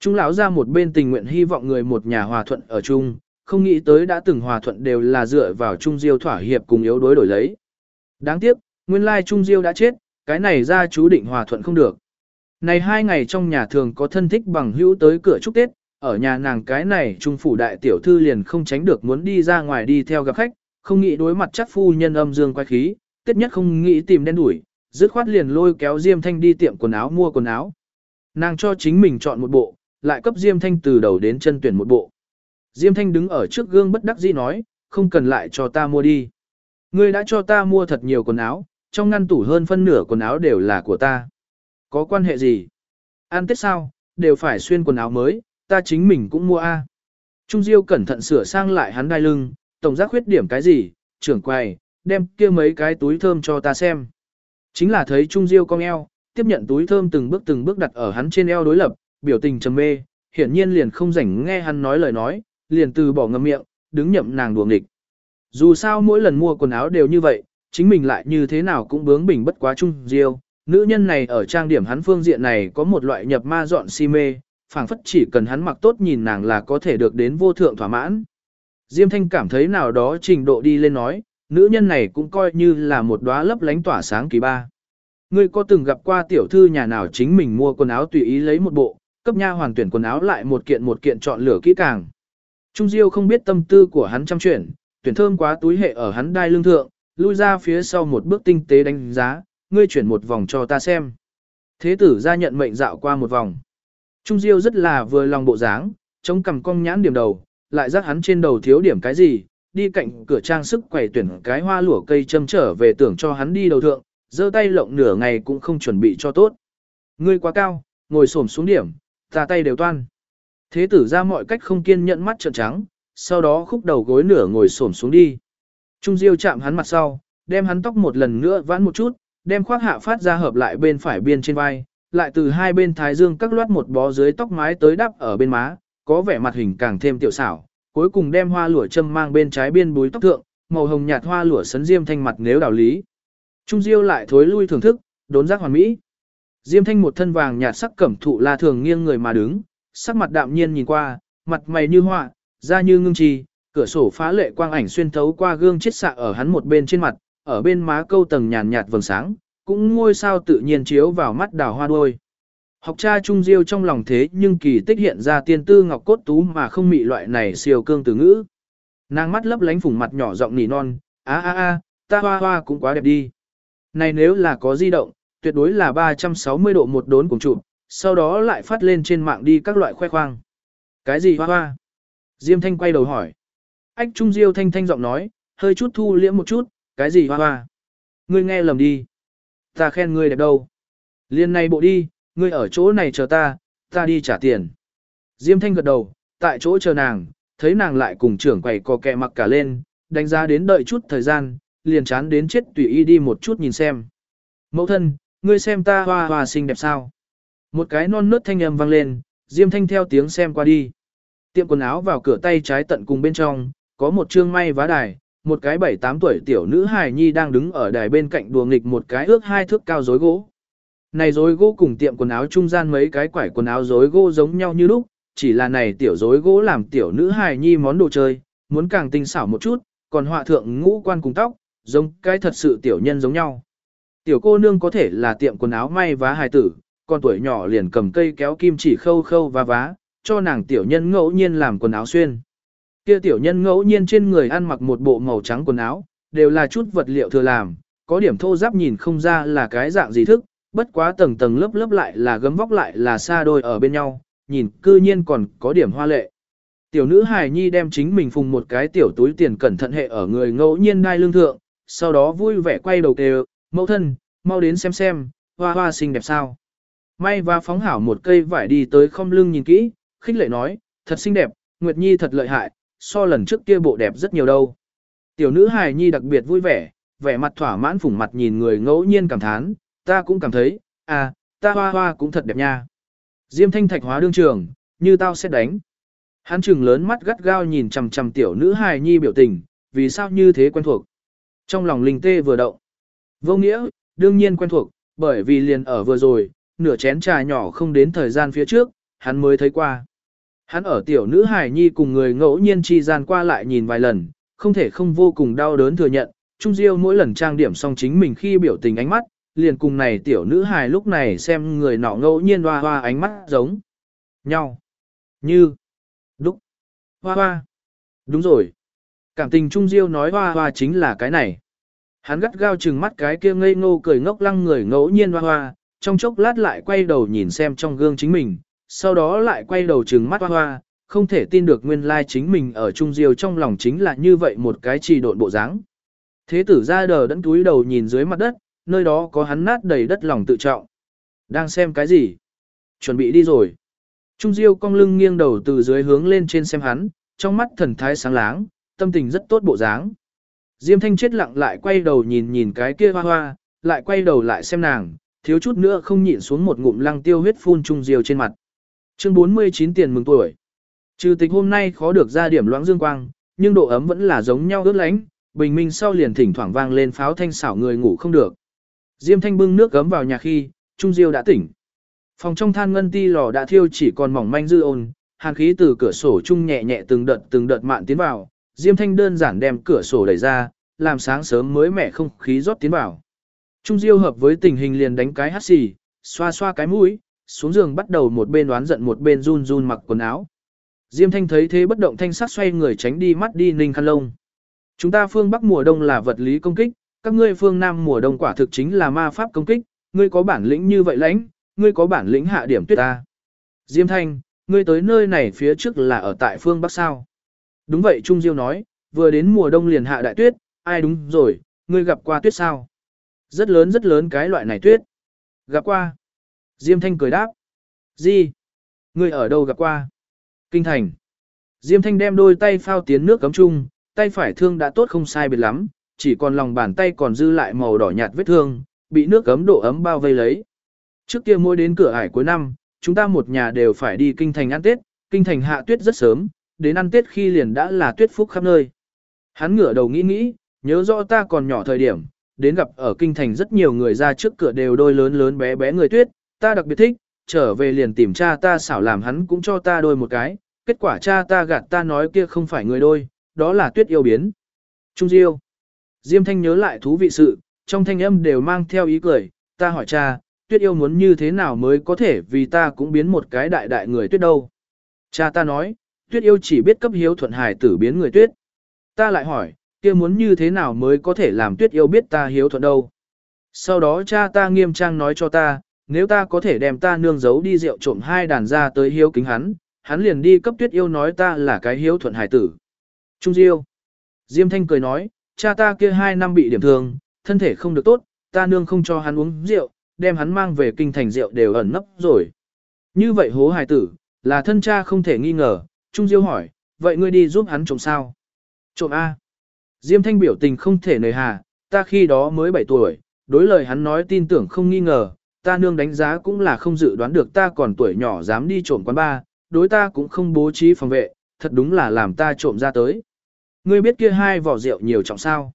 Trung lão ra một bên tình nguyện hy vọng người một nhà hòa thuận ở chung, không nghĩ tới đã từng hòa thuận đều là dựa vào Trung Diêu thỏa hiệp cùng yếu đối đổi lấy. Đáng tiếc, nguyên lai Trung Diêu đã chết, cái này ra chú định hòa thuận không được. Này hai ngày trong nhà thường có thân thích bằng hữu tới cửa chúc Tết, ở nhà nàng cái này trung phủ đại tiểu thư liền không tránh được muốn đi ra ngoài đi theo gặp khách, không nghĩ đối mặt chắc phu nhân âm dương quay khí, tiết nhất không nghĩ tìm đen đuổi, dứt khoát liền lôi kéo Diêm Thanh đi tiệm quần áo mua quần áo. Nàng cho chính mình chọn một bộ, lại cấp Diêm Thanh từ đầu đến chân tuyển một bộ. Diêm Thanh đứng ở trước gương bất đắc dĩ nói, không cần lại cho ta mua đi. Ngươi đã cho ta mua thật nhiều quần áo, trong ngăn tủ hơn phân nửa quần áo đều là của ta. Có quan hệ gì? Ăn tết sao, đều phải xuyên quần áo mới, ta chính mình cũng mua a. Trung Diêu cẩn thận sửa sang lại hắn đai lưng, tổng giác khuyết điểm cái gì, trưởng quầy, đem kia mấy cái túi thơm cho ta xem. Chính là thấy Trung Diêu cong eo, tiếp nhận túi thơm từng bước từng bước đặt ở hắn trên eo đối lập, biểu tình trầm mê, hiển nhiên liền không rảnh nghe hắn nói lời nói, liền từ bỏ ngậm miệng, đứng nhậm nàng đùa nghịch. Dù sao mỗi lần mua quần áo đều như vậy, chính mình lại như thế nào cũng bướng bỉnh bất quá Trung Diêu. Nữ nhân này ở trang điểm hắn phương diện này có một loại nhập ma dọn si mê, phảng phất chỉ cần hắn mặc tốt nhìn nàng là có thể được đến vô thượng thỏa mãn. Diêm Thanh cảm thấy nào đó trình độ đi lên nói, nữ nhân này cũng coi như là một đóa lấp lánh tỏa sáng kỳ ba. Ngươi có từng gặp qua tiểu thư nhà nào chính mình mua quần áo tùy ý lấy một bộ, cấp nha hoàn tuyển quần áo lại một kiện một kiện chọn lựa kỹ càng. Trung Diêu không biết tâm tư của hắn chăm chuyển, tuyển thơm quá túi hệ ở hắn đai lương thượng, lui ra phía sau một bước tinh tế đánh giá, ngươi chuyển một vòng cho ta xem. Thế tử ra nhận mệnh dạo qua một vòng. Trung Diêu rất là vừa lòng bộ dáng, chống cằm cong nhãn điểm đầu, lại rắc hắn trên đầu thiếu điểm cái gì, đi cạnh cửa trang sức quầy tuyển cái hoa lửa cây châm trở về tưởng cho hắn đi đầu thượng, giơ tay lộng nửa ngày cũng không chuẩn bị cho tốt. Ngươi quá cao, ngồi xổm xuống điểm, ta tay đều toan. Thế tử ra mọi cách không kiên nhẫn mắt trợn trắng, sau đó khúc đầu gối nửa ngồi xổm xuống đi. Trung Diêu chạm hắn mặt sau, đem hắn tóc một lần nữa vãn một chút, đem khoác hạ phát ra hợp lại bên phải biên trên vai, lại từ hai bên thái dương các loát một bó dưới tóc mái tới đắp ở bên má, có vẻ mặt hình càng thêm tiểu xảo, cuối cùng đem hoa lụa châm mang bên trái biên búi tóc thượng, màu hồng nhạt hoa lụa sấn diêm thanh mặt nếu đạo lý. Trung Diêu lại thối lui thưởng thức, đốn giác hoàn mỹ. Diêm thanh một thân vàng nhạt sắc cẩm thụ la thường nghiêng người mà đứng, sắc mặt đạm nhiên nhìn qua, mặt mày như họa, da như ngưng trì, cửa sổ phá lệ quang ảnh xuyên thấu qua gương chiết xạ ở hắn một bên trên mặt, ở bên má câu tầng nhàn nhạt vầng sáng, cũng ngôi sao tự nhiên chiếu vào mắt đào hoa đuôi. Học cha Trung Diêu trong lòng thế nhưng kỳ tích hiện ra tiên tư ngọc cốt tú mà không mị loại này siêu cương từ ngữ. Nàng mắt lấp lánh phủng mặt nhỏ giọng nỉ non, a a a, ta hoa hoa cũng quá đẹp đi. Này nếu là có di động, tuyệt đối là 360 độ một đốn cùng chụp, sau đó lại phát lên trên mạng đi các loại khoe khoang. Cái gì hoa hoa? Diêm Thanh quay đầu hỏi. Ách Trung Diêu Thanh Thanh giọng nói, hơi chút thu liễm một chút, cái gì hoa hoa? Ngươi nghe lầm đi. Ta khen ngươi đẹp đâu. Liên này bộ đi, ngươi ở chỗ này chờ ta, ta đi trả tiền. Diêm Thanh gật đầu, tại chỗ chờ nàng, thấy nàng lại cùng trưởng quầy có kẹ mặc cả lên, đánh giá đến đợi chút thời gian, liền chán đến chết tùy ý đi một chút nhìn xem. Mẫu thân, ngươi xem ta hoa hoa xinh đẹp sao? Một cái non nớt thanh âm vang lên, Diêm Thanh theo tiếng xem qua đi. Tiệm quần áo vào cửa tay trái tận cùng bên trong, có một trương may vá đài, một cái bảy tám tuổi tiểu nữ hài nhi đang đứng ở đài bên cạnh đùa nghịch một cái ước hai thước cao rối gỗ. Này rối gỗ cùng tiệm quần áo trung gian mấy cái quải quần áo rối gỗ giống nhau như lúc, chỉ là này tiểu rối gỗ làm tiểu nữ hài nhi món đồ chơi, muốn càng tinh xảo một chút, còn họa thượng ngũ quan cùng tóc, giống cái thật sự tiểu nhân giống nhau. Tiểu cô nương có thể là tiệm quần áo may vá hài tử, con tuổi nhỏ liền cầm cây kéo kim chỉ khâu khâu và vá, cho nàng tiểu nhân ngẫu nhiên làm quần áo xuyên. Kia tiểu nhân ngẫu nhiên trên người ăn mặc một bộ màu trắng quần áo, đều là chút vật liệu thừa làm, có điểm thô giáp nhìn không ra là cái dạng gì thức, bất quá tầng tầng lớp lớp lại là gấm vóc lại là xa đôi ở bên nhau, nhìn cư nhiên còn có điểm hoa lệ. Tiểu nữ hài nhi đem chính mình phùng một cái tiểu túi tiền cẩn thận hệ ở người ngẫu nhiên đai lương thượng, sau đó vui vẻ quay đầu kêu, mẫu thân, mau đến xem xem, hoa hoa xinh đẹp sao. May và phóng hảo một cây vải đi tới không lưng nhìn kỹ, khích lệ nói, thật xinh đẹp, Nguyệt Nhi thật lợi hại, so lần trước kia bộ đẹp rất nhiều đâu. Tiểu nữ hài Nhi đặc biệt vui vẻ, vẻ mặt thỏa mãn phủng mặt nhìn người ngẫu nhiên cảm thán, ta cũng cảm thấy, à, ta hoa hoa cũng thật đẹp nha. Diêm thanh thạch hóa đương trường, như tao sẽ đánh. Hắn trừng lớn mắt gắt gao nhìn chằm chằm tiểu nữ hài Nhi biểu tình, vì sao như thế quen thuộc. Trong lòng linh tê vừa động. Vô nghĩa, đương nhiên quen thuộc, bởi vì liền ở vừa rồi, nửa chén trà nhỏ không đến thời gian phía trước, hắn mới thấy qua. Hắn ở tiểu nữ hải nhi cùng người ngẫu nhiên chi gian qua lại nhìn vài lần, không thể không vô cùng đau đớn thừa nhận, Trung Diêu mỗi lần trang điểm xong chính mình khi biểu tình ánh mắt, liền cùng này tiểu nữ hài lúc này xem người nọ ngẫu nhiên hoa hoa ánh mắt giống nhau. Như, đúc, hoa hoa. Đúng rồi. Cảm tình Trung Diêu nói hoa hoa chính là cái này. Hắn gắt gao chừng mắt cái kia ngây ngô cười ngốc lăng người ngẫu nhiên hoa hoa, trong chốc lát lại quay đầu nhìn xem trong gương chính mình, sau đó lại quay đầu chừng mắt hoa hoa, không thể tin được nguyên lai chính mình ở Trung Diêu trong lòng chính là như vậy một cái trì độn bộ dáng. Thế tử ra đờ đẫn túi đầu nhìn dưới mặt đất, nơi đó có hắn nát đầy đất lòng tự trọng. Đang xem cái gì? Chuẩn bị đi rồi. Trung Diêu cong lưng nghiêng đầu từ dưới hướng lên trên xem hắn, trong mắt thần thái sáng láng, tâm tình rất tốt bộ dáng. Diêm thanh chết lặng lại quay đầu nhìn nhìn cái kia hoa hoa, lại quay đầu lại xem nàng, thiếu chút nữa không nhịn xuống một ngụm lăng tiêu huyết phun Trung Diêu trên mặt. Chương 49 tiền mừng tuổi. Trừ tịch hôm nay khó được ra điểm loãng dương quang, nhưng độ ấm vẫn là giống nhau ướt lánh, bình minh sau liền thỉnh thoảng vang lên pháo thanh xảo người ngủ không được. Diêm thanh bưng nước gấm vào nhà khi, Trung Diêu đã tỉnh. Phòng trong than ngân ti lò đã thiêu chỉ còn mỏng manh dư ôn, hàn khí từ cửa sổ chung nhẹ nhẹ từng đợt từng đợt mạn tiến vào, Diêm Thanh đơn giản đem cửa sổ đẩy ra, làm sáng sớm mới mẻ không khí rót tiến vào. Trung Diêu hợp với tình hình liền đánh cái hắt xì, xoa xoa cái mũi, xuống giường bắt đầu một bên đoán giận một bên run run mặc quần áo. Diêm Thanh thấy thế bất động thanh sắc xoay người tránh đi mắt đi ninh khăn lông. Chúng ta phương Bắc mùa đông là vật lý công kích, các ngươi phương Nam mùa đông quả thực chính là ma pháp công kích, ngươi có bản lĩnh như vậy lãnh, ngươi có bản lĩnh hạ điểm tuyết ta. Diêm Thanh, ngươi tới nơi này phía trước là ở tại phương Bắc sao? Đúng vậy Trung Diêu nói, vừa đến mùa đông liền hạ đại tuyết, ai đúng rồi, ngươi gặp qua tuyết sao? Rất lớn rất lớn cái loại này tuyết. Gặp qua. Diêm Thanh cười đáp. Gì? Ngươi ở đâu gặp qua? Kinh thành. Diêm Thanh đem đôi tay phao tiến nước cấm chung, tay phải thương đã tốt không sai biệt lắm, chỉ còn lòng bàn tay còn dư lại màu đỏ nhạt vết thương, bị nước cấm độ ấm bao vây lấy. Trước kia mỗi đến cửa ải cuối năm, chúng ta một nhà đều phải đi kinh thành ăn Tết, kinh thành hạ tuyết rất sớm, đến ăn Tết khi liền đã là tuyết phúc khắp nơi. Hắn ngửa đầu nghĩ nghĩ, nhớ rõ ta còn nhỏ thời điểm, đến gặp ở kinh thành rất nhiều người ra trước cửa đều đôi lớn lớn bé bé người tuyết, ta đặc biệt thích, trở về liền tìm cha ta xảo làm hắn cũng cho ta đôi một cái, kết quả cha ta gạt ta nói kia không phải người đôi, đó là tuyết yêu biến. Trung Diêu. Diêm Thanh nhớ lại thú vị sự, trong thanh âm đều mang theo ý cười, ta hỏi cha, tuyết yêu muốn như thế nào mới có thể vì ta cũng biến một cái đại đại người tuyết đâu. Cha ta nói, tuyết yêu chỉ biết cấp hiếu thuận hài tử biến người tuyết. Ta lại hỏi, kia muốn như thế nào mới có thể làm tuyết yêu biết ta hiếu thuận đâu. Sau đó cha ta nghiêm trang nói cho ta, nếu ta có thể đem ta nương giấu đi rượu trộm hai đàn ra tới hiếu kính hắn, hắn liền đi cấp tuyết yêu nói ta là cái hiếu thuận hải tử. Trung Diêu. Diêm Thanh cười nói, cha ta kia hai năm bị điểm thương, thân thể không được tốt, ta nương không cho hắn uống rượu, đem hắn mang về kinh thành rượu đều ẩn nấp rồi. Như vậy hố hải tử, là thân cha không thể nghi ngờ, Trung Diêu hỏi, vậy ngươi đi giúp hắn trộm sao? Trộm A. Diêm Thanh biểu tình không thể nời hà, ta khi đó mới 7 tuổi, đối lời hắn nói tin tưởng không nghi ngờ, ta nương đánh giá cũng là không dự đoán được ta còn tuổi nhỏ dám đi trộm quán ba, đối ta cũng không bố trí phòng vệ, thật đúng là làm ta trộm ra tới. Ngươi biết kia hai vỏ rượu nhiều trọng sao?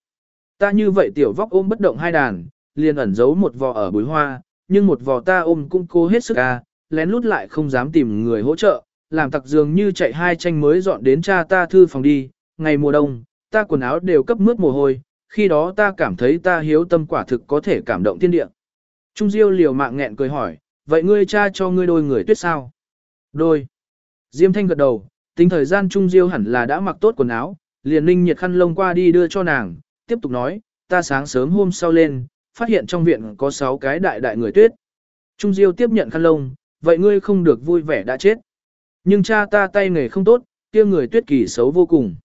Ta như vậy tiểu vóc ôm bất động hai đàn, liền ẩn giấu một vò ở bối hoa, nhưng một vò ta ôm cũng cố hết sức à, lén lút lại không dám tìm người hỗ trợ, làm tặc dường như chạy hai tranh mới dọn đến cha ta thư phòng đi, ngày mùa đông, ta quần áo đều cấp mướt mồ hôi, khi đó ta cảm thấy ta hiếu tâm quả thực có thể cảm động thiên địa. Trung Diêu liều mạng nghẹn cười hỏi, vậy ngươi cha cho ngươi đôi người tuyết sao? Đôi. Diêm Thanh gật đầu, tính thời gian Trung Diêu hẳn là đã mặc tốt quần áo, liền ninh nhiệt khăn lông qua đi đưa cho nàng, tiếp tục nói, ta sáng sớm hôm sau lên, phát hiện trong viện có 6 cái đại đại người tuyết. Trung Diêu tiếp nhận khăn lông, vậy ngươi không được vui vẻ đã chết. Nhưng cha ta tay nghề không tốt, kia người tuyết kỳ xấu vô cùng.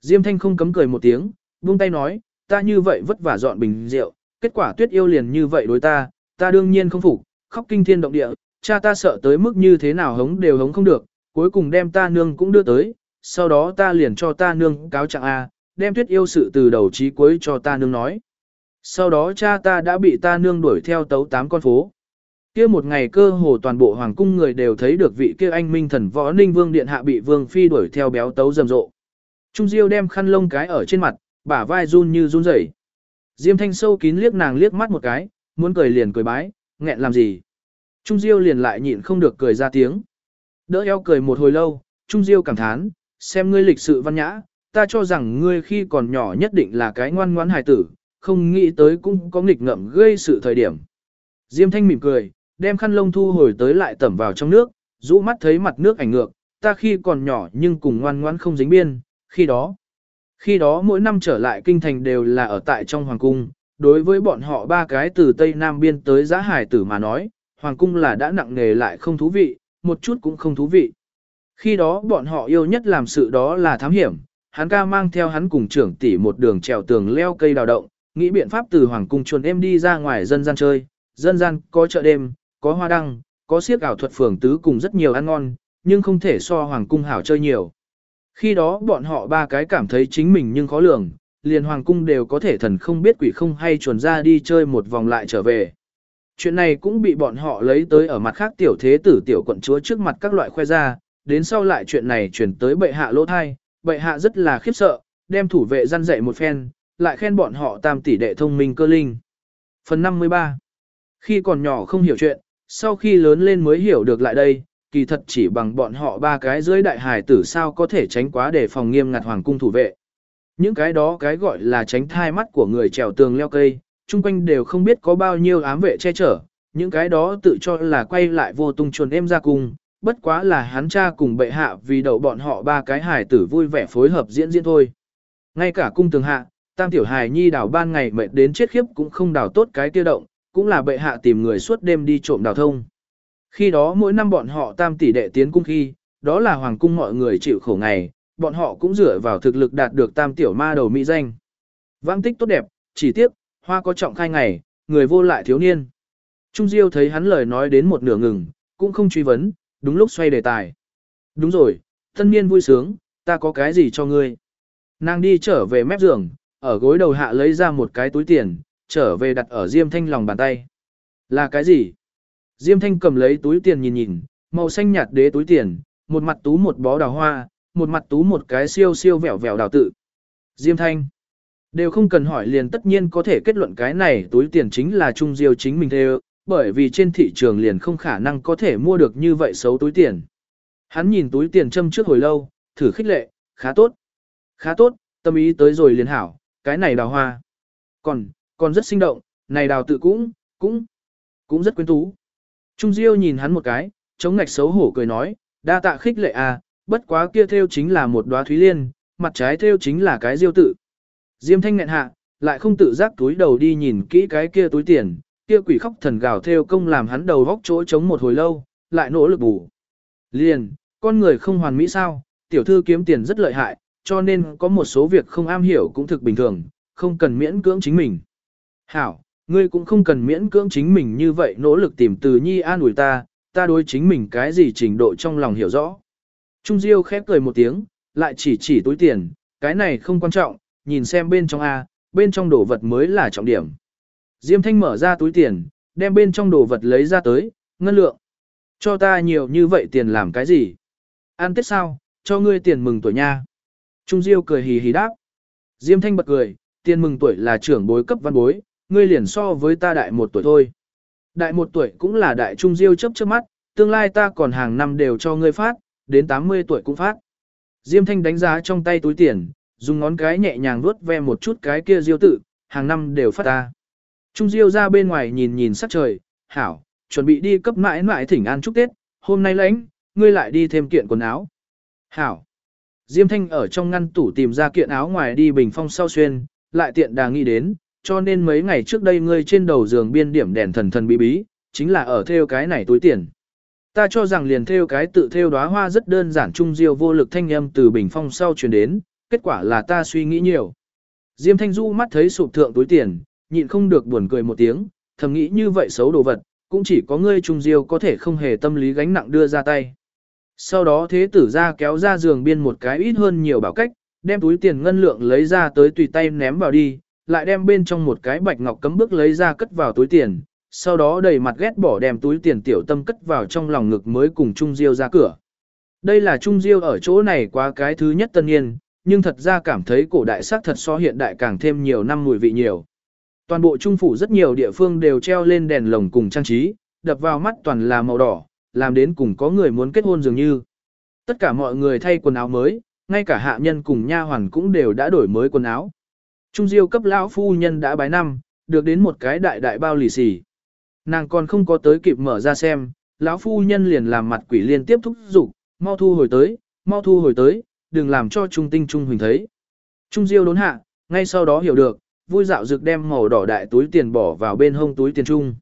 Diêm Thanh không cấm cười một tiếng, buông tay nói, ta như vậy vất vả dọn bình rượu, kết quả tuyết yêu liền như vậy đối ta, ta đương nhiên không phục, khóc kinh thiên động địa, cha ta sợ tới mức như thế nào hống đều hống không được, cuối cùng đem ta nương cũng đưa tới, sau đó ta liền cho ta nương cáo trạng A, đem tuyết yêu sự từ đầu chí cuối cho ta nương nói. Sau đó cha ta đã bị ta nương đuổi theo tấu tám con phố. Kia một ngày cơ hồ toàn bộ hoàng cung người đều thấy được vị kia anh minh thần võ ninh vương điện hạ bị vương phi đuổi theo béo tấu rầm rộ. Trung Diêu đem khăn lông cái ở trên mặt, bả vai run như run rẩy. Diêm thanh sâu kín liếc nàng liếc mắt một cái, muốn cười liền cười bái, nghẹn làm gì. Trung Diêu liền lại nhịn không được cười ra tiếng. Đỡ eo cười một hồi lâu, Trung Diêu cảm thán, xem ngươi lịch sự văn nhã, ta cho rằng ngươi khi còn nhỏ nhất định là cái ngoan ngoãn hài tử, không nghĩ tới cũng có nghịch ngợm gây sự thời điểm. Diêm Thanh mỉm cười, đem khăn lông thu hồi tới lại tẩm vào trong nước, rũ mắt thấy mặt nước ảnh ngược, ta khi còn nhỏ nhưng cùng ngoan ngoãn không dính biên, khi đó. Khi đó mỗi năm trở lại kinh thành đều là ở tại trong hoàng cung, đối với bọn họ ba cái từ Tây Nam biên tới giá hải tử mà nói, hoàng cung là đã nặng nghề lại không thú vị, một chút cũng không thú vị. Khi đó bọn họ yêu nhất làm sự đó là thám hiểm, hắn ca mang theo hắn cùng trưởng tỷ một đường trèo tường leo cây đào động, nghĩ biện pháp từ hoàng cung chuồn em đi ra ngoài dân gian chơi, dân gian có chợ đêm, có hoa đăng, có siếc ảo thuật phường tứ cùng rất nhiều ăn ngon, nhưng không thể so hoàng cung hảo chơi nhiều. Khi đó bọn họ ba cái cảm thấy chính mình nhưng khó lường, liền hoàng cung đều có thể thần không biết quỷ không hay chuồn ra đi chơi một vòng lại trở về. Chuyện này cũng bị bọn họ lấy tới ở mặt khác tiểu thế tử tiểu quận chúa trước mặt các loại khoe ra, đến sau lại chuyện này chuyển tới bệ hạ lỗ thai, bệ hạ rất là khiếp sợ, đem thủ vệ gian dạy một phen, lại khen bọn họ tam tỷ đệ thông minh cơ linh. Phần 53 Khi còn nhỏ không hiểu chuyện, sau khi lớn lên mới hiểu được lại đây, kỳ thật chỉ bằng bọn họ ba cái dưới đại hài tử sao có thể tránh quá để phòng nghiêm ngặt hoàng cung thủ vệ. Những cái đó cái gọi là tránh thai mắt của người trèo tường leo cây, chung quanh đều không biết có bao nhiêu ám vệ che chở, những cái đó tự cho là quay lại vô tung chuồn em ra cung, bất quá là hắn cha cùng bệ hạ vì đậu bọn họ ba cái hài tử vui vẻ phối hợp diễn diễn thôi. Ngay cả cung tường hạ, tam tiểu hài nhi đào ban ngày mệt đến chết khiếp cũng không đào tốt cái kia động, cũng là bệ hạ tìm người suốt đêm đi trộm đào thông. Khi đó mỗi năm bọn họ tam tỷ đệ tiến cung khi, đó là hoàng cung mọi người chịu khổ ngày, bọn họ cũng dựa vào thực lực đạt được tam tiểu ma đầu mỹ danh. Vãng tích tốt đẹp, chỉ tiếc, hoa có trọng khai ngày, người vô lại thiếu niên. Trung Diêu thấy hắn lời nói đến một nửa ngừng, cũng không truy vấn, đúng lúc xoay đề tài. Đúng rồi, thân niên vui sướng, ta có cái gì cho ngươi. Nàng đi trở về mép giường, ở gối đầu hạ lấy ra một cái túi tiền, trở về đặt ở Diêm Thanh lòng bàn tay. Là cái gì? Diêm Thanh cầm lấy túi tiền nhìn nhìn, màu xanh nhạt đế túi tiền, một mặt tú một bó đào hoa, một mặt tú một cái siêu siêu vẻo vẻo đào tự. Diêm Thanh. Đều không cần hỏi liền tất nhiên có thể kết luận cái này túi tiền chính là Trung Diêu chính mình theo, bởi vì trên thị trường liền không khả năng có thể mua được như vậy xấu túi tiền. Hắn nhìn túi tiền châm trước hồi lâu, thử khích lệ, khá tốt. Khá tốt, tâm ý tới rồi liền hảo, cái này đào hoa. Còn, còn rất sinh động, này đào tự cũng, cũng, cũng rất quyến tú. Trung Diêu nhìn hắn một cái, chống ngạch xấu hổ cười nói, đa tạ khích lệ à, bất quá kia theo chính là một đóa thúy liên, mặt trái theo chính là cái diêu tự. Diêm thanh nghẹn hạ, lại không tự giác túi đầu đi nhìn kỹ cái kia túi tiền, kia quỷ khóc thần gào theo công làm hắn đầu vóc chỗ chống một hồi lâu, lại nỗ lực bù. Liền, con người không hoàn mỹ sao, tiểu thư kiếm tiền rất lợi hại, cho nên có một số việc không am hiểu cũng thực bình thường, không cần miễn cưỡng chính mình. Hảo, ngươi cũng không cần miễn cưỡng chính mình như vậy nỗ lực tìm từ nhi an ủi ta, ta đối chính mình cái gì trình độ trong lòng hiểu rõ. Trung Diêu khép cười một tiếng, lại chỉ chỉ túi tiền, cái này không quan trọng, nhìn xem bên trong A, bên trong đồ vật mới là trọng điểm. Diêm Thanh mở ra túi tiền, đem bên trong đồ vật lấy ra tới, ngân lượng. Cho ta nhiều như vậy tiền làm cái gì? Ăn tết sao, cho ngươi tiền mừng tuổi nha. Trung Diêu cười hì hì đáp. Diêm Thanh bật cười, tiền mừng tuổi là trưởng bối cấp văn bối, ngươi liền so với ta đại một tuổi thôi. Đại một tuổi cũng là đại Trung Diêu chấp chớp mắt, tương lai ta còn hàng năm đều cho ngươi phát, đến 80 tuổi cũng phát. Diêm Thanh đánh giá trong tay túi tiền, dùng ngón cái nhẹ nhàng vuốt ve một chút cái kia diêu tự, hàng năm đều phát ta. Trung Diêu ra bên ngoài nhìn nhìn sắc trời, hảo, chuẩn bị đi cấp mãi mãi thỉnh an chúc Tết, hôm nay lãnh, ngươi lại đi thêm kiện quần áo. Hảo. Diêm Thanh ở trong ngăn tủ tìm ra kiện áo ngoài đi bình phong sau xuyên, lại tiện đà nghĩ đến, cho nên mấy ngày trước đây ngươi trên đầu giường biên điểm đèn thần thần bí bí, chính là ở theo cái này túi tiền. Ta cho rằng liền theo cái tự theo đóa hoa rất đơn giản trung diêu vô lực thanh âm từ bình phong sau truyền đến, kết quả là ta suy nghĩ nhiều. Diêm Thanh Du mắt thấy sụp thượng túi tiền, nhịn không được buồn cười một tiếng, thầm nghĩ như vậy xấu đồ vật, cũng chỉ có ngươi trung diêu có thể không hề tâm lý gánh nặng đưa ra tay. Sau đó thế tử ra kéo ra giường biên một cái ít hơn nhiều bảo cách, đem túi tiền ngân lượng lấy ra tới tùy tay ném vào đi, lại đem bên trong một cái bạch ngọc cấm bước lấy ra cất vào túi tiền, sau đó đầy mặt ghét bỏ đem túi tiền tiểu tâm cất vào trong lòng ngực mới cùng Trung Diêu ra cửa. Đây là Trung Diêu ở chỗ này quá cái thứ nhất tân niên, nhưng thật ra cảm thấy cổ đại sắc thật so hiện đại càng thêm nhiều năm mùi vị nhiều. Toàn bộ trung phủ rất nhiều địa phương đều treo lên đèn lồng cùng trang trí, đập vào mắt toàn là màu đỏ, làm đến cùng có người muốn kết hôn dường như. Tất cả mọi người thay quần áo mới, ngay cả hạ nhân cùng nha hoàn cũng đều đã đổi mới quần áo. Trung Diêu cấp lão phu nhân đã bái năm, được đến một cái đại đại bao lì xì. Nàng còn không có tới kịp mở ra xem, lão phu nhân liền làm mặt quỷ liên tiếp thúc giục, mau thu hồi tới, mau thu hồi tới, đừng làm cho trung tinh trung huỳnh thấy. Trung Diêu đốn hạ, ngay sau đó hiểu được, vui dạo dược đem màu đỏ đại túi tiền bỏ vào bên hông túi tiền trung.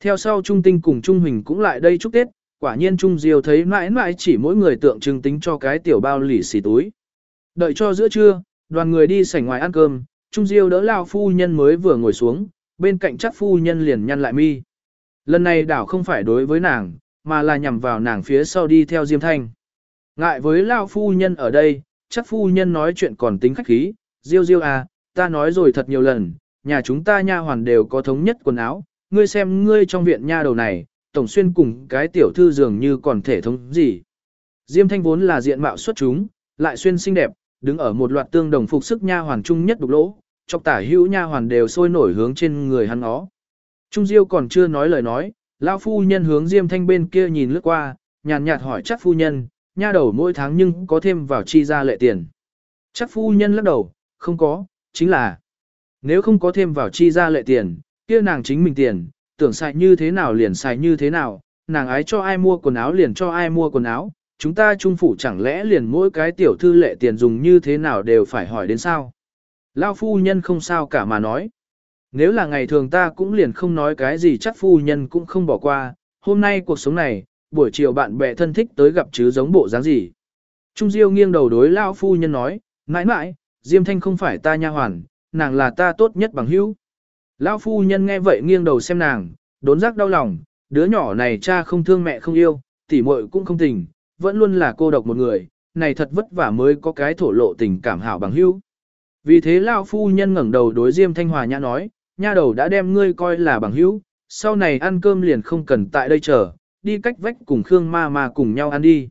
Theo sau Trung Tinh cùng Trung Huỳnh cũng lại đây chúc Tết, quả nhiên Trung Diêu thấy mãi mãi chỉ mỗi người tượng trưng tính cho cái tiểu bao lì xì túi. Đợi cho giữa trưa, đoàn người đi sảnh ngoài ăn cơm, Trung Diêu đỡ lao phu nhân mới vừa ngồi xuống, bên cạnh chắc phu nhân liền nhăn lại mi. Lần này đảo không phải đối với nàng, mà là nhằm vào nàng phía sau đi theo Diêm Thanh. Ngại với lao phu nhân ở đây, chắc phu nhân nói chuyện còn tính khách khí, Diêu Diêu à, ta nói rồi thật nhiều lần, nhà chúng ta nha hoàn đều có thống nhất quần áo, ngươi xem ngươi trong viện nha đầu này, tổng xuyên cùng cái tiểu thư dường như còn thể thống gì. Diêm Thanh vốn là diện mạo xuất chúng, lại xuyên xinh đẹp, đứng ở một loạt tương đồng phục sức nha hoàn chung nhất đục lỗ, chọc tả hữu nha hoàn đều sôi nổi hướng trên người hắn ó. Trung Diêu còn chưa nói lời nói, lão phu nhân hướng Diêm Thanh bên kia nhìn lướt qua, nhàn nhạt hỏi chắc phu nhân, nha đầu mỗi tháng nhưng có thêm vào chi ra lệ tiền. Chắc phu nhân lắc đầu, không có, chính là nếu không có thêm vào chi ra lệ tiền, kia nàng chính mình tiền, tưởng xài như thế nào liền xài như thế nào, nàng ái cho ai mua quần áo liền cho ai mua quần áo, chúng ta trung phủ chẳng lẽ liền mỗi cái tiểu thư lệ tiền dùng như thế nào đều phải hỏi đến sao. Lao phu nhân không sao cả mà nói. Nếu là ngày thường ta cũng liền không nói cái gì chắc phu nhân cũng không bỏ qua, hôm nay cuộc sống này, buổi chiều bạn bè thân thích tới gặp chứ giống bộ dáng gì. Trung Diêu nghiêng đầu đối lão phu nhân nói, mãi mãi, Diêm Thanh không phải ta nha hoàn, nàng là ta tốt nhất bằng hữu. Lão phu nhân nghe vậy nghiêng đầu xem nàng, đốn giác đau lòng, đứa nhỏ này cha không thương mẹ không yêu, tỉ muội cũng không tình, vẫn luôn là cô độc một người, này thật vất vả mới có cái thổ lộ tình cảm hảo bằng hữu. Vì thế lão phu nhân ngẩng đầu đối Diêm Thanh Hòa nhã nói, nha đầu đã đem ngươi coi là bằng hữu, sau này ăn cơm liền không cần tại đây chờ, đi cách vách cùng Khương ma ma cùng nhau ăn đi.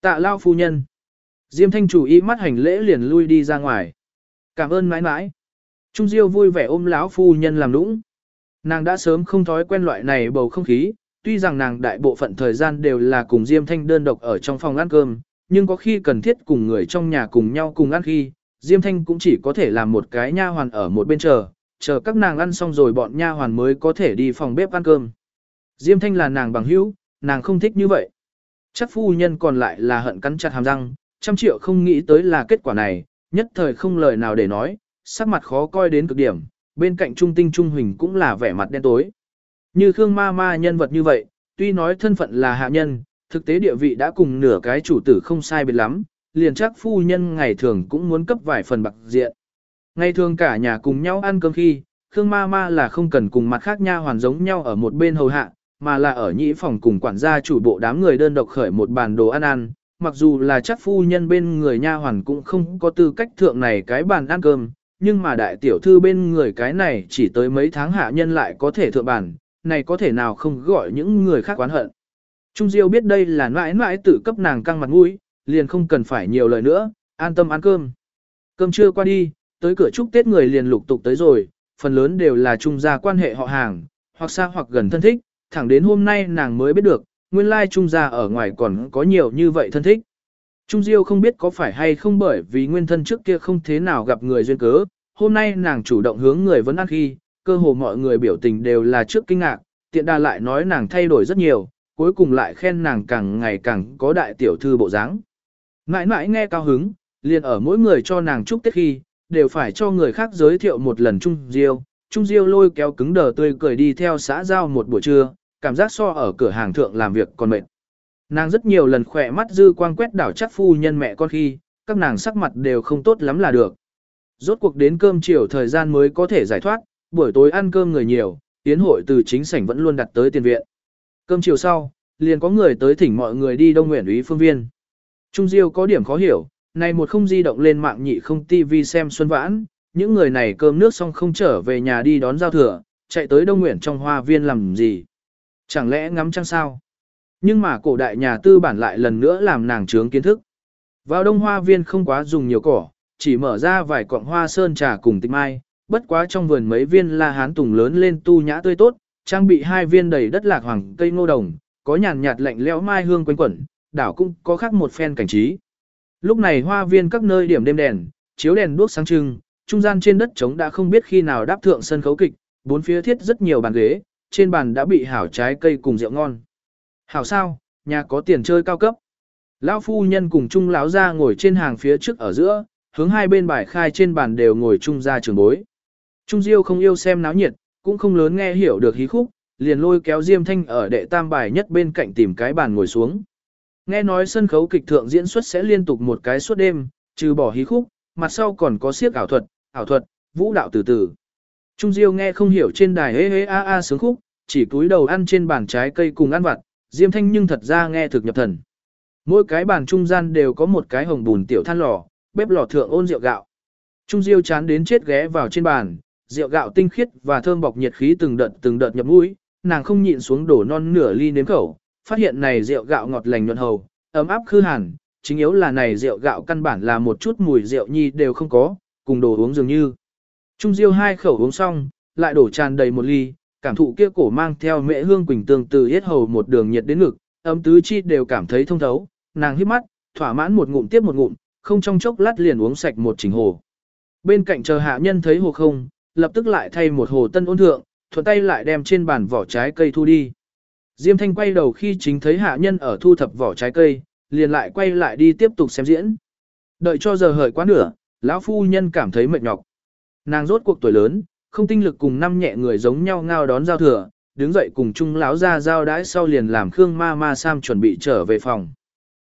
Tạ lao phu nhân. Diêm Thanh chủ ý mắt hành lễ liền lui đi ra ngoài. Cảm ơn mãi mãi. Trung Diêu vui vẻ ôm lão phu nhân làm nũng. Nàng đã sớm không thói quen loại này bầu không khí, tuy rằng nàng đại bộ phận thời gian đều là cùng Diêm Thanh đơn độc ở trong phòng ăn cơm, nhưng có khi cần thiết cùng người trong nhà cùng nhau cùng ăn khi, Diêm Thanh cũng chỉ có thể làm một cái nha hoàn ở một bên chờ, chờ các nàng ăn xong rồi bọn nha hoàn mới có thể đi phòng bếp ăn cơm. Diêm Thanh là nàng bằng hữu, nàng không thích như vậy. Chắc phu nhân còn lại là hận cắn chặt hàm răng, trăm triệu không nghĩ tới là kết quả này, nhất thời không lời nào để nói, sắc mặt khó coi đến cực điểm, bên cạnh trung tinh trung huỳnh cũng là vẻ mặt đen tối. Như Khương ma ma nhân vật như vậy, tuy nói thân phận là hạ nhân, thực tế địa vị đã cùng nửa cái chủ tử không sai biệt lắm, liền chắc phu nhân ngày thường cũng muốn cấp vài phần bạc diện. Ngày thường cả nhà cùng nhau ăn cơm khi, Khương ma ma là không cần cùng mặt khác nha hoàn giống nhau ở một bên hầu hạ, mà là ở nhĩ phòng cùng quản gia chủ bộ đám người đơn độc khởi một bàn đồ ăn ăn, mặc dù là chắc phu nhân bên người nha hoàn cũng không có tư cách thượng này cái bàn ăn cơm, nhưng mà đại tiểu thư bên người cái này chỉ tới mấy tháng hạ nhân lại có thể thượng bàn, này có thể nào không gọi những người khác oán hận. Trung Diêu biết đây là mãi mãi tự cấp nàng căng mặt mũi, liền không cần phải nhiều lời nữa, an tâm ăn cơm. Cơm trưa qua đi, tới cửa chúc Tết người liền lục tục tới rồi, phần lớn đều là trung gia quan hệ họ hàng, hoặc xa hoặc gần thân thích, thẳng đến hôm nay nàng mới biết được, nguyên lai trung gia ở ngoài còn có nhiều như vậy thân thích. Trung Diêu không biết có phải hay không bởi vì nguyên thân trước kia không thế nào gặp người duyên cớ, hôm nay nàng chủ động hướng người vẫn ăn khi, cơ hồ mọi người biểu tình đều là trước kinh ngạc, tiện đà lại nói nàng thay đổi rất nhiều, cuối cùng lại khen nàng càng ngày càng có đại tiểu thư bộ dáng. Mãi mãi nghe cao hứng, liền ở mỗi người cho nàng chúc tết khi, đều phải cho người khác giới thiệu một lần Trung Diêu. Trung Diêu lôi kéo cứng đờ tươi cười đi theo xã giao một buổi trưa, cảm giác so ở cửa hàng thượng làm việc còn mệt. Nàng rất nhiều lần khỏe mắt dư quang quét đảo chắc phu nhân mẹ con khi, các nàng sắc mặt đều không tốt lắm là được. Rốt cuộc đến cơm chiều thời gian mới có thể giải thoát, buổi tối ăn cơm người nhiều, tiến hội từ chính sảnh vẫn luôn đặt tới tiền viện. Cơm chiều sau, liền có người tới thỉnh mọi người đi đông nguyện úy phương viên. Trung Diêu có điểm khó hiểu, này một không di động lên mạng nhị không tivi xem xuân vãn, những người này cơm nước xong không trở về nhà đi đón giao thừa, chạy tới đông nguyện trong hoa viên làm gì. Chẳng lẽ ngắm trăng sao? Nhưng mà cổ đại nhà tư bản lại lần nữa làm nàng trướng kiến thức. Vào đông hoa viên không quá dùng nhiều cỏ, chỉ mở ra vài cọng hoa sơn trà cùng tịch mai, bất quá trong vườn mấy viên la hán tùng lớn lên tu nhã tươi tốt, trang bị hai viên đầy đất lạc hoàng cây ngô đồng, có nhàn nhạt lạnh lẽo mai hương quanh quẩn, đảo cũng có khác một phen cảnh trí. Lúc này hoa viên các nơi điểm đêm đèn, chiếu đèn đuốc sáng trưng, trung gian trên đất trống đã không biết khi nào đáp thượng sân khấu kịch, bốn phía thiết rất nhiều bàn ghế, trên bàn đã bị hảo trái cây cùng rượu ngon. Hảo sao, nhà có tiền chơi cao cấp. Lão phu nhân cùng trung lão ra ngồi trên hàng phía trước ở giữa, hướng hai bên bài khai trên bàn đều ngồi trung gia trường bối. Trung Diêu không yêu xem náo nhiệt, cũng không lớn nghe hiểu được hí khúc, liền lôi kéo Diêm Thanh ở đệ tam bài nhất bên cạnh tìm cái bàn ngồi xuống. Nghe nói sân khấu kịch thượng diễn xuất sẽ liên tục một cái suốt đêm, trừ bỏ hí khúc, mặt sau còn có siếc ảo thuật, ảo thuật, vũ đạo từ từ. Trung Diêu nghe không hiểu trên đài hế hế a a sướng khúc, chỉ cúi đầu ăn trên bàn trái cây cùng ăn vặt, Diêm Thanh nhưng thật ra nghe thực nhập thần. Mỗi cái bàn trung gian đều có một cái hồng bùn tiểu than lò, bếp lò thượng ôn rượu gạo. Trung Diêu chán đến chết ghé vào trên bàn, rượu gạo tinh khiết và thơm bọc nhiệt khí từng đợt từng đợt nhập mũi, nàng không nhịn xuống đổ non nửa ly nếm khẩu, phát hiện này rượu gạo ngọt lành nhuận hầu, ấm áp khư hàn, chính yếu là này rượu gạo căn bản là một chút mùi rượu nhi đều không có, cùng đồ uống dường như. Trung Diêu hai khẩu uống xong, lại đổ tràn đầy một ly, cảm thụ kia cổ mang theo mẹ hương quỳnh tương từ yết hầu một đường nhiệt đến ngực, ấm tứ chi đều cảm thấy thông thấu, nàng hít mắt, thỏa mãn một ngụm tiếp một ngụm, không trong chốc lát liền uống sạch một chỉnh hồ. Bên cạnh chờ hạ nhân thấy hồ không, lập tức lại thay một hồ tân ôn thượng, thuận tay lại đem trên bàn vỏ trái cây thu đi. Diêm Thanh quay đầu khi chính thấy hạ nhân ở thu thập vỏ trái cây, liền lại quay lại đi tiếp tục xem diễn. Đợi cho giờ hợi quá nửa, lão phu nhân cảm thấy mệt nhọc. Nàng rốt cuộc tuổi lớn, không tinh lực cùng năm nhẹ người giống nhau ngao đón giao thừa, đứng dậy cùng chung lão ra giao đãi sau liền làm Khương Ma Ma Sam chuẩn bị trở về phòng.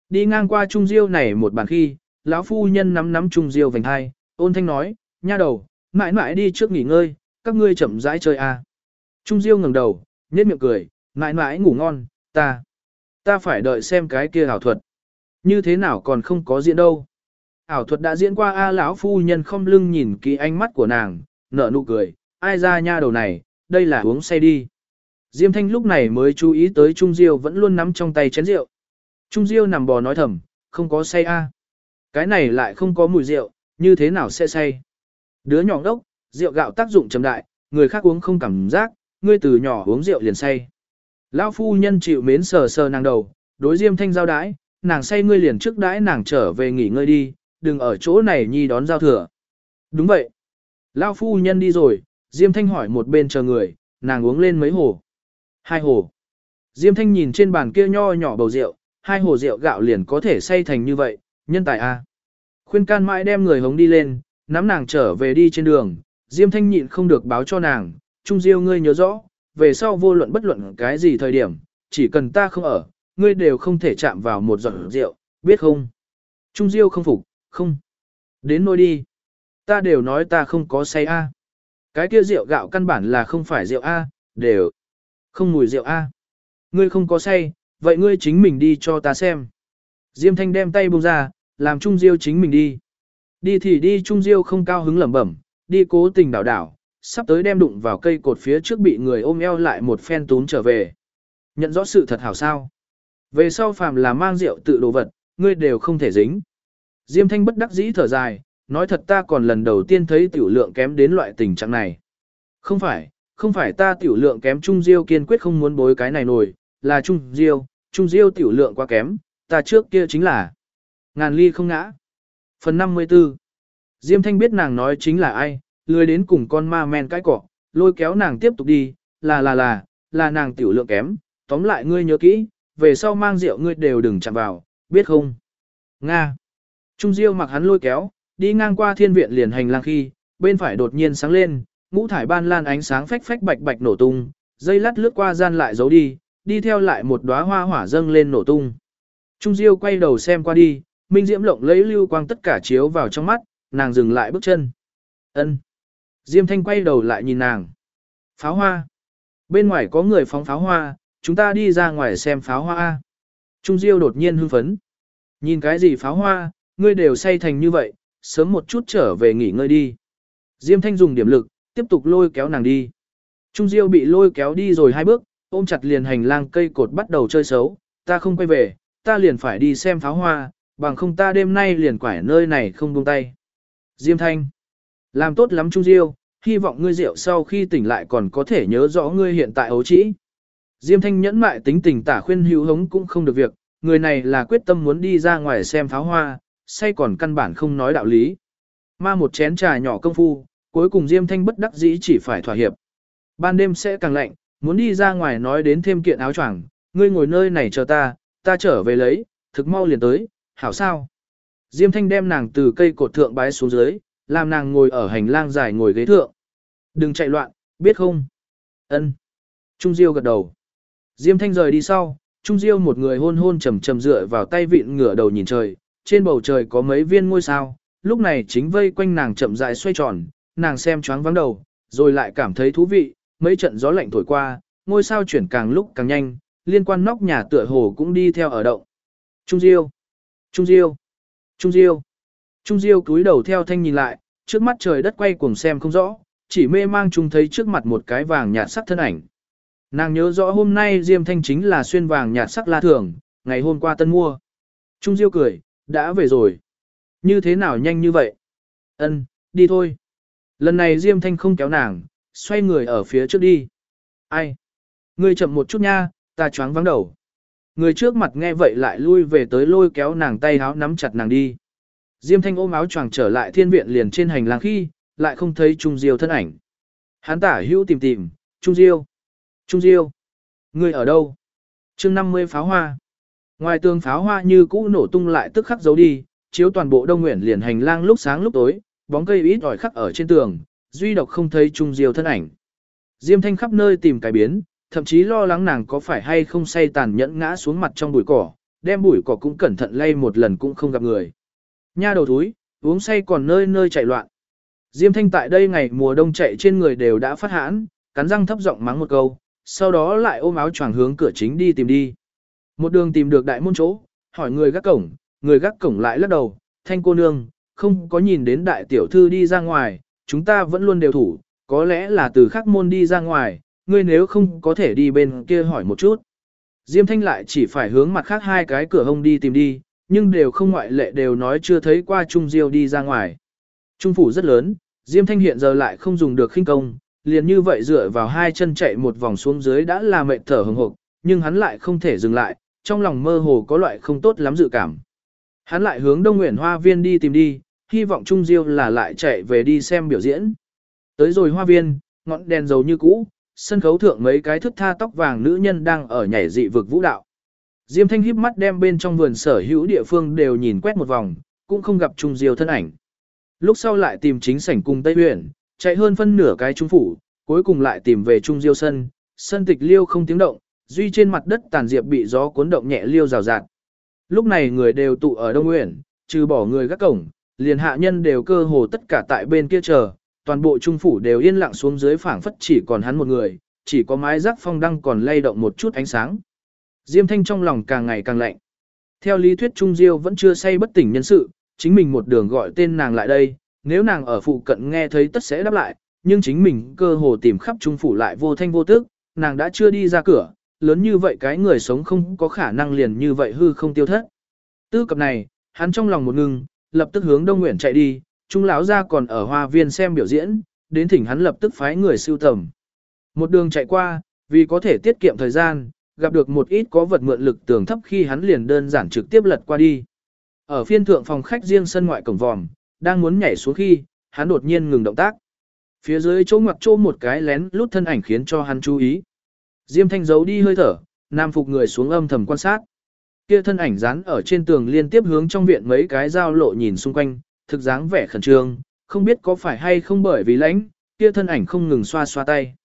Đi ngang qua Trung Diêu này một bàn khi, lão phu nhân nắm nắm Trung Diêu vành hai, ôn thanh nói, nha đầu, mãi mãi đi trước nghỉ ngơi, các ngươi chậm rãi chơi à. Trung Diêu ngẩng đầu, nhếch miệng cười, mãi mãi ngủ ngon, ta, ta phải đợi xem cái kia ảo thuật. Như thế nào còn không có diễn đâu. Ảo thuật đã diễn qua A lão phu nhân không lưng nhìn kỹ ánh mắt của nàng, nở nụ cười, ai ra nha đầu này, đây là uống say đi. Diêm Thanh lúc này mới chú ý tới Trung Diêu vẫn luôn nắm trong tay chén rượu. Trung Diêu nằm bò nói thầm, không có say a. Cái này lại không có mùi rượu, như thế nào sẽ say? Đứa nhỏ đốc, rượu gạo tác dụng trầm đại, người khác uống không cảm giác, ngươi từ nhỏ uống rượu liền say. Lão phu nhân chịu mến sờ sờ nàng đầu, đối Diêm Thanh giao đái, nàng say ngươi liền trước đãi nàng trở về nghỉ ngơi đi, đừng ở chỗ này nhi đón giao thừa. Đúng vậy. Lão phu nhân đi rồi, Diêm Thanh hỏi một bên chờ người, nàng uống lên mấy hồ. Hai hồ. Diêm Thanh nhìn trên bàn kia nho nhỏ bầu rượu, hai hồ rượu gạo liền có thể say thành như vậy, nhân tài a. Khuyên can mãi đem người hống đi lên, nắm nàng trở về đi trên đường, Diêm Thanh nhịn không được báo cho nàng, Trung Diêu ngươi nhớ rõ, về sau vô luận bất luận cái gì thời điểm, chỉ cần ta không ở, ngươi đều không thể chạm vào một giọt rượu, biết không? Trung Diêu không phục, không. Đến nôi đi. Ta đều nói ta không có say a. Cái kia rượu gạo căn bản là không phải rượu a, đều không mùi rượu a. Ngươi không có say, vậy ngươi chính mình đi cho ta xem. Diêm Thanh đem tay buông ra, làm Trung Diêu chính mình đi. Đi thì đi Trung Diêu không cao hứng lẩm bẩm, đi cố tình đảo đảo, sắp tới đem đụng vào cây cột phía trước bị người ôm eo lại một phen tún trở về. Nhận rõ sự thật hảo sao. Về sau phàm là mang rượu tự đồ vật, ngươi đều không thể dính. Diêm Thanh bất đắc dĩ thở dài, nói thật ta còn lần đầu tiên thấy tiểu lượng kém đến loại tình trạng này. Không phải, không phải ta tiểu lượng kém Trung Diêu kiên quyết không muốn bối cái này nổi, là Trung Diêu, Trung Diêu tiểu lượng quá kém, ta trước kia chính là ngàn ly không ngã. Phần 54 Diêm Thanh biết nàng nói chính là ai, lười đến cùng con ma men cái cỏ, lôi kéo nàng tiếp tục đi, là là là, là nàng tiểu lượng kém, tóm lại ngươi nhớ kỹ, về sau mang rượu ngươi đều đừng chạm vào, biết không? Nga. Trung Diêu mặc hắn lôi kéo, đi ngang qua thiên viện liền hành lang khi, bên phải đột nhiên sáng lên, ngũ thải ban lan ánh sáng phách phách bạch bạch nổ tung, dây lát lướt qua gian lại giấu đi, đi theo lại một đóa hoa hỏa dâng lên nổ tung. Trung Diêu quay đầu xem qua đi, minh diễm lộng lấy lưu quang tất cả chiếu vào trong mắt, nàng dừng lại bước chân. Ân. Diêm Thanh quay đầu lại nhìn nàng. Pháo hoa. Bên ngoài có người phóng pháo hoa, chúng ta đi ra ngoài xem pháo hoa. Trung Diêu đột nhiên hưng phấn. Nhìn cái gì pháo hoa, ngươi đều say thành như vậy, sớm một chút trở về nghỉ ngơi đi. Diêm Thanh dùng điểm lực, tiếp tục lôi kéo nàng đi. Trung Diêu bị lôi kéo đi rồi hai bước, ôm chặt liền hành lang cây cột bắt đầu chơi xấu, ta không quay về, ta liền phải đi xem pháo hoa, bằng không ta đêm nay liền quải nơi này không buông tay. Diêm Thanh, làm tốt lắm Trung Diêu, hy vọng ngươi rượu sau khi tỉnh lại còn có thể nhớ rõ ngươi hiện tại ấu trĩ. Diêm Thanh nhẫn mại tính tình tả khuyên hữu hống cũng không được việc, người này là quyết tâm muốn đi ra ngoài xem pháo hoa, say còn căn bản không nói đạo lý. Ma một chén trà nhỏ công phu, cuối cùng Diêm Thanh bất đắc dĩ chỉ phải thỏa hiệp. Ban đêm sẽ càng lạnh, muốn đi ra ngoài nói đến thêm kiện áo choàng, ngươi ngồi nơi này chờ ta, ta trở về lấy, thực mau liền tới, hảo sao. Diêm Thanh đem nàng từ cây cột thượng bái xuống dưới, làm nàng ngồi ở hành lang dài ngồi ghế thượng. Đừng chạy loạn, biết không? Ân. Trung Diêu gật đầu. Diêm Thanh rời đi sau, Trung Diêu một người hôn hôn trầm trầm dựa vào tay vịn ngửa đầu nhìn trời, trên bầu trời có mấy viên ngôi sao, lúc này chính vây quanh nàng chậm rãi xoay tròn, nàng xem choáng vắng đầu, rồi lại cảm thấy thú vị, mấy trận gió lạnh thổi qua, ngôi sao chuyển càng lúc càng nhanh, liên quan nóc nhà tựa hồ cũng đi theo ở động. Trung Diêu, Trung Diêu, Trung Diêu. Trung Diêu cúi đầu theo thanh nhìn lại, trước mắt trời đất quay cuồng xem không rõ, chỉ mê mang chung thấy trước mặt một cái vàng nhạt sắc thân ảnh. Nàng nhớ rõ hôm nay Diêm Thanh chính là xuyên vàng nhạt sắc la thường, ngày hôm qua tân mua. Trung Diêu cười, đã về rồi. Như thế nào nhanh như vậy? Ân, đi thôi. Lần này Diêm Thanh không kéo nàng, xoay người ở phía trước đi. Ai? Ngươi chậm một chút nha, ta choáng vắng đầu. Người trước mặt nghe vậy lại lui về tới lôi kéo nàng tay háo nắm chặt nàng đi. Diêm Thanh ôm áo choàng trở lại thiên viện liền trên hành lang khi, lại không thấy Trung Diêu thân ảnh. Hắn tả hữu tìm tìm, Trung Diêu. Trung Diêu. Ngươi ở đâu? chương 50 pháo hoa. Ngoài tường pháo hoa như cũ nổ tung lại tức khắc giấu đi, chiếu toàn bộ đông nguyện liền hành lang lúc sáng lúc tối, bóng cây ít ỏi khắc ở trên tường, duy độc không thấy Trung Diêu thân ảnh. Diêm Thanh khắp nơi tìm cái biến, thậm chí lo lắng nàng có phải hay không say tàn nhẫn ngã xuống mặt trong bụi cỏ, đem bụi cỏ cũng cẩn thận lay một lần cũng không gặp người. Nha đầu thúi, uống say còn nơi nơi chạy loạn. Diêm Thanh tại đây ngày mùa đông chạy trên người đều đã phát hãn, cắn răng thấp giọng mắng một câu, sau đó lại ôm áo choàng hướng cửa chính đi tìm đi. Một đường tìm được đại môn chỗ, hỏi người gác cổng, người gác cổng lại lắc đầu, thanh cô nương, không có nhìn đến đại tiểu thư đi ra ngoài, chúng ta vẫn luôn đều thủ, có lẽ là từ khắc môn đi ra ngoài, ngươi nếu không có thể đi bên kia hỏi một chút. Diêm thanh lại chỉ phải hướng mặt khác hai cái cửa hông đi tìm đi, nhưng đều không ngoại lệ đều nói chưa thấy qua Trung Diêu đi ra ngoài. Trung phủ rất lớn, Diêm thanh hiện giờ lại không dùng được khinh công, liền như vậy dựa vào hai chân chạy một vòng xuống dưới đã là mệt thở hừng hực nhưng hắn lại không thể dừng lại, trong lòng mơ hồ có loại không tốt lắm dự cảm. Hắn lại hướng Đông Nguyễn Hoa Viên đi tìm đi, hy vọng Trung Diêu là lại chạy về đi xem biểu diễn. Tới rồi Hoa Viên, ngọn đèn dầu như cũ, sân khấu thượng mấy cái thức tha tóc vàng nữ nhân đang ở nhảy dị vực vũ đạo. Diêm Thanh híp mắt đem bên trong vườn sở hữu địa phương đều nhìn quét một vòng, cũng không gặp Trung Diêu thân ảnh. Lúc sau lại tìm chính sảnh cùng Tây Huyền, chạy hơn phân nửa cái trung phủ, cuối cùng lại tìm về Trung Diêu sân, sân tịch liêu không tiếng động, duy trên mặt đất tàn diệp bị gió cuốn động nhẹ liêu rào rạt. Lúc này người đều tụ ở Đông Nguyện, trừ bỏ người gác cổng, liền hạ nhân đều cơ hồ tất cả tại bên kia chờ, toàn bộ trung phủ đều yên lặng xuống dưới phảng phất chỉ còn hắn một người, chỉ có mái rác phong đăng còn lay động một chút ánh sáng. Diêm thanh trong lòng càng ngày càng lạnh. Theo lý thuyết Trung Diêu vẫn chưa say bất tỉnh nhân sự, chính mình một đường gọi tên nàng lại đây, nếu nàng ở phụ cận nghe thấy tất sẽ đáp lại, nhưng chính mình cơ hồ tìm khắp trung phủ lại vô thanh vô tức, nàng đã chưa đi ra cửa, lớn như vậy cái người sống không có khả năng liền như vậy hư không tiêu thất. Tư cập này, hắn trong lòng một ngừng, lập tức hướng Đông Nguyễn chạy đi, trung lão ra còn ở hoa viên xem biểu diễn, đến thỉnh hắn lập tức phái người siêu tầm. Một đường chạy qua, vì có thể tiết kiệm thời gian, gặp được một ít có vật mượn lực tường thấp khi hắn liền đơn giản trực tiếp lật qua đi. Ở phiên thượng phòng khách riêng sân ngoại cổng vòm, đang muốn nhảy xuống khi, hắn đột nhiên ngừng động tác. Phía dưới chỗ ngoặc chỗ một cái lén lút thân ảnh khiến cho hắn chú ý. Diêm thanh giấu đi hơi thở, nam phục người xuống âm thầm quan sát. Kia thân ảnh dán ở trên tường liên tiếp hướng trong viện mấy cái giao lộ nhìn xung quanh, thực dáng vẻ khẩn trương, không biết có phải hay không bởi vì lãnh, kia thân ảnh không ngừng xoa xoa tay.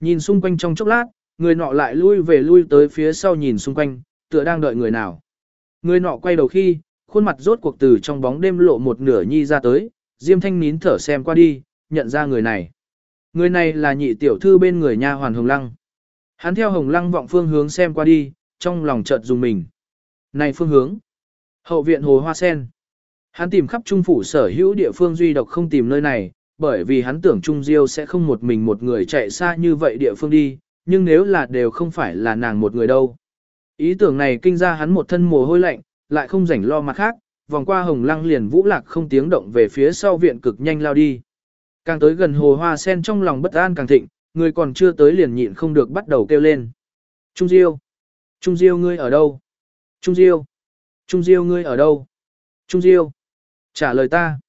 Nhìn xung quanh trong chốc lát, người nọ lại lui về lui tới phía sau nhìn xung quanh, tựa đang đợi người nào. Người nọ quay đầu khi, khuôn mặt rốt cuộc từ trong bóng đêm lộ một nửa nhi ra tới, Diêm Thanh nín thở xem qua đi, nhận ra người này. Người này là nhị tiểu thư bên người nha hoàn Hồng Lăng. Hắn theo Hồng Lăng vọng phương hướng xem qua đi, trong lòng chợt dùng mình. Này phương hướng. Hậu viện hồ hoa sen. Hắn tìm khắp trung phủ sở hữu địa phương duy độc không tìm nơi này, bởi vì hắn tưởng Trung Diêu sẽ không một mình một người chạy xa như vậy địa phương đi, nhưng nếu là đều không phải là nàng một người đâu. Ý tưởng này kinh ra hắn một thân mồ hôi lạnh, lại không rảnh lo mặt khác, vòng qua hồng lăng liền vũ lạc không tiếng động về phía sau viện cực nhanh lao đi. Càng tới gần hồ hoa sen trong lòng bất an càng thịnh, người còn chưa tới liền nhịn không được bắt đầu kêu lên. Trung Diêu! Trung Diêu ngươi ở đâu? Trung Diêu! Trung Diêu ngươi ở đâu? Trung Diêu! Trả lời ta!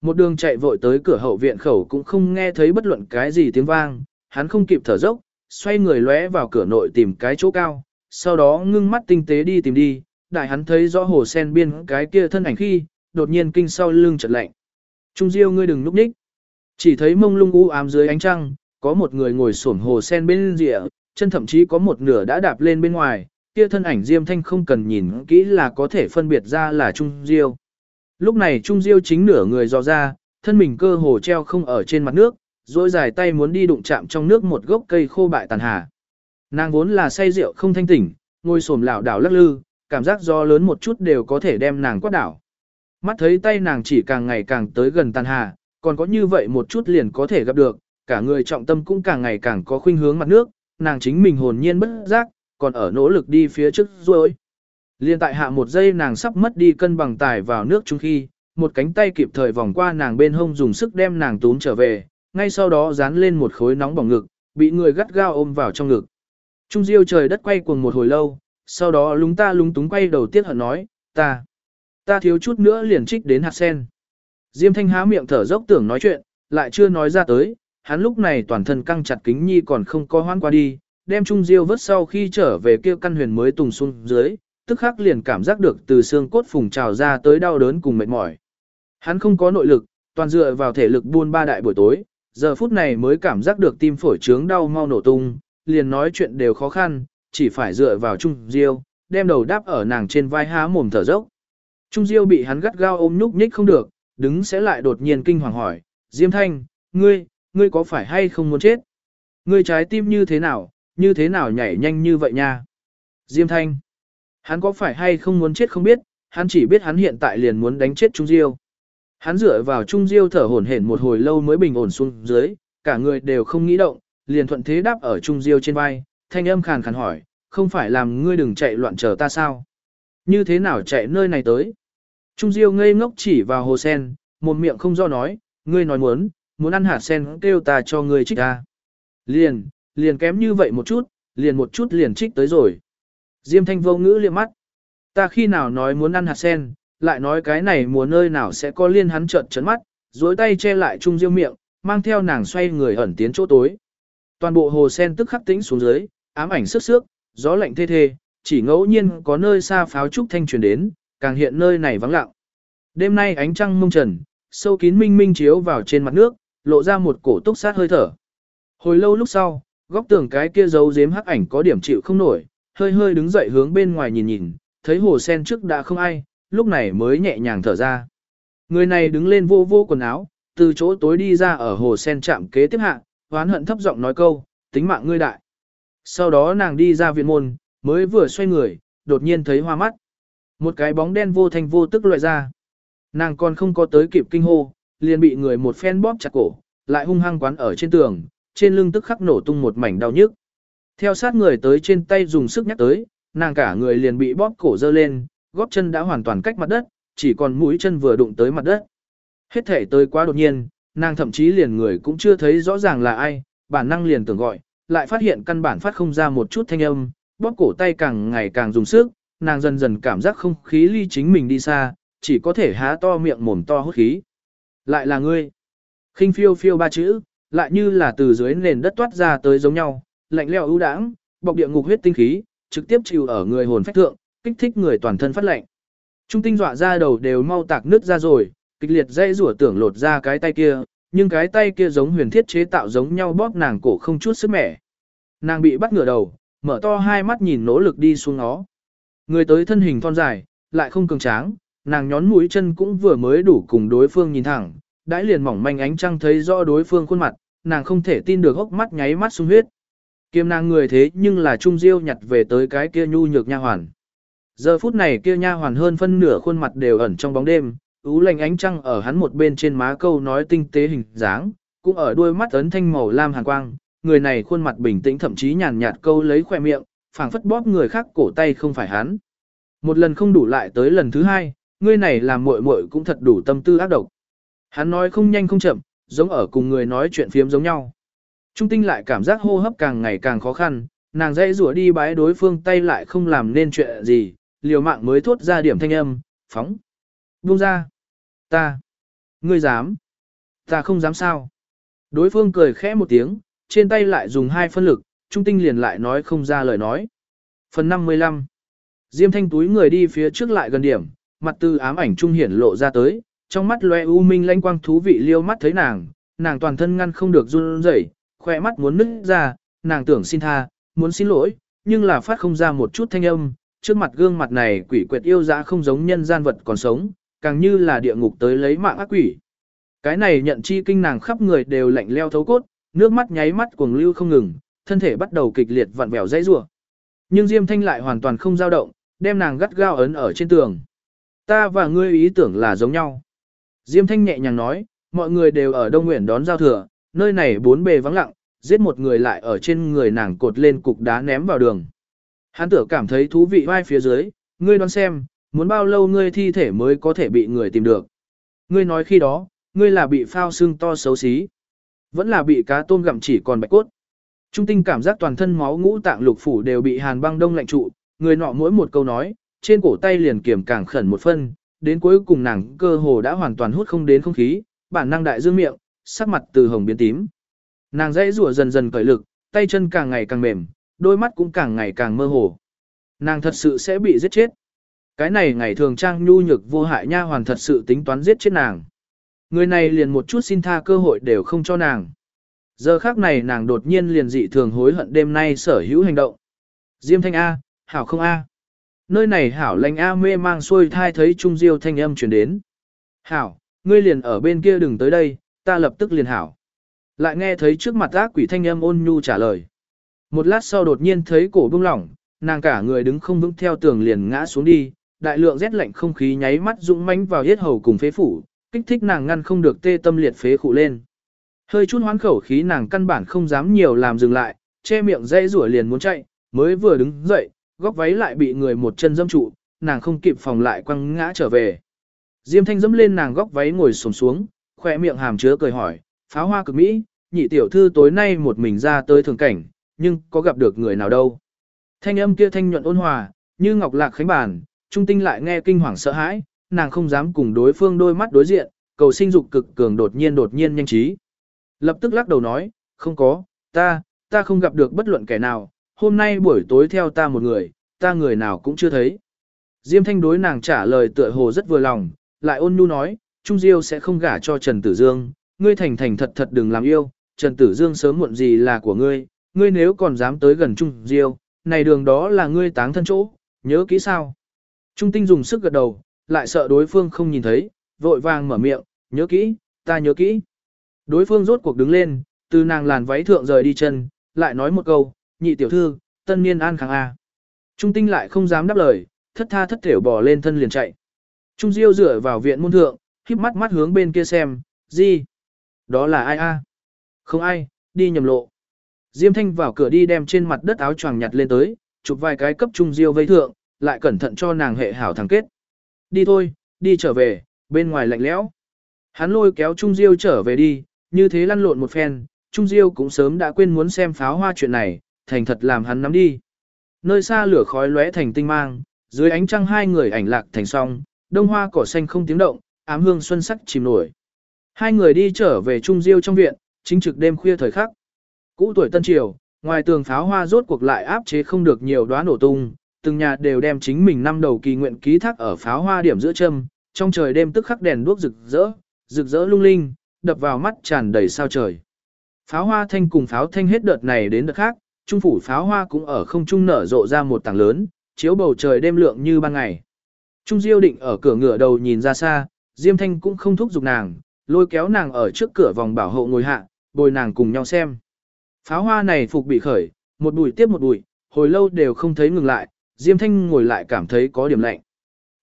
Một đường chạy vội tới cửa hậu viện khẩu cũng không nghe thấy bất luận cái gì tiếng vang, hắn không kịp thở dốc, xoay người lóe vào cửa nội tìm cái chỗ cao, sau đó ngưng mắt tinh tế đi tìm đi, đại hắn thấy rõ hồ sen biên cái kia thân ảnh khi, đột nhiên kinh sau lưng chợt lạnh. Trung Diêu ngươi đừng núp ních. Chỉ thấy mông lung u ám dưới ánh trăng, có một người ngồi xổm hồ sen bên rìa, chân thậm chí có một nửa đã đạp lên bên ngoài, kia thân ảnh Diêm Thanh không cần nhìn kỹ là có thể phân biệt ra là Trung Diêu. Lúc này Trung Diêu chính nửa người dò ra, thân mình cơ hồ treo không ở trên mặt nước, rồi dài tay muốn đi đụng chạm trong nước một gốc cây khô bại tàn hà. Nàng vốn là say rượu không thanh tỉnh, ngồi xổm lảo đảo lắc lư, cảm giác do lớn một chút đều có thể đem nàng quát đảo. Mắt thấy tay nàng chỉ càng ngày càng tới gần tàn hà, còn có như vậy một chút liền có thể gặp được, cả người trọng tâm cũng càng ngày càng có khuynh hướng mặt nước, nàng chính mình hồn nhiên bất giác, còn ở nỗ lực đi phía trước rồi. Liên tại hạ một giây nàng sắp mất đi cân bằng tài vào nước chung khi, một cánh tay kịp thời vòng qua nàng bên hông dùng sức đem nàng túm trở về, ngay sau đó dán lên một khối nóng bỏng ngực, bị người gắt gao ôm vào trong ngực. Trung diêu trời đất quay cuồng một hồi lâu, sau đó lúng ta lúng túng quay đầu tiết hận nói, ta, ta thiếu chút nữa liền trích đến hạt sen. Diêm thanh há miệng thở dốc tưởng nói chuyện, lại chưa nói ra tới, hắn lúc này toàn thân căng chặt kính nhi còn không có hoan qua đi, đem Trung Diêu vớt sau khi trở về kia căn huyền mới tùng xuống dưới, tức khắc liền cảm giác được từ xương cốt phùng trào ra tới đau đớn cùng mệt mỏi. Hắn không có nội lực, toàn dựa vào thể lực buôn ba đại buổi tối, giờ phút này mới cảm giác được tim phổi trướng đau mau nổ tung, liền nói chuyện đều khó khăn, chỉ phải dựa vào Trung Diêu, đem đầu đáp ở nàng trên vai há mồm thở dốc. Trung Diêu bị hắn gắt gao ôm nhúc nhích không được, đứng sẽ lại đột nhiên kinh hoàng hỏi, Diêm Thanh, ngươi, ngươi có phải hay không muốn chết? Ngươi trái tim như thế nào, như thế nào nhảy nhanh như vậy nha? Diêm Thanh, hắn có phải hay không muốn chết không biết, hắn chỉ biết hắn hiện tại liền muốn đánh chết Trung Diêu. Hắn dựa vào Trung Diêu thở hổn hển một hồi lâu mới bình ổn xuống dưới, cả người đều không nghĩ động, liền thuận thế đáp ở Trung Diêu trên vai, thanh âm khàn khàn hỏi, không phải làm ngươi đừng chạy loạn chờ ta sao? Như thế nào chạy nơi này tới? Trung Diêu ngây ngốc chỉ vào hồ sen, một miệng không do nói, ngươi nói muốn, muốn ăn hạt sen kêu ta cho ngươi trích ta. Liền, liền kém như vậy một chút, liền một chút liền trích tới rồi. Diêm thanh vô ngữ liếc mắt. Ta khi nào nói muốn ăn hạt sen, lại nói cái này mùa nơi nào sẽ có liên hắn trợn trấn mắt, dối tay che lại Trung Diêu miệng, mang theo nàng xoay người ẩn tiến chỗ tối. Toàn bộ hồ sen tức khắc tĩnh xuống dưới, ám ảnh sức sước, gió lạnh thê thê, chỉ ngẫu nhiên có nơi xa pháo trúc thanh truyền đến, càng hiện nơi này vắng lặng. Đêm nay ánh trăng mông trần, sâu kín minh minh chiếu vào trên mặt nước, lộ ra một cổ túc sát hơi thở. Hồi lâu lúc sau, góc tường cái kia giấu giếm hắc ảnh có điểm chịu không nổi, hơi hơi đứng dậy hướng bên ngoài nhìn nhìn, thấy hồ sen trước đã không ai, lúc này mới nhẹ nhàng thở ra. Người này đứng lên vô vô quần áo, từ chỗ tối đi ra ở hồ sen chạm kế tiếp hạ, hoán hận thấp giọng nói câu, tính mạng ngươi đại. Sau đó nàng đi ra viện môn, mới vừa xoay người, đột nhiên thấy hoa mắt. Một cái bóng đen vô thanh vô tức loại ra. Nàng còn không có tới kịp kinh hô, liền bị người một phen bóp chặt cổ, lại hung hăng quán ở trên tường, trên lưng tức khắc nổ tung một mảnh đau nhức. Theo sát người tới trên tay dùng sức nhắc tới, nàng cả người liền bị bóp cổ dơ lên, góp chân đã hoàn toàn cách mặt đất, chỉ còn mũi chân vừa đụng tới mặt đất. Hết thể tới quá đột nhiên, nàng thậm chí liền người cũng chưa thấy rõ ràng là ai, bản năng liền tưởng gọi, lại phát hiện căn bản phát không ra một chút thanh âm, bóp cổ tay càng ngày càng dùng sức, nàng dần dần cảm giác không khí ly chính mình đi xa, chỉ có thể há to miệng mồm to hút khí. Lại là ngươi. khinh phiêu phiêu ba chữ, lại như là từ dưới nền đất toát ra tới giống nhau, lạnh lẽo ưu đãng, bọc địa ngục huyết tinh khí, trực tiếp chịu ở người hồn phách thượng, kích thích người toàn thân phát lạnh. Trung tinh dọa ra đầu đều mau tạc nứt ra rồi, kịch liệt dây rủa tưởng lột ra cái tay kia, nhưng cái tay kia giống huyền thiết chế tạo giống nhau bóp nàng cổ không chút sức mẻ. Nàng bị bắt ngửa đầu, mở to hai mắt nhìn nỗ lực đi xuống nó. Người tới thân hình thon dài, lại không cường tráng, nàng nhón mũi chân cũng vừa mới đủ cùng đối phương nhìn thẳng, đãi liền mỏng manh ánh trăng thấy rõ đối phương khuôn mặt, nàng không thể tin được hốc mắt nháy mắt sung huyết. kiềm nàng người thế nhưng là Trung Diêu nhặt về tới cái kia nhu nhược nha hoàn. Giờ phút này kia nha hoàn hơn phân nửa khuôn mặt đều ẩn trong bóng đêm, ú lành ánh trăng ở hắn một bên trên má câu nói tinh tế hình dáng, cũng ở đuôi mắt ấn thanh màu lam hàn quang, người này khuôn mặt bình tĩnh thậm chí nhàn nhạt câu lấy khoe miệng, phảng phất bóp người khác cổ tay không phải hắn. Một lần không đủ lại tới lần thứ hai, ngươi này làm muội muội cũng thật đủ tâm tư ác độc. Hắn nói không nhanh không chậm, giống ở cùng người nói chuyện phiếm giống nhau. Trung tinh lại cảm giác hô hấp càng ngày càng khó khăn, nàng dãy rủa đi bái đối phương tay lại không làm nên chuyện gì, liều mạng mới thốt ra điểm thanh âm, phóng. Buông ra. Ta. Ngươi dám. Ta không dám sao. Đối phương cười khẽ một tiếng, trên tay lại dùng hai phân lực, trung tinh liền lại nói không ra lời nói. Phần 55 Diêm thanh túi người đi phía trước lại gần điểm, mặt tư ám ảnh trung hiển lộ ra tới, trong mắt loe u minh lanh quang thú vị liêu mắt thấy nàng, nàng toàn thân ngăn không được run rẩy, khỏe mắt muốn nứt ra, nàng tưởng xin tha, muốn xin lỗi, nhưng là phát không ra một chút thanh âm, trước mặt gương mặt này quỷ quyệt yêu dã không giống nhân gian vật còn sống, càng như là địa ngục tới lấy mạng ác quỷ. Cái này nhận chi kinh nàng khắp người đều lạnh leo thấu cốt, nước mắt nháy mắt cuồng lưu không ngừng, thân thể bắt đầu kịch liệt vặn vẹo dãy rủa. Nhưng Diêm Thanh lại hoàn toàn không dao động, đem nàng gắt gao ấn ở trên tường. Ta và ngươi ý tưởng là giống nhau. Diêm Thanh nhẹ nhàng nói, mọi người đều ở Đông Nguyện đón giao thừa, nơi này bốn bề vắng lặng, giết một người lại ở trên người nàng cột lên cục đá ném vào đường. Hắn tựa cảm thấy thú vị vai phía dưới, ngươi đoán xem, muốn bao lâu ngươi thi thể mới có thể bị người tìm được. Ngươi nói khi đó, ngươi là bị phao xương to xấu xí. Vẫn là bị cá tôm gặm chỉ còn bạch cốt. Trung tinh cảm giác toàn thân máu ngũ tạng lục phủ đều bị hàn băng đông lạnh trụ, người nọ mỗi một câu nói, trên cổ tay liền kiểm càng khẩn một phân, đến cuối cùng nàng cơ hồ đã hoàn toàn hút không đến không khí, bản năng đại dương miệng, sắc mặt từ hồng biến tím. Nàng dãy rủa dần dần cởi lực, tay chân càng ngày càng mềm, đôi mắt cũng càng ngày càng mơ hồ. Nàng thật sự sẽ bị giết chết. Cái này ngày thường trang nhu nhược vô hại nha hoàn thật sự tính toán giết chết nàng. Người này liền một chút xin tha cơ hội đều không cho nàng. Giờ khác này nàng đột nhiên liền dị thường hối hận đêm nay sở hữu hành động. Diêm thanh A, hảo không A. Nơi này hảo lành A mê mang xuôi thai thấy trung diêu thanh âm truyền đến. Hảo, ngươi liền ở bên kia đừng tới đây, ta lập tức liền hảo. Lại nghe thấy trước mặt ác quỷ thanh âm ôn nhu trả lời. Một lát sau đột nhiên thấy cổ bung lỏng, nàng cả người đứng không vững theo tường liền ngã xuống đi, đại lượng rét lạnh không khí nháy mắt dũng mãnh vào yết hầu cùng phế phủ, kích thích nàng ngăn không được tê tâm liệt phế khụ lên. Hơi chút hoán khẩu khí nàng căn bản không dám nhiều làm dừng lại, che miệng dây rủa liền muốn chạy, mới vừa đứng dậy, góc váy lại bị người một chân dâm trụ, nàng không kịp phòng lại quăng ngã trở về. Diêm thanh dẫm lên nàng góc váy ngồi xổm xuống, khỏe miệng hàm chứa cười hỏi, pháo hoa cực mỹ, nhị tiểu thư tối nay một mình ra tới thường cảnh, nhưng có gặp được người nào đâu. Thanh âm kia thanh nhuận ôn hòa, như ngọc lạc khánh bản, trung tinh lại nghe kinh hoàng sợ hãi, nàng không dám cùng đối phương đôi mắt đối diện, cầu sinh dục cực cường đột nhiên đột nhiên nhanh trí. Lập tức lắc đầu nói, không có, ta, ta không gặp được bất luận kẻ nào, hôm nay buổi tối theo ta một người, ta người nào cũng chưa thấy. Diêm thanh đối nàng trả lời tựa hồ rất vừa lòng, lại ôn nhu nói, Trung Diêu sẽ không gả cho Trần Tử Dương, ngươi thành thành thật thật đừng làm yêu, Trần Tử Dương sớm muộn gì là của ngươi, ngươi nếu còn dám tới gần Trung Diêu, này đường đó là ngươi táng thân chỗ, nhớ kỹ sao. Trung Tinh dùng sức gật đầu, lại sợ đối phương không nhìn thấy, vội vàng mở miệng, nhớ kỹ, ta nhớ kỹ. Đối phương rốt cuộc đứng lên, từ nàng làn váy thượng rời đi chân, lại nói một câu, nhị tiểu thư, tân niên an kháng A. Trung tinh lại không dám đáp lời, thất tha thất thểu bò lên thân liền chạy. Trung diêu dựa vào viện môn thượng, híp mắt mắt hướng bên kia xem, gì? Đó là ai a? Không ai, đi nhầm lộ. Diêm thanh vào cửa đi đem trên mặt đất áo choàng nhặt lên tới, chụp vài cái cấp trung diêu vây thượng, lại cẩn thận cho nàng hệ hảo thằng kết. Đi thôi, đi trở về, bên ngoài lạnh lẽo. Hắn lôi kéo Trung Diêu trở về đi, như thế lăn lộn một phen, Trung Diêu cũng sớm đã quên muốn xem pháo hoa chuyện này, thành thật làm hắn nắm đi. Nơi xa lửa khói lóe thành tinh mang, dưới ánh trăng hai người ảnh lạc thành song, đông hoa cỏ xanh không tiếng động, ám hương xuân sắc chìm nổi. Hai người đi trở về Trung Diêu trong viện, chính trực đêm khuya thời khắc. Cũ tuổi tân triều, ngoài tường pháo hoa rốt cuộc lại áp chế không được nhiều đóa nổ tung, từng nhà đều đem chính mình năm đầu kỳ nguyện ký thác ở pháo hoa điểm giữa châm, trong trời đêm tức khắc đèn đuốc rực rỡ, rực rỡ lung linh, đập vào mắt tràn đầy sao trời. Pháo hoa thanh cùng pháo thanh hết đợt này đến đợt khác, trung phủ pháo hoa cũng ở không trung nở rộ ra một tảng lớn, chiếu bầu trời đêm lượng như ban ngày. Trung Diêu định ở cửa ngựa đầu nhìn ra xa, Diêm Thanh cũng không thúc giục nàng, lôi kéo nàng ở trước cửa vòng bảo hộ ngồi hạ, bồi nàng cùng nhau xem. Pháo hoa này phục bị khởi, một bụi tiếp một bụi, hồi lâu đều không thấy ngừng lại, Diêm Thanh ngồi lại cảm thấy có điểm lạnh.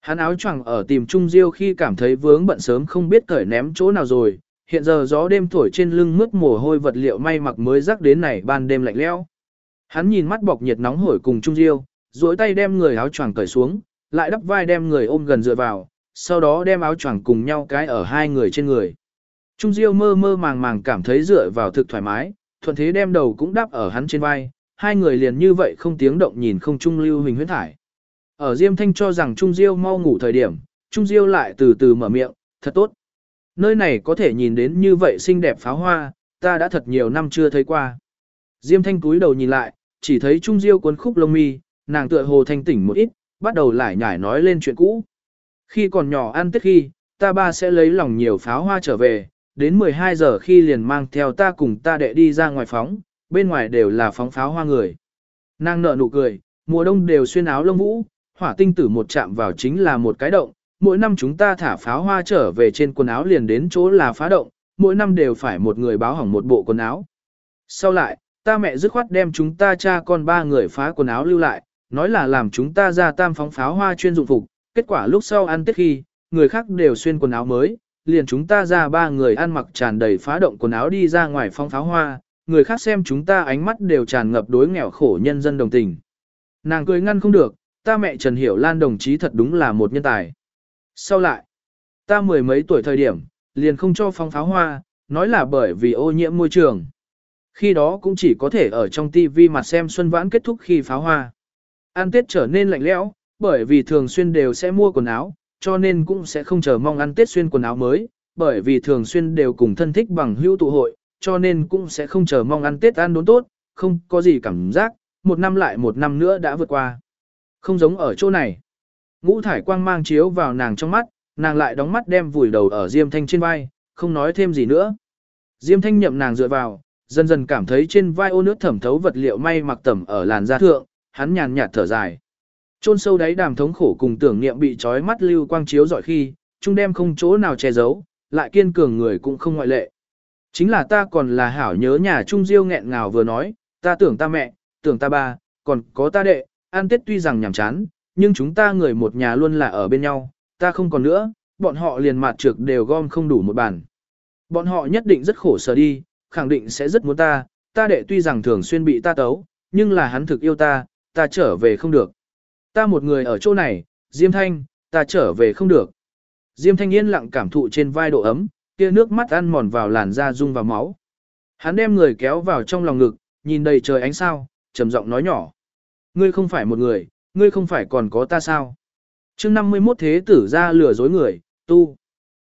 Hắn áo choàng ở tìm Trung Diêu khi cảm thấy vướng bận sớm không biết cởi ném chỗ nào rồi, hiện giờ gió đêm thổi trên lưng mướt mồ hôi vật liệu may mặc mới rắc đến này ban đêm lạnh lẽo. Hắn nhìn mắt bọc nhiệt nóng hổi cùng Trung Diêu, duỗi tay đem người áo choàng cởi xuống, lại đắp vai đem người ôm gần dựa vào, sau đó đem áo choàng cùng nhau cái ở hai người trên người. Trung Diêu mơ mơ màng màng cảm thấy dựa vào thực thoải mái, thuận thế đem đầu cũng đáp ở hắn trên vai, hai người liền như vậy không tiếng động nhìn không trung lưu hình huyễn thải. Ở Diêm Thanh cho rằng Trung Diêu mau ngủ thời điểm, Trung Diêu lại từ từ mở miệng, thật tốt. Nơi này có thể nhìn đến như vậy xinh đẹp pháo hoa, ta đã thật nhiều năm chưa thấy qua. Diêm Thanh cúi đầu nhìn lại, chỉ thấy Trung Diêu cuốn khúc lông mi, nàng tựa hồ thanh tỉnh một ít, bắt đầu lại nhải nói lên chuyện cũ. Khi còn nhỏ ăn tết khi, ta ba sẽ lấy lòng nhiều pháo hoa trở về, đến 12 giờ khi liền mang theo ta cùng ta đệ đi ra ngoài phóng, bên ngoài đều là phóng pháo hoa người. Nàng nợ nụ cười, mùa đông đều xuyên áo lông vũ, hỏa tinh tử một chạm vào chính là một cái động, mỗi năm chúng ta thả pháo hoa trở về trên quần áo liền đến chỗ là phá động, mỗi năm đều phải một người báo hỏng một bộ quần áo. Sau lại, ta mẹ dứt khoát đem chúng ta cha con ba người phá quần áo lưu lại, nói là làm chúng ta ra tam phóng pháo hoa chuyên dụng phục, kết quả lúc sau ăn tết khi, người khác đều xuyên quần áo mới, liền chúng ta ra ba người ăn mặc tràn đầy phá động quần áo đi ra ngoài phong pháo hoa, người khác xem chúng ta ánh mắt đều tràn ngập đối nghèo khổ nhân dân đồng tình. Nàng cười ngăn không được, ta mẹ Trần Hiểu Lan đồng chí thật đúng là một nhân tài. Sau lại, ta mười mấy tuổi thời điểm, liền không cho phong pháo hoa, nói là bởi vì ô nhiễm môi trường. Khi đó cũng chỉ có thể ở trong TV mặt xem xuân vãn kết thúc khi pháo hoa. Ăn Tết trở nên lạnh lẽo, bởi vì thường xuyên đều sẽ mua quần áo, cho nên cũng sẽ không chờ mong ăn Tết xuyên quần áo mới, bởi vì thường xuyên đều cùng thân thích bằng hữu tụ hội, cho nên cũng sẽ không chờ mong ăn Tết ăn đốn tốt, không có gì cảm giác, một năm lại một năm nữa đã vượt qua. Không giống ở chỗ này. Ngũ thải quang mang chiếu vào nàng trong mắt, nàng lại đóng mắt đem vùi đầu ở Diêm Thanh trên vai, không nói thêm gì nữa. Diêm Thanh nhậm nàng dựa vào, dần dần cảm thấy trên vai ô nước thẩm thấu vật liệu may mặc tẩm ở làn da thượng, hắn nhàn nhạt thở dài. Chôn sâu đáy đàm thống khổ cùng tưởng niệm bị trói mắt lưu quang chiếu dọi khi, trung đem không chỗ nào che giấu, lại kiên cường người cũng không ngoại lệ. Chính là ta còn là hảo nhớ nhà Trung Diêu nghẹn ngào vừa nói, ta tưởng ta mẹ, tưởng ta ba, còn có ta đệ, an tết tuy rằng nhàm chán, nhưng chúng ta người một nhà luôn là ở bên nhau, ta không còn nữa, bọn họ liền mặt trược đều gom không đủ một bàn. Bọn họ nhất định rất khổ sở đi, khẳng định sẽ rất muốn ta, ta đệ tuy rằng thường xuyên bị ta tấu, nhưng là hắn thực yêu ta, ta trở về không được. Ta một người ở chỗ này, Diêm Thanh, ta trở về không được. Diêm Thanh yên lặng cảm thụ trên vai độ ấm, kia nước mắt ăn mòn vào làn da rung vào máu. Hắn đem người kéo vào trong lòng ngực, nhìn đầy trời ánh sao, trầm giọng nói nhỏ. Ngươi không phải một người, ngươi không phải còn có ta sao? chương 51 thế tử ra lừa dối người, tu.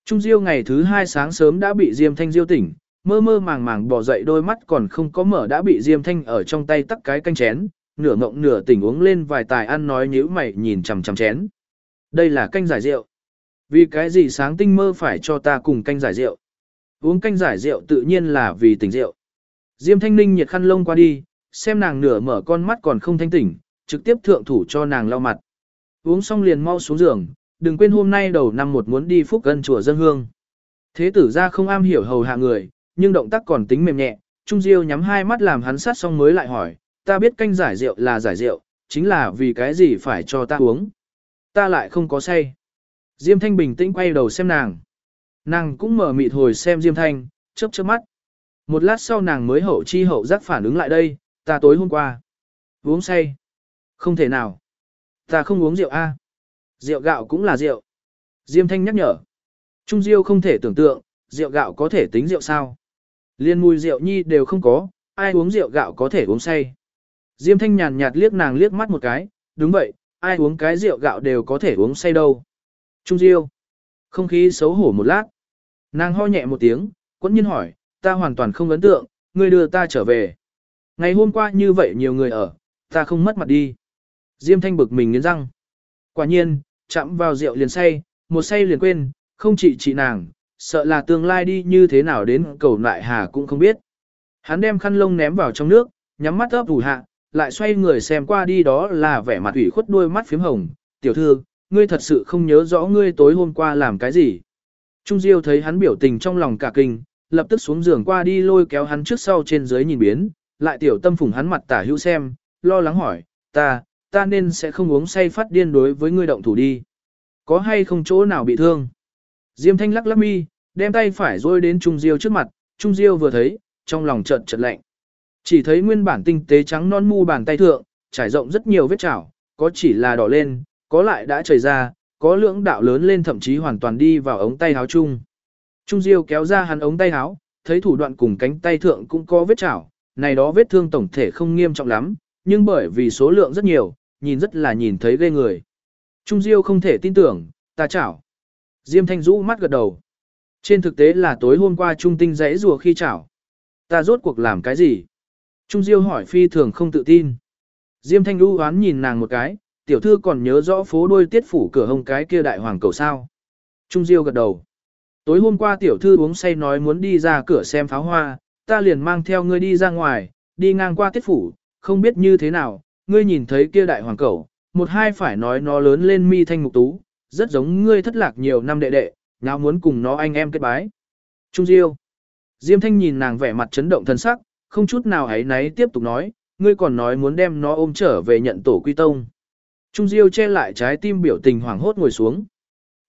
Trung Diêu ngày thứ hai sáng sớm đã bị Diêm Thanh Diêu tỉnh, mơ mơ màng màng bỏ dậy đôi mắt còn không có mở đã bị Diêm Thanh ở trong tay tắt cái canh chén, nửa ngộng nửa tỉnh uống lên vài tài ăn nói nhíu mày nhìn chằm chằm chén. Đây là canh giải rượu. Vì cái gì sáng tinh mơ phải cho ta cùng canh giải rượu? Uống canh giải rượu tự nhiên là vì tỉnh rượu. Diêm Thanh Ninh nhiệt khăn lông qua đi, xem nàng nửa mở con mắt còn không thanh tỉnh, trực tiếp thượng thủ cho nàng lau mặt. Uống xong liền mau xuống giường, đừng quên hôm nay đầu năm một muốn đi phúc gần chùa dân hương. Thế tử ra không am hiểu hầu hạ người, nhưng động tác còn tính mềm nhẹ, Trung Diêu nhắm hai mắt làm hắn sát xong mới lại hỏi, ta biết canh giải rượu là giải rượu, chính là vì cái gì phải cho ta uống. Ta lại không có say. Diêm Thanh bình tĩnh quay đầu xem nàng. Nàng cũng mở mịt hồi xem Diêm Thanh, chớp chớp mắt. Một lát sau nàng mới hậu chi hậu giác phản ứng lại đây, ta tối hôm qua. Uống say. Không thể nào. Ta không uống rượu a. Rượu gạo cũng là rượu. Diêm Thanh nhắc nhở. Trung Diêu không thể tưởng tượng, rượu gạo có thể tính rượu sao. Liên mùi rượu nhi đều không có, ai uống rượu gạo có thể uống say. Diêm Thanh nhàn nhạt liếc nàng liếc mắt một cái, đúng vậy, ai uống cái rượu gạo đều có thể uống say đâu. Trung Diêu. Không khí xấu hổ một lát. Nàng ho nhẹ một tiếng, quẫn nhiên hỏi, ta hoàn toàn không ấn tượng, ngươi đưa ta trở về. Ngày hôm qua như vậy nhiều người ở, ta không mất mặt đi. Diêm Thanh bực mình nghiến răng. Quả nhiên, chạm vào rượu liền say, một say liền quên, không chỉ chị nàng, sợ là tương lai đi như thế nào đến cầu lại hà cũng không biết. Hắn đem khăn lông ném vào trong nước, nhắm mắt ấp ủ hạ, lại xoay người xem qua đi đó là vẻ mặt ủy khuất đuôi mắt phím hồng. Tiểu thư, ngươi thật sự không nhớ rõ ngươi tối hôm qua làm cái gì. Trung Diêu thấy hắn biểu tình trong lòng cả kinh, lập tức xuống giường qua đi lôi kéo hắn trước sau trên dưới nhìn biến, lại tiểu tâm phủng hắn mặt tả hữu xem, lo lắng hỏi, ta, ta nên sẽ không uống say phát điên đối với ngươi động thủ đi. Có hay không chỗ nào bị thương? Diêm thanh lắc lắc mi, đem tay phải rôi đến Trung Diêu trước mặt, Trung Diêu vừa thấy, trong lòng chợt chợt lạnh. Chỉ thấy nguyên bản tinh tế trắng non mu bàn tay thượng, trải rộng rất nhiều vết chảo, có chỉ là đỏ lên, có lại đã chảy ra, có lưỡng đạo lớn lên thậm chí hoàn toàn đi vào ống tay áo chung. Trung Diêu kéo ra hắn ống tay áo, thấy thủ đoạn cùng cánh tay thượng cũng có vết chảo, này đó vết thương tổng thể không nghiêm trọng lắm, nhưng bởi vì số lượng rất nhiều, nhìn rất là nhìn thấy ghê người. Trung Diêu không thể tin tưởng, ta chảo. Diêm Thanh rũ mắt gật đầu. Trên thực tế là tối hôm qua Trung Tinh dãy rùa khi chảo. Ta rốt cuộc làm cái gì? Trung Diêu hỏi phi thường không tự tin. Diêm Thanh đu hoán nhìn nàng một cái, tiểu thư còn nhớ rõ phố đuôi tiết phủ cửa hông cái kia đại hoàng cầu sao. Trung Diêu gật đầu. Tối hôm qua tiểu thư uống say nói muốn đi ra cửa xem pháo hoa, ta liền mang theo ngươi đi ra ngoài, đi ngang qua tiết phủ, không biết như thế nào, ngươi nhìn thấy kia đại hoàng cầu, một hai phải nói nó lớn lên mi thanh mục tú, rất giống ngươi thất lạc nhiều năm đệ đệ, nào muốn cùng nó anh em kết bái. Trung Diêu. Diêm Thanh nhìn nàng vẻ mặt chấn động thân sắc, không chút nào ấy náy tiếp tục nói, ngươi còn nói muốn đem nó ôm trở về nhận tổ quy tông. Trung Diêu che lại trái tim biểu tình hoảng hốt ngồi xuống.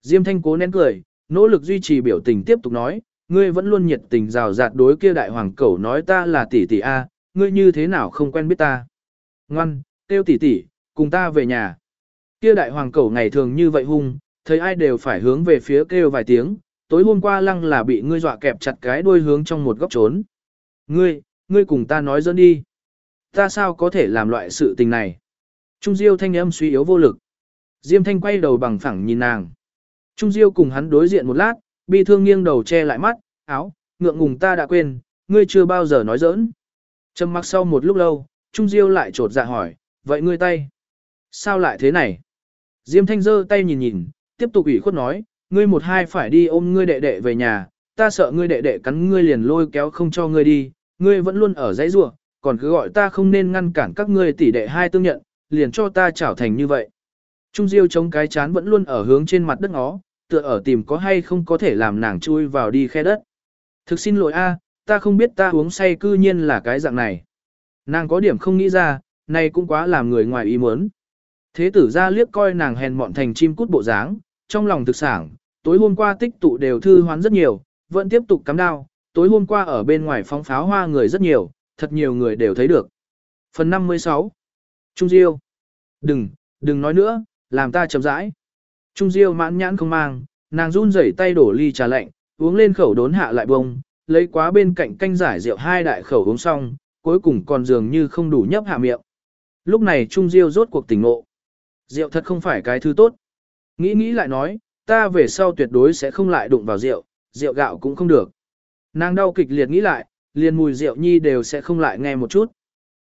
Diêm Thanh cố nén cười, nỗ lực duy trì biểu tình tiếp tục nói, ngươi vẫn luôn nhiệt tình rào rạt đối kia đại hoàng cẩu nói ta là tỷ tỷ a, ngươi như thế nào không quen biết ta. Ngoan, kêu tỷ tỷ, cùng ta về nhà. Kia đại hoàng cẩu ngày thường như vậy hung, thấy ai đều phải hướng về phía kêu vài tiếng, tối hôm qua lăng là bị ngươi dọa kẹp chặt cái đuôi hướng trong một góc trốn. Ngươi, ngươi cùng ta nói dẫn đi. Ta sao có thể làm loại sự tình này? Trung Diêu thanh âm suy yếu vô lực. Diêm thanh quay đầu bằng phẳng nhìn nàng. Trung Diêu cùng hắn đối diện một lát, bi thương nghiêng đầu che lại mắt, áo, ngượng ngùng ta đã quên, ngươi chưa bao giờ nói giỡn. Trầm mặc sau một lúc lâu, Trung Diêu lại trột dạ hỏi, vậy ngươi tay? Sao lại thế này? Diêm thanh giơ tay nhìn nhìn, tiếp tục ủy khuất nói, ngươi một hai phải đi ôm ngươi đệ đệ về nhà, ta sợ ngươi đệ đệ cắn ngươi liền lôi kéo không cho ngươi đi, ngươi vẫn luôn ở dãy rua, còn cứ gọi ta không nên ngăn cản các ngươi tỷ đệ hai tương nhận, liền cho ta trảo thành như vậy. Trung Diêu chống cái chán vẫn luôn ở hướng trên mặt đất ngó, tựa ở tìm có hay không có thể làm nàng chui vào đi khe đất. Thực xin lỗi a, ta không biết ta uống say cư nhiên là cái dạng này. Nàng có điểm không nghĩ ra, này cũng quá làm người ngoài ý muốn. Thế tử ra liếc coi nàng hèn mọn thành chim cút bộ dáng, trong lòng thực sảng, tối hôm qua tích tụ đều thư hoán rất nhiều, vẫn tiếp tục cắm đao, tối hôm qua ở bên ngoài phóng pháo hoa người rất nhiều, thật nhiều người đều thấy được. Phần 56 Trung Diêu Đừng, đừng nói nữa, làm ta chậm rãi. Trung Diêu mãn nhãn không mang, nàng run rẩy tay đổ ly trà lạnh, uống lên khẩu đốn hạ lại bông, lấy quá bên cạnh canh giải rượu hai đại khẩu uống xong, cuối cùng còn dường như không đủ nhấp hạ miệng. Lúc này Trung Diêu rốt cuộc tỉnh ngộ. Rượu thật không phải cái thứ tốt. Nghĩ nghĩ lại nói, ta về sau tuyệt đối sẽ không lại đụng vào rượu, rượu gạo cũng không được. Nàng đau kịch liệt nghĩ lại, liền mùi rượu nhi đều sẽ không lại nghe một chút.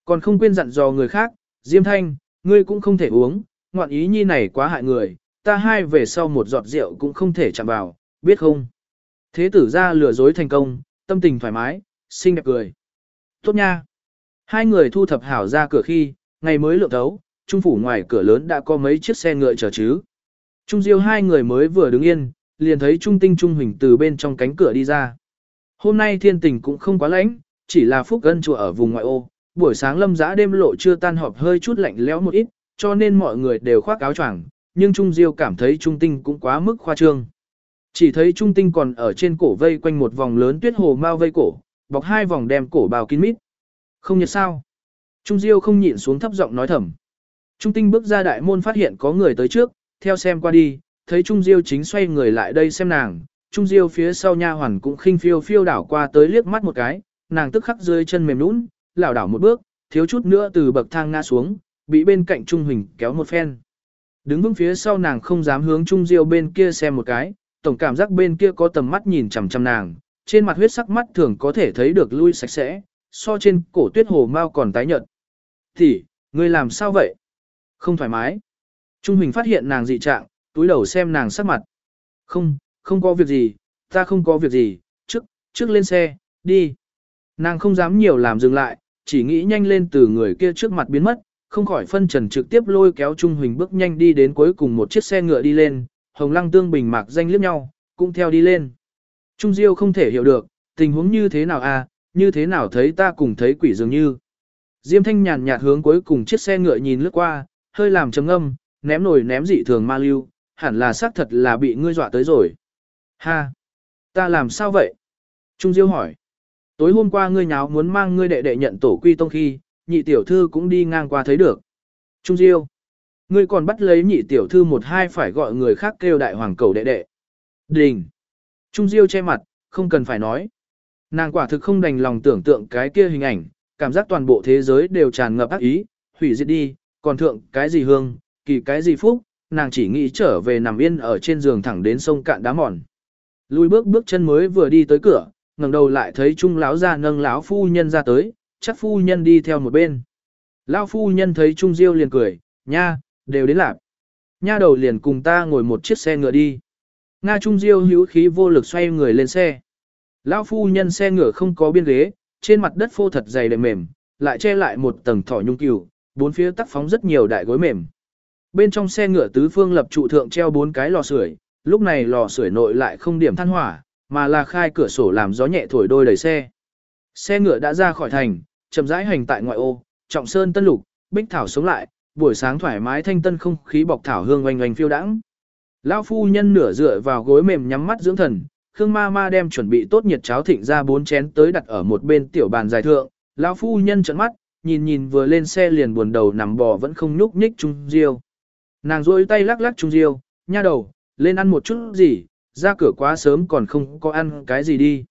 Còn không quên dặn dò người khác, Diêm Thanh, ngươi cũng không thể uống, ngoạn ý nhi này quá hại người, ta hai về sau một giọt rượu cũng không thể chạm vào, biết không? Thế tử ra lừa dối thành công, tâm tình thoải mái, xinh đẹp cười. Tốt nha. Hai người thu thập hảo ra cửa khi, ngày mới lượng thấu, trung phủ ngoài cửa lớn đã có mấy chiếc xe ngựa chờ chứ. Trung diêu hai người mới vừa đứng yên, liền thấy trung tinh trung hình từ bên trong cánh cửa đi ra. Hôm nay thiên tình cũng không quá lạnh, chỉ là phúc gân chùa ở vùng ngoại ô, buổi sáng lâm giã đêm lộ chưa tan họp hơi chút lạnh lẽo một ít, cho nên mọi người đều khoác áo choàng, nhưng Trung Diêu cảm thấy Trung Tinh cũng quá mức khoa trương. Chỉ thấy Trung Tinh còn ở trên cổ vây quanh một vòng lớn tuyết hồ mau vây cổ, bọc hai vòng đem cổ bào kín mít. Không nhật sao? Trung Diêu không nhịn xuống thấp giọng nói thầm. Trung Tinh bước ra đại môn phát hiện có người tới trước, theo xem qua đi, thấy Trung Diêu chính xoay người lại đây xem nàng, Trung Diêu phía sau nha hoàn cũng khinh phiêu phiêu đảo qua tới liếc mắt một cái, nàng tức khắc rơi chân mềm nũng, lảo đảo một bước, thiếu chút nữa từ bậc thang ngã xuống, bị bên cạnh Trung Huỳnh kéo một phen. Đứng vững phía sau nàng không dám hướng Trung Diêu bên kia xem một cái, tổng cảm giác bên kia có tầm mắt nhìn chằm chằm nàng, trên mặt huyết sắc mắt thường có thể thấy được lui sạch sẽ, so trên cổ tuyết hồ mau còn tái nhợt. Thì, ngươi làm sao vậy? Không thoải mái. Trung Huỳnh phát hiện nàng dị trạng, túi đầu xem nàng sắc mặt. Không, không có việc gì, ta không có việc gì, trước, trước lên xe, đi. Nàng không dám nhiều làm dừng lại, chỉ nghĩ nhanh lên từ người kia trước mặt biến mất, không khỏi phân trần trực tiếp lôi kéo Trung Huỳnh bước nhanh đi đến cuối cùng một chiếc xe ngựa đi lên, Hồng Lăng Tương Bình mạc danh liếc nhau, cũng theo đi lên. Trung Diêu không thể hiểu được, tình huống như thế nào à, như thế nào thấy ta cùng thấy quỷ dường như. Diêm Thanh nhàn nhạt hướng cuối cùng chiếc xe ngựa nhìn lướt qua, hơi làm trầm âm, ném nổi ném dị thường ma lưu, hẳn là xác thật là bị ngươi dọa tới rồi. Ha! Ta làm sao vậy? Trung Diêu hỏi. Tối hôm qua ngươi nháo muốn mang ngươi đệ đệ nhận tổ quy tông khi, nhị tiểu thư cũng đi ngang qua thấy được. Trung Diêu, ngươi còn bắt lấy nhị tiểu thư một hai phải gọi người khác kêu đại hoàng cầu đệ đệ. Đình. Trung Diêu che mặt, không cần phải nói. Nàng quả thực không đành lòng tưởng tượng cái kia hình ảnh, cảm giác toàn bộ thế giới đều tràn ngập ác ý, hủy diệt đi, còn thượng cái gì hương, kỳ cái gì phúc, nàng chỉ nghĩ trở về nằm yên ở trên giường thẳng đến sông cạn đá mòn. Lùi bước bước chân mới vừa đi tới cửa, ngẩng đầu lại thấy trung lão gia nâng lão phu nhân ra tới, chắc phu nhân đi theo một bên. Lão phu nhân thấy Trung Diêu liền cười, nha, đều đến lạp." Nha đầu liền cùng ta ngồi một chiếc xe ngựa đi. Nga Trung Diêu hữu khí vô lực xoay người lên xe. Lão phu nhân xe ngựa không có biên ghế, trên mặt đất phô thật dày đệm mềm, lại che lại một tầng thỏ nhung cừu, bốn phía tắc phóng rất nhiều đại gối mềm. Bên trong xe ngựa tứ phương lập trụ thượng treo bốn cái lò sưởi, lúc này lò sưởi nội lại không điểm than hỏa, mà là khai cửa sổ làm gió nhẹ thổi đôi đầy xe. Xe ngựa đã ra khỏi thành, chậm rãi hành tại ngoại ô, trọng sơn tân lục, bích thảo sống lại, buổi sáng thoải mái thanh tân không khí bọc thảo hương oanh oanh phiêu đãng. Lão phu nhân nửa dựa vào gối mềm nhắm mắt dưỡng thần, Khương ma ma đem chuẩn bị tốt nhiệt cháo thịnh ra bốn chén tới đặt ở một bên tiểu bàn dài thượng. Lão phu nhân trợn mắt, nhìn nhìn vừa lên xe liền buồn đầu nằm bò vẫn không nhúc nhích Trung Diêu. Nàng rôi tay lắc lắc Trung Diêu, nha đầu, lên ăn một chút gì, ra cửa quá sớm còn không có ăn cái gì đi.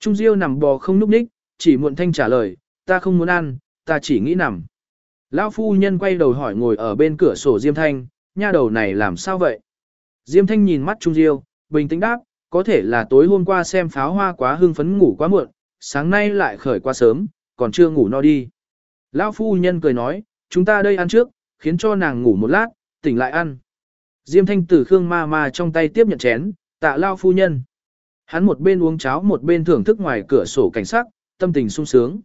Trung Diêu nằm bò không núp ních, chỉ muộn thanh trả lời, ta không muốn ăn, ta chỉ nghĩ nằm. Lão phu nhân quay đầu hỏi ngồi ở bên cửa sổ Diêm Thanh, nha đầu này làm sao vậy? Diêm Thanh nhìn mắt Trung Diêu, bình tĩnh đáp, có thể là tối hôm qua xem pháo hoa quá hưng phấn ngủ quá muộn, sáng nay lại khởi quá sớm, còn chưa ngủ no đi. Lão phu nhân cười nói, chúng ta đây ăn trước, khiến cho nàng ngủ một lát, tỉnh lại ăn. Diêm thanh tử Khương ma ma trong tay tiếp nhận chén, tạ lao phu nhân. Hắn một bên uống cháo một bên thưởng thức ngoài cửa sổ cảnh sắc, tâm tình sung sướng.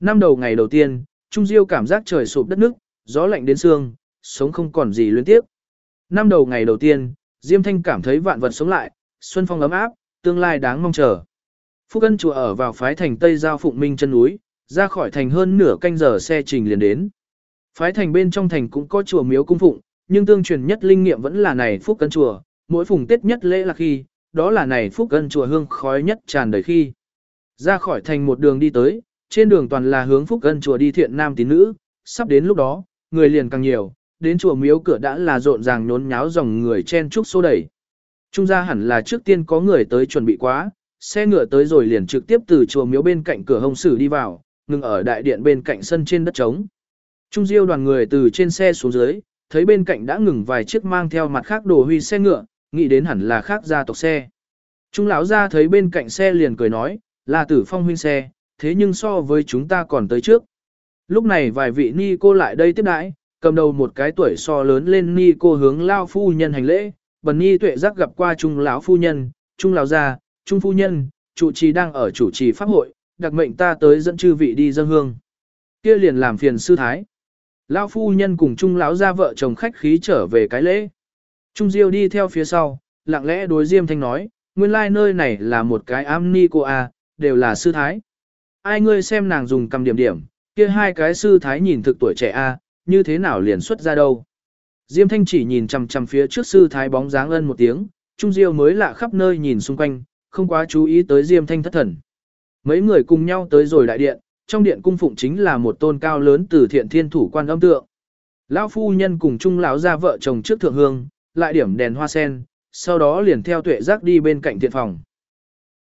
Năm đầu ngày đầu tiên, Trung Diêu cảm giác trời sụp đất nước, gió lạnh đến xương, sống không còn gì luyến tiếp. Năm đầu ngày đầu tiên, Diêm Thanh cảm thấy vạn vật sống lại, xuân phong ấm áp, tương lai đáng mong chờ. Phúc Ân chùa ở vào phái thành Tây Giao Phụng Minh chân núi, ra khỏi thành hơn nửa canh giờ xe trình liền đến. Phái thành bên trong thành cũng có chùa miếu cung phụng, nhưng tương truyền nhất linh nghiệm vẫn là này Phúc cân chùa, mỗi phùng tết nhất lễ là khi, đó là này Phúc cân chùa hương khói nhất tràn đầy khi. Ra khỏi thành một đường đi tới, trên đường toàn là hướng Phúc cân chùa đi thiện nam tín nữ, sắp đến lúc đó, người liền càng nhiều, đến chùa miếu cửa đã là rộn ràng nhốn nháo dòng người chen chúc xô đẩy. Trung gia hẳn là trước tiên có người tới chuẩn bị quá, xe ngựa tới rồi liền trực tiếp từ chùa miếu bên cạnh cửa hông sử đi vào, ngừng ở đại điện bên cạnh sân trên đất trống. Trung diêu đoàn người từ trên xe xuống dưới, thấy bên cạnh đã ngừng vài chiếc mang theo mặt khác đồ huy xe ngựa, nghĩ đến hẳn là khác gia tộc xe. Trung lão ra thấy bên cạnh xe liền cười nói, là tử phong huynh xe, thế nhưng so với chúng ta còn tới trước. Lúc này vài vị ni cô lại đây tiếp đãi, cầm đầu một cái tuổi so lớn lên ni cô hướng lao phu nhân hành lễ, bần ni tuệ giác gặp qua trung lão phu nhân, trung lão gia, trung phu nhân, chủ trì đang ở chủ trì pháp hội, đặc mệnh ta tới dẫn chư vị đi dân hương. Kia liền làm phiền sư thái. Lão phu nhân cùng trung lão gia vợ chồng khách khí trở về cái lễ. Trung Diêu đi theo phía sau, lặng lẽ đối Diêm Thanh nói, nguyên lai like nơi này là một cái am ni cô a, đều là sư thái. Ai ngươi xem nàng dùng cầm điểm điểm, kia hai cái sư thái nhìn thực tuổi trẻ a, như thế nào liền xuất ra đâu. Diêm Thanh chỉ nhìn chằm chằm phía trước sư thái bóng dáng ân một tiếng, Trung Diêu mới lạ khắp nơi nhìn xung quanh, không quá chú ý tới Diêm Thanh thất thần. Mấy người cùng nhau tới rồi đại điện, trong điện cung phụng chính là một tôn cao lớn từ thiện thiên thủ quan âm tượng. Lão phu nhân cùng Trung lão gia vợ chồng trước thượng hương, lại điểm đèn hoa sen, sau đó liền theo tuệ giác đi bên cạnh thiện phòng.